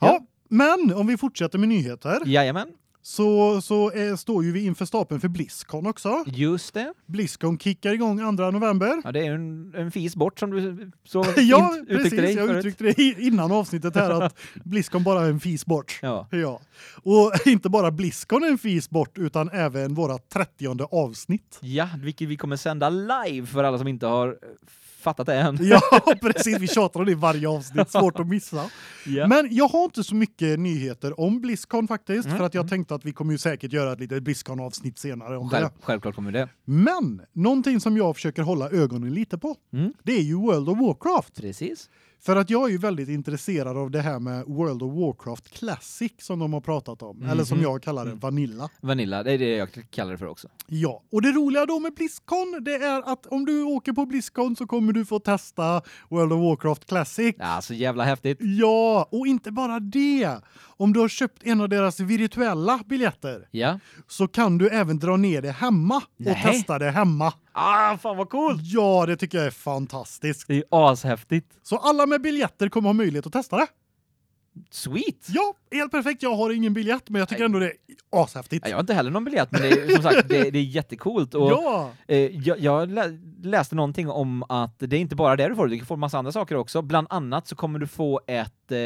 Ja. Ja, men om vi fortsätter med nyheter Jajamän, så så är, står ju vi inför stapeln för Blizzcon också. just det. Blizzcon kickar igång 2 november. Ja, det är en, en fis bort som du så Ja, uttryckte precis. dig Jag förut. uttryckte det innan avsnittet här att Blizzcon bara är en fis bort. Ja. Ja. Och inte bara Blizzcon är en fis bort utan även våra 30 avsnitt. ja, vilket vi kommer sända live för alla som inte har eh, fattat det än. Ja, precis. Vi tjatar om det i varje avsnitt. Svårt att missa. Ja. Men jag har inte så mycket nyheter om Blizzcon faktiskt Mm, för att jag tänkte att vi kommer ju säkert göra ett litet Blizzcon avsnitt senare om Själv, det. självklart kommer det. Men någonting som jag försöker hålla ögonen lite på. Mm. Det är ju World of Warcraft. Precis. För att jag är ju väldigt intresserad av det här med World of Warcraft Classic som de har pratat om eller som Mhm. jag kallar det Vanilla. Vanilla, det är det jag kallar det för också. Ja, och det roliga då med BlizzCon det är att om du åker på BlizzCon så kommer du få testa World of Warcraft Classic. Ja, så jävla häftigt. Ja, och inte bara det. Om du har köpt en av deras virtuella biljetter Ja. så kan du även dra ner det hemma och Nej. testa det hemma. Ah, fan vad coolt! Ja, det tycker jag är fantastiskt. Det är ashäftigt. Så alla med biljetter kommer ha möjlighet att testa det. Sweet! Ja, helt perfekt. Jag har ingen biljett, men jag tycker ändå det är ashäftigt. Ja, Jag har inte heller någon biljett, men det är, som sagt, det, det är jättecoolt. Och, Ja, eh, jag jag lä läste någonting om att det är inte bara det du får, du kan få massa andra saker också. Bland annat så kommer du få ett, eh,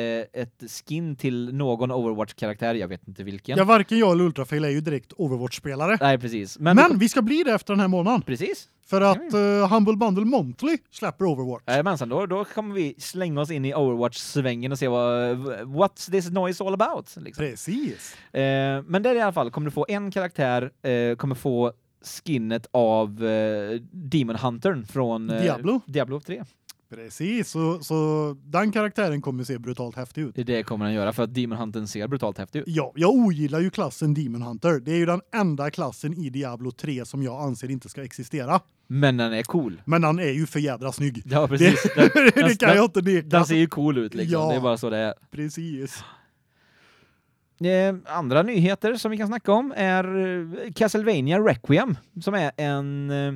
ett skin till någon Overwatch-karaktär, jag vet inte vilken. ja varken jag eller Ultrafail är ju direkt Overwatch-spelare. Nej, precis. Men, Men, vi ska bli det efter den här månaden. Precis. För att uh, Humble Bundle Monthly släpper Overwatch. Jajamensan, då, då kommer vi slänga oss in i Overwatch-svängen och se vad what's this noise all about. Liksom. Precis. Eh, men det är i alla fall, kommer du få en karaktär, eh, kommer få skinnet av Demon Huntern från Diablo. Diablo 3. Precis, så, så den karaktären kommer se brutalt häftig ut. Det, det kommer han göra för att Demon Huntern ser brutalt häftig ut. Ja, jag ogillar ju klassen Demon Hunter. Det är ju den enda klassen i Diablo 3 som jag anser inte ska existera. Men den är cool. Men han är ju för jädra snygg. Ja, precis. Den, det kan jag inte neka. den ser ju cool ut liksom. Ja. Det är bara så det är. Precis. Eh, andra nyheter som vi kan snacka om är eh, Castlevania Requiem som är en eh,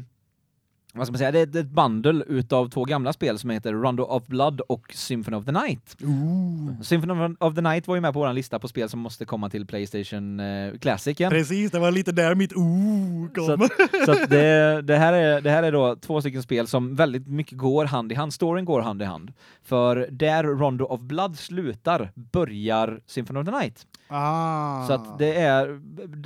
vad ska man säga, det är ett- bundle utav två gamla spel som heter Rondo of Blood och Symphony of the Night. Ooh. Symphony of the Night var ju med på vår lista på spel som måste komma till Playstation eh, Classic igen. Precis, det var lite där mitt ooh kom. Så att, så att det, det, här är, det här är då två stycken spel som väldigt mycket går hand i hand. Storyn går hand i hand. För där Rondo of Blood slutar börjar Symphony of the Night. ah. Så att det är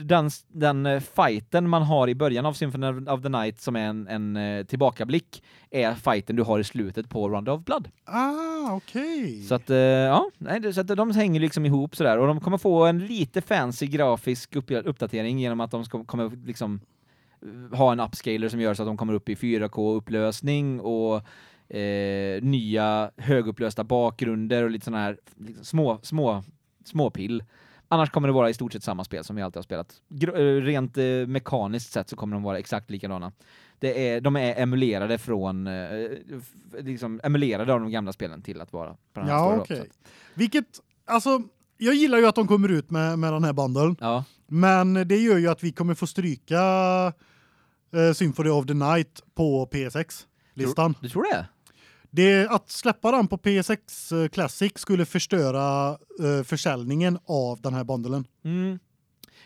den, den eh, fighten man har i början av Symphony of the Night som är en, en eh, tillbakablick är fighten du har i slutet på Rondo of Blood. Ah, okej. Så att eh, ja, nej, så att de hänger liksom ihop sådär och de kommer få en lite fancy grafisk upp, uppdatering genom att de ska, kommer liksom eh, ha en upscaler som gör så att de kommer upp i 4K upplösning och eh, nya högupplösta bakgrunder och lite sådana här liksom, små små småpill. Annars kommer det vara i stort sett samma spel som vi alltid har spelat. Gr eh, rent eh, mekaniskt sett så kommer de vara exakt likadana. Det är, de är emulerade från, eh, liksom emulerade av de gamla spelen till att vara på den här Ja, okej. att- Vilket alltså jag gillar ju att de kommer ut med med den här bundlen, Ja, men det gör ju att vi kommer få stryka eh, Symphony of the Night på PS6 listan. du tror det? Det att släppa den på PS6 eh, Classic skulle förstöra eh, försäljningen av den här bundlen. Mm.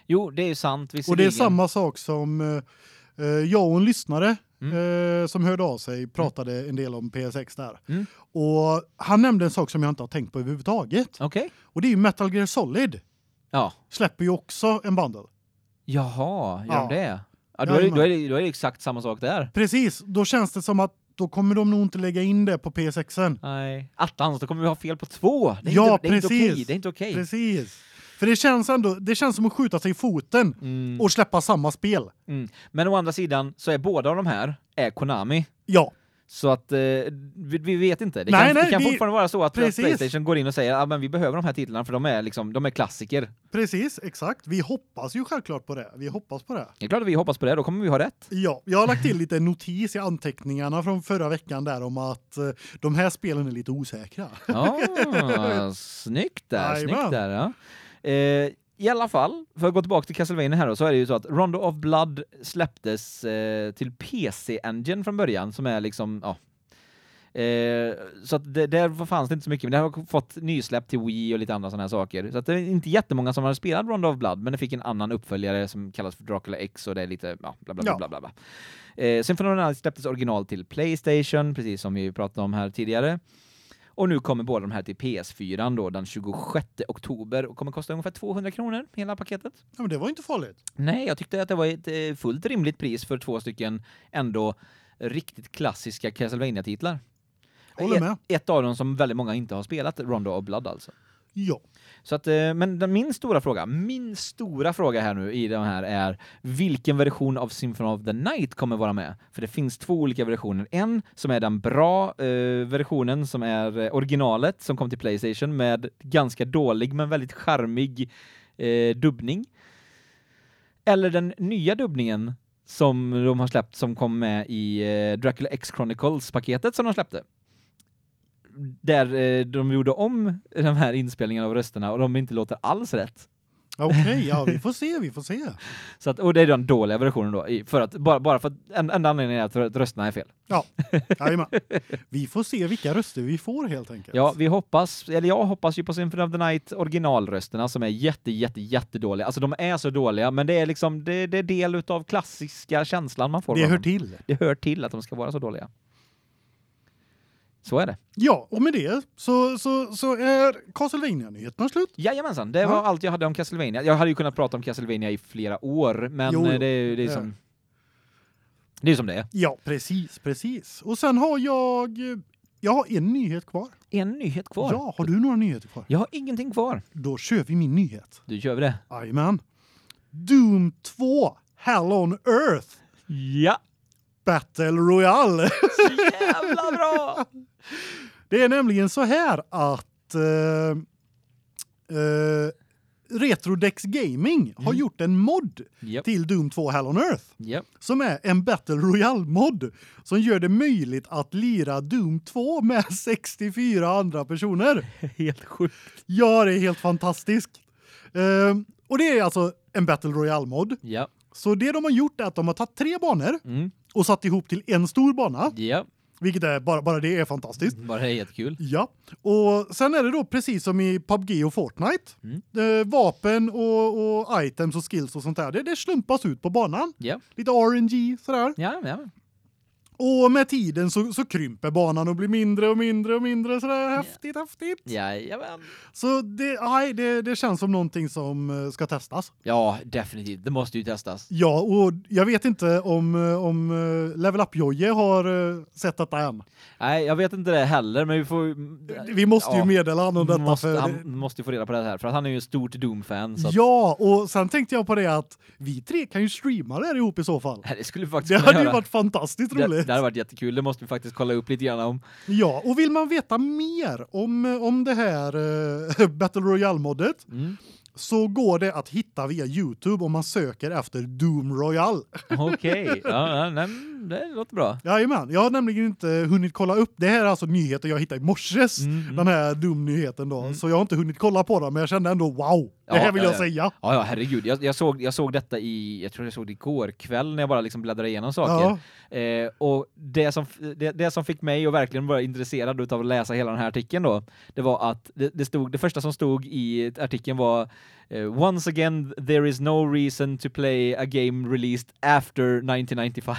Jo, det är ju sant Och det är visserligen. samma sak som eh, eh, jag och en lyssnare Mm. eh, som hörde av sig pratade en del om PS6 där. Mm. Och han nämnde en sak som jag inte har tänkt på överhuvudtaget. Okej. Och det är ju Metal Gear Solid. Ja. Släpper ju också en bundle. Jaha, gör Ja. de det? Ja, då är, då, är det, då är det exakt samma sak där. Precis, då känns det som att då kommer de nog inte lägga in det på PS6. Nej. Attans, då kommer vi ha fel på två. Det är Ja, inte, det är inte. Det är inte okej. Precis. För det känns ändå det känns som att skjuta sig i foten Mm, och släppa samma spel. mm. Men å andra sidan så är båda av de här är Konami. Ja, Så att eh, vi, vi vet inte. Det Nej, kan, nej, det kan vi- fortfarande vara så att, att. Playstation går in och säger att ah, men vi behöver de här titlarna för de är liksom de är klassiker. precis, exakt. Vi hoppas ju självklart på det. Vi hoppas på det. Det är klart att vi hoppas på det, då kommer vi ha rätt. Ja, jag har lagt till lite notis i anteckningarna från förra veckan där om att eh, de här spelen är lite osäkra. Ja, snyggt där, Jajamän. snyggt där. Ja. Eh, I alla fall, för att gå tillbaka till Castlevania här då, så är det ju så att Rondo of Blood släpptes eh, till PC Engine från början, som är liksom, ja. Eh, så att det, där fanns det inte så mycket, men det har fått nysläpp till Wii och lite andra sådana här saker. Så att det är inte jättemånga som har spelat Rondo of Blood, men det fick en annan uppföljare som kallas för Dracula X och det är lite, ja, bla bla bla Ja. bla bla. bla. Eh, of the Night släpptes original till Playstation, precis som vi pratade om här tidigare. Och nu kommer båda de här till PS4 då den 26 oktober och kommer kosta ungefär 200 kronor hela paketet. Ja, men det var inte farligt. Nej, jag tyckte att det var ett eh, fullt rimligt pris för två stycken ändå riktigt klassiska Castlevania-titlar. Håller Ett- med. Ett av dem som väldigt många inte har spelat, Rondo of Blood alltså. Ja. Så att, eh, men min stora fråga, min stora fråga här nu i den här är vilken version av Symphony of the Night kommer vara med? För det finns två olika versioner. En som är den bra eh, versionen som är eh, originalet som kom till Playstation med ganska dålig men väldigt charmig eh, dubbning. Eller den nya dubbningen som de har släppt som kom med i eh, Dracula X Chronicles paketet som de släppte där eh, de gjorde om de här inspelningarna av rösterna och de inte låter alls rätt. Okej, ja, vi får se, vi får se. Så att, och det är den dåliga versionen då, för att, bara, bara för att en, enda anledningen är att rö- rösterna är fel. Ja. Jajamän. Vi får se vilka röster vi får helt enkelt. Ja, vi hoppas, eller jag hoppas ju på Symphony of the Night originalrösterna som är jätte, jätte, jättedåliga. Alltså de är så dåliga, men det är liksom, det, det är del utav klassiska känslan man får. det hör dem. till. Det hör till att de ska vara så dåliga. Så är det. Ja, och med det så så så är Castlevania-nyheterna slut. Jajamensan, det var Ja. allt jag hade om Castlevania. Jag hade ju kunnat prata om Castlevania i flera år, men Jo, det, är- det är Ja. som det är som det är. Ja, precis, precis. Och sen har jag jag har en nyhet kvar. En nyhet kvar. Ja, har du några nyheter kvar? Jag har ingenting kvar. Då kör vi min nyhet. Du kör vi det. Jajamän. Doom 2 Hell on Earth Ja. Battle Royale. Jävla bra! Det är nämligen så här att eh, eh, Retrodex Gaming har Mm. gjort en mod Japp. till Doom 2 Hell on Earth Japp. som är en Battle Royale mod som gör det möjligt att lira Doom 2 med 64 andra personer. Helt sjukt. Ja, det är helt fantastiskt. Ehm, och det är alltså en Battle Royale-mod. Ja. Så det de har gjort är att de har tagit tre banor Mm. och satt ihop till en stor bana, Ja. Vilket är bara bara det är fantastiskt. Bara det är jättekul. Ja, och sen är det då precis som i PubG och Fortnite. Mm. Vapen och, och items och skills och sånt där. Det, det slumpas ut på banan. Ja. Lite RNG sådär. Ja, ja. Och med tiden så, så krymper banan och blir mindre och mindre och mindre sådär häftigt häftigt. Jajamän. Så det nej, det det känns som någonting som eh, ska testas. Ja, definitivt. Det måste ju testas. Ja, och jag vet inte om eh, om eh, Level Up Joje har sett detta än. Nej, jag vet inte det heller, men vi får Vi måste ju Ja, meddela honom detta måste, för han måste ju få reda på det här för att han är ju en stort Doom-fan så att, Ja, och sen tänkte jag på det att vi tre kan ju streama det här ihop i så fall. det skulle faktiskt Det hade ju göra. varit fantastiskt det, roligt. det hade varit jättekul. Det måste vi faktiskt kolla upp lite grann om. Ja, och vill man veta mer om om det här eh, Battle Royale modet Mm. så går det att hitta via Youtube om man söker efter Doom Royale. Okej. Ja, ja, nej, det låter bra. Jajamän, jag har nämligen inte hunnit kolla upp. Det här är alltså nyheter jag hittade i morses. Mm, mm. Den här Doom-nyheten då. Mm. Så jag har inte hunnit kolla på den, men jag kände ändå wow. Det Ja, här vill ja, jag ja. säga. Ja, ja, herregud. Jag, jag såg jag såg detta i jag tror jag såg det igår kväll när jag bara liksom bläddrade igenom saker. Eh, och det som det, det som fick mig att verkligen vara intresserad utav att läsa hela den här artikeln då, det var att det, det stod det första som stod i artikeln var eh, once again there is no reason to play a game released after 1995.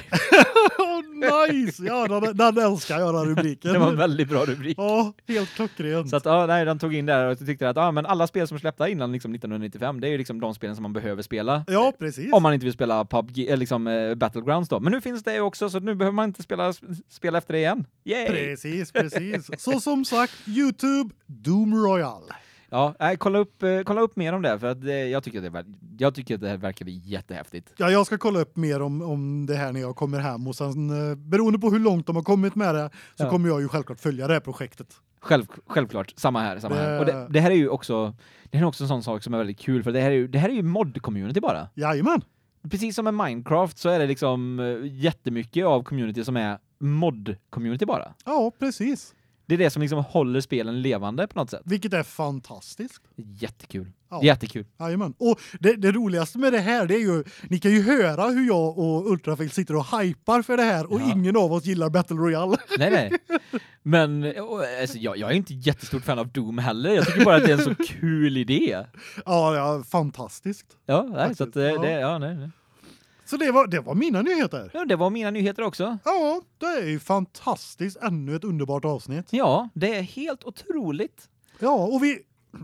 oh, nice! Ja, den, den älskar jag den rubriken. det var en väldigt bra rubrik. Ja, helt klockrent. Så att ja, nej, de tog in där och tyckte att ja, men alla spel som släppta innan liksom 1995, det är ju liksom de spelen som man behöver spela. ja, precis. Om man inte vill spela PUBG eller liksom eh, Battlegrounds då. Men nu finns det också så nu behöver man inte spela spela efter det igen. Yay! Precis, precis. Så som sagt, Youtube Doom Royale. Ja, nej, kolla upp eh, kolla upp mer om det för att eh, jag tycker att det jag tycker att det här verkar jättehäftigt. Ja, jag ska kolla upp mer om om det här när jag kommer hem och sen eh, beroende på hur långt de har kommit med det så Ja. kommer jag ju självklart följa det här projektet. Själv, självklart samma här, samma här. Det- Och det, det här är ju också det här är också en sån sak som är väldigt kul för det här är ju det här är ju mod community bara. Jajamän. Precis som med Minecraft så är det liksom jättemycket av community som är mod community bara. Ja, precis. Det är det som liksom håller spelen levande på något sätt. Vilket är fantastiskt. Jättekul. Ja. Jättekul. Jajamän. Och det, det roligaste med det här det är ju ni kan ju höra hur jag och Ultrafail sitter och hypar för det här och Ja. ingen av oss gillar Battle Royale. Nej, nej. Men och, alltså, jag, jag är inte jättestort fan av Doom heller. Jag tycker bara att det är en så kul idé. ja, ja, fantastiskt. Ja, nej, så att det, Faktiskt, ja. det ja, nej, nej. Så det var det var mina nyheter. Ja, det var mina nyheter också. Ja, det är ju fantastiskt. Ännu ett underbart avsnitt. Ja, det är helt otroligt. Ja, och vi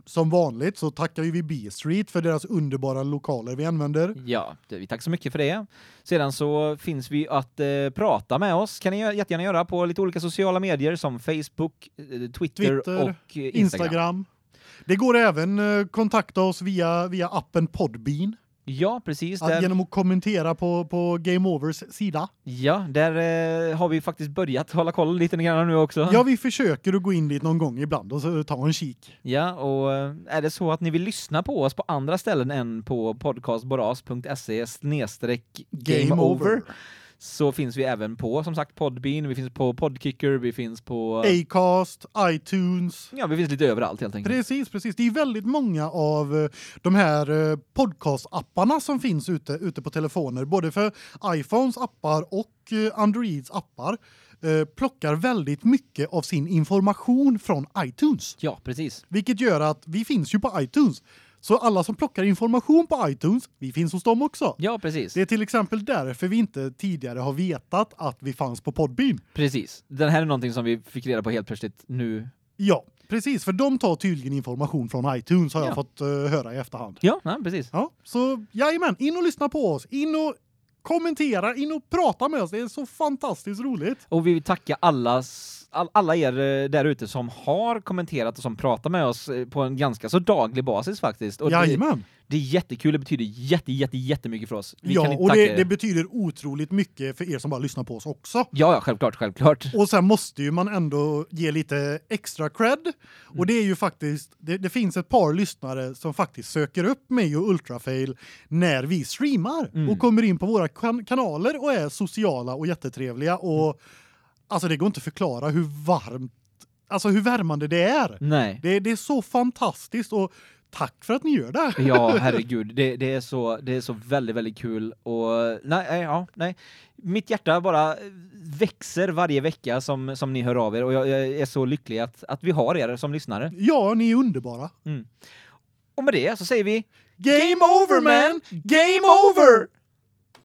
som vanligt så tackar vi B Street för deras underbara lokaler vi använder. Ja, vi tackar så mycket för det. Sedan så finns vi att eh, prata med oss. Kan ni jättegärna göra på lite olika sociala medier som Facebook, eh, Twitter, Twitter, och eh, Instagram. Instagram. Det går även eh, kontakta oss via via appen Podbean Ja, precis. att, Där, genom att kommentera på på Game Overs sida. ja, där eh, har vi faktiskt börjat hålla koll lite grann nu också. Ja, vi försöker att gå in dit någon gång ibland och så ta en kik. Ja, och eh, är det så att ni vill lyssna på oss på andra ställen än på podcastboras.se snedstreck game over så finns vi även på som sagt Podbean, vi finns på Podkicker, vi finns på Acast, iTunes. Ja, vi finns lite överallt helt enkelt. Precis, precis. Det är väldigt många av eh, de här eh, podcast-apparna som finns ute ute på telefoner, både för iPhones appar och eh, Androids appar. plockar väldigt mycket av sin information från iTunes. Ja, precis. Vilket gör att vi finns ju på iTunes. Så alla som plockar information på iTunes, vi finns hos dem också. Ja, precis. Det är till exempel därför vi inte tidigare har vetat att vi fanns på Podbean. Precis. Den här är någonting som vi fick reda på helt plötsligt nu. Ja, precis, för de tar tydligen information från iTunes har jag Ja. fått eh, höra i efterhand. Ja, nej, precis. Ja, så jajamän, in och lyssna på oss. In och kommentera, in och prata med oss. Det är så fantastiskt roligt. Och vi vill tacka alla all, alla er eh, där ute som har kommenterat och som pratar med oss eh, på en ganska så daglig basis faktiskt. Och det, Jajamän. det är jättekul, det betyder jätte jätte jättemycket för oss. Vi Ja, och det, det betyder otroligt mycket för er som bara lyssnar på oss också. Ja, ja, självklart, självklart. Och sen måste ju man ändå ge lite extra cred. Och det är ju faktiskt det, det finns ett par lyssnare som faktiskt söker upp mig och Ultrafail när vi streamar Mm. och kommer in på våra kan kanaler och är sociala och jättetrevliga och alltså det går inte att förklara hur varmt alltså hur värmande det är. Nej. Det, det är så fantastiskt och tack för att ni gör det. Ja, herregud. Det, det är så det är så väldigt väldigt kul och nej eh, ja, nej. Mitt hjärta bara växer varje vecka som som ni hör av er och jag, jag är så lycklig att att vi har er som lyssnare. Ja, ni är underbara. Och med det så säger vi Game over man! Game over!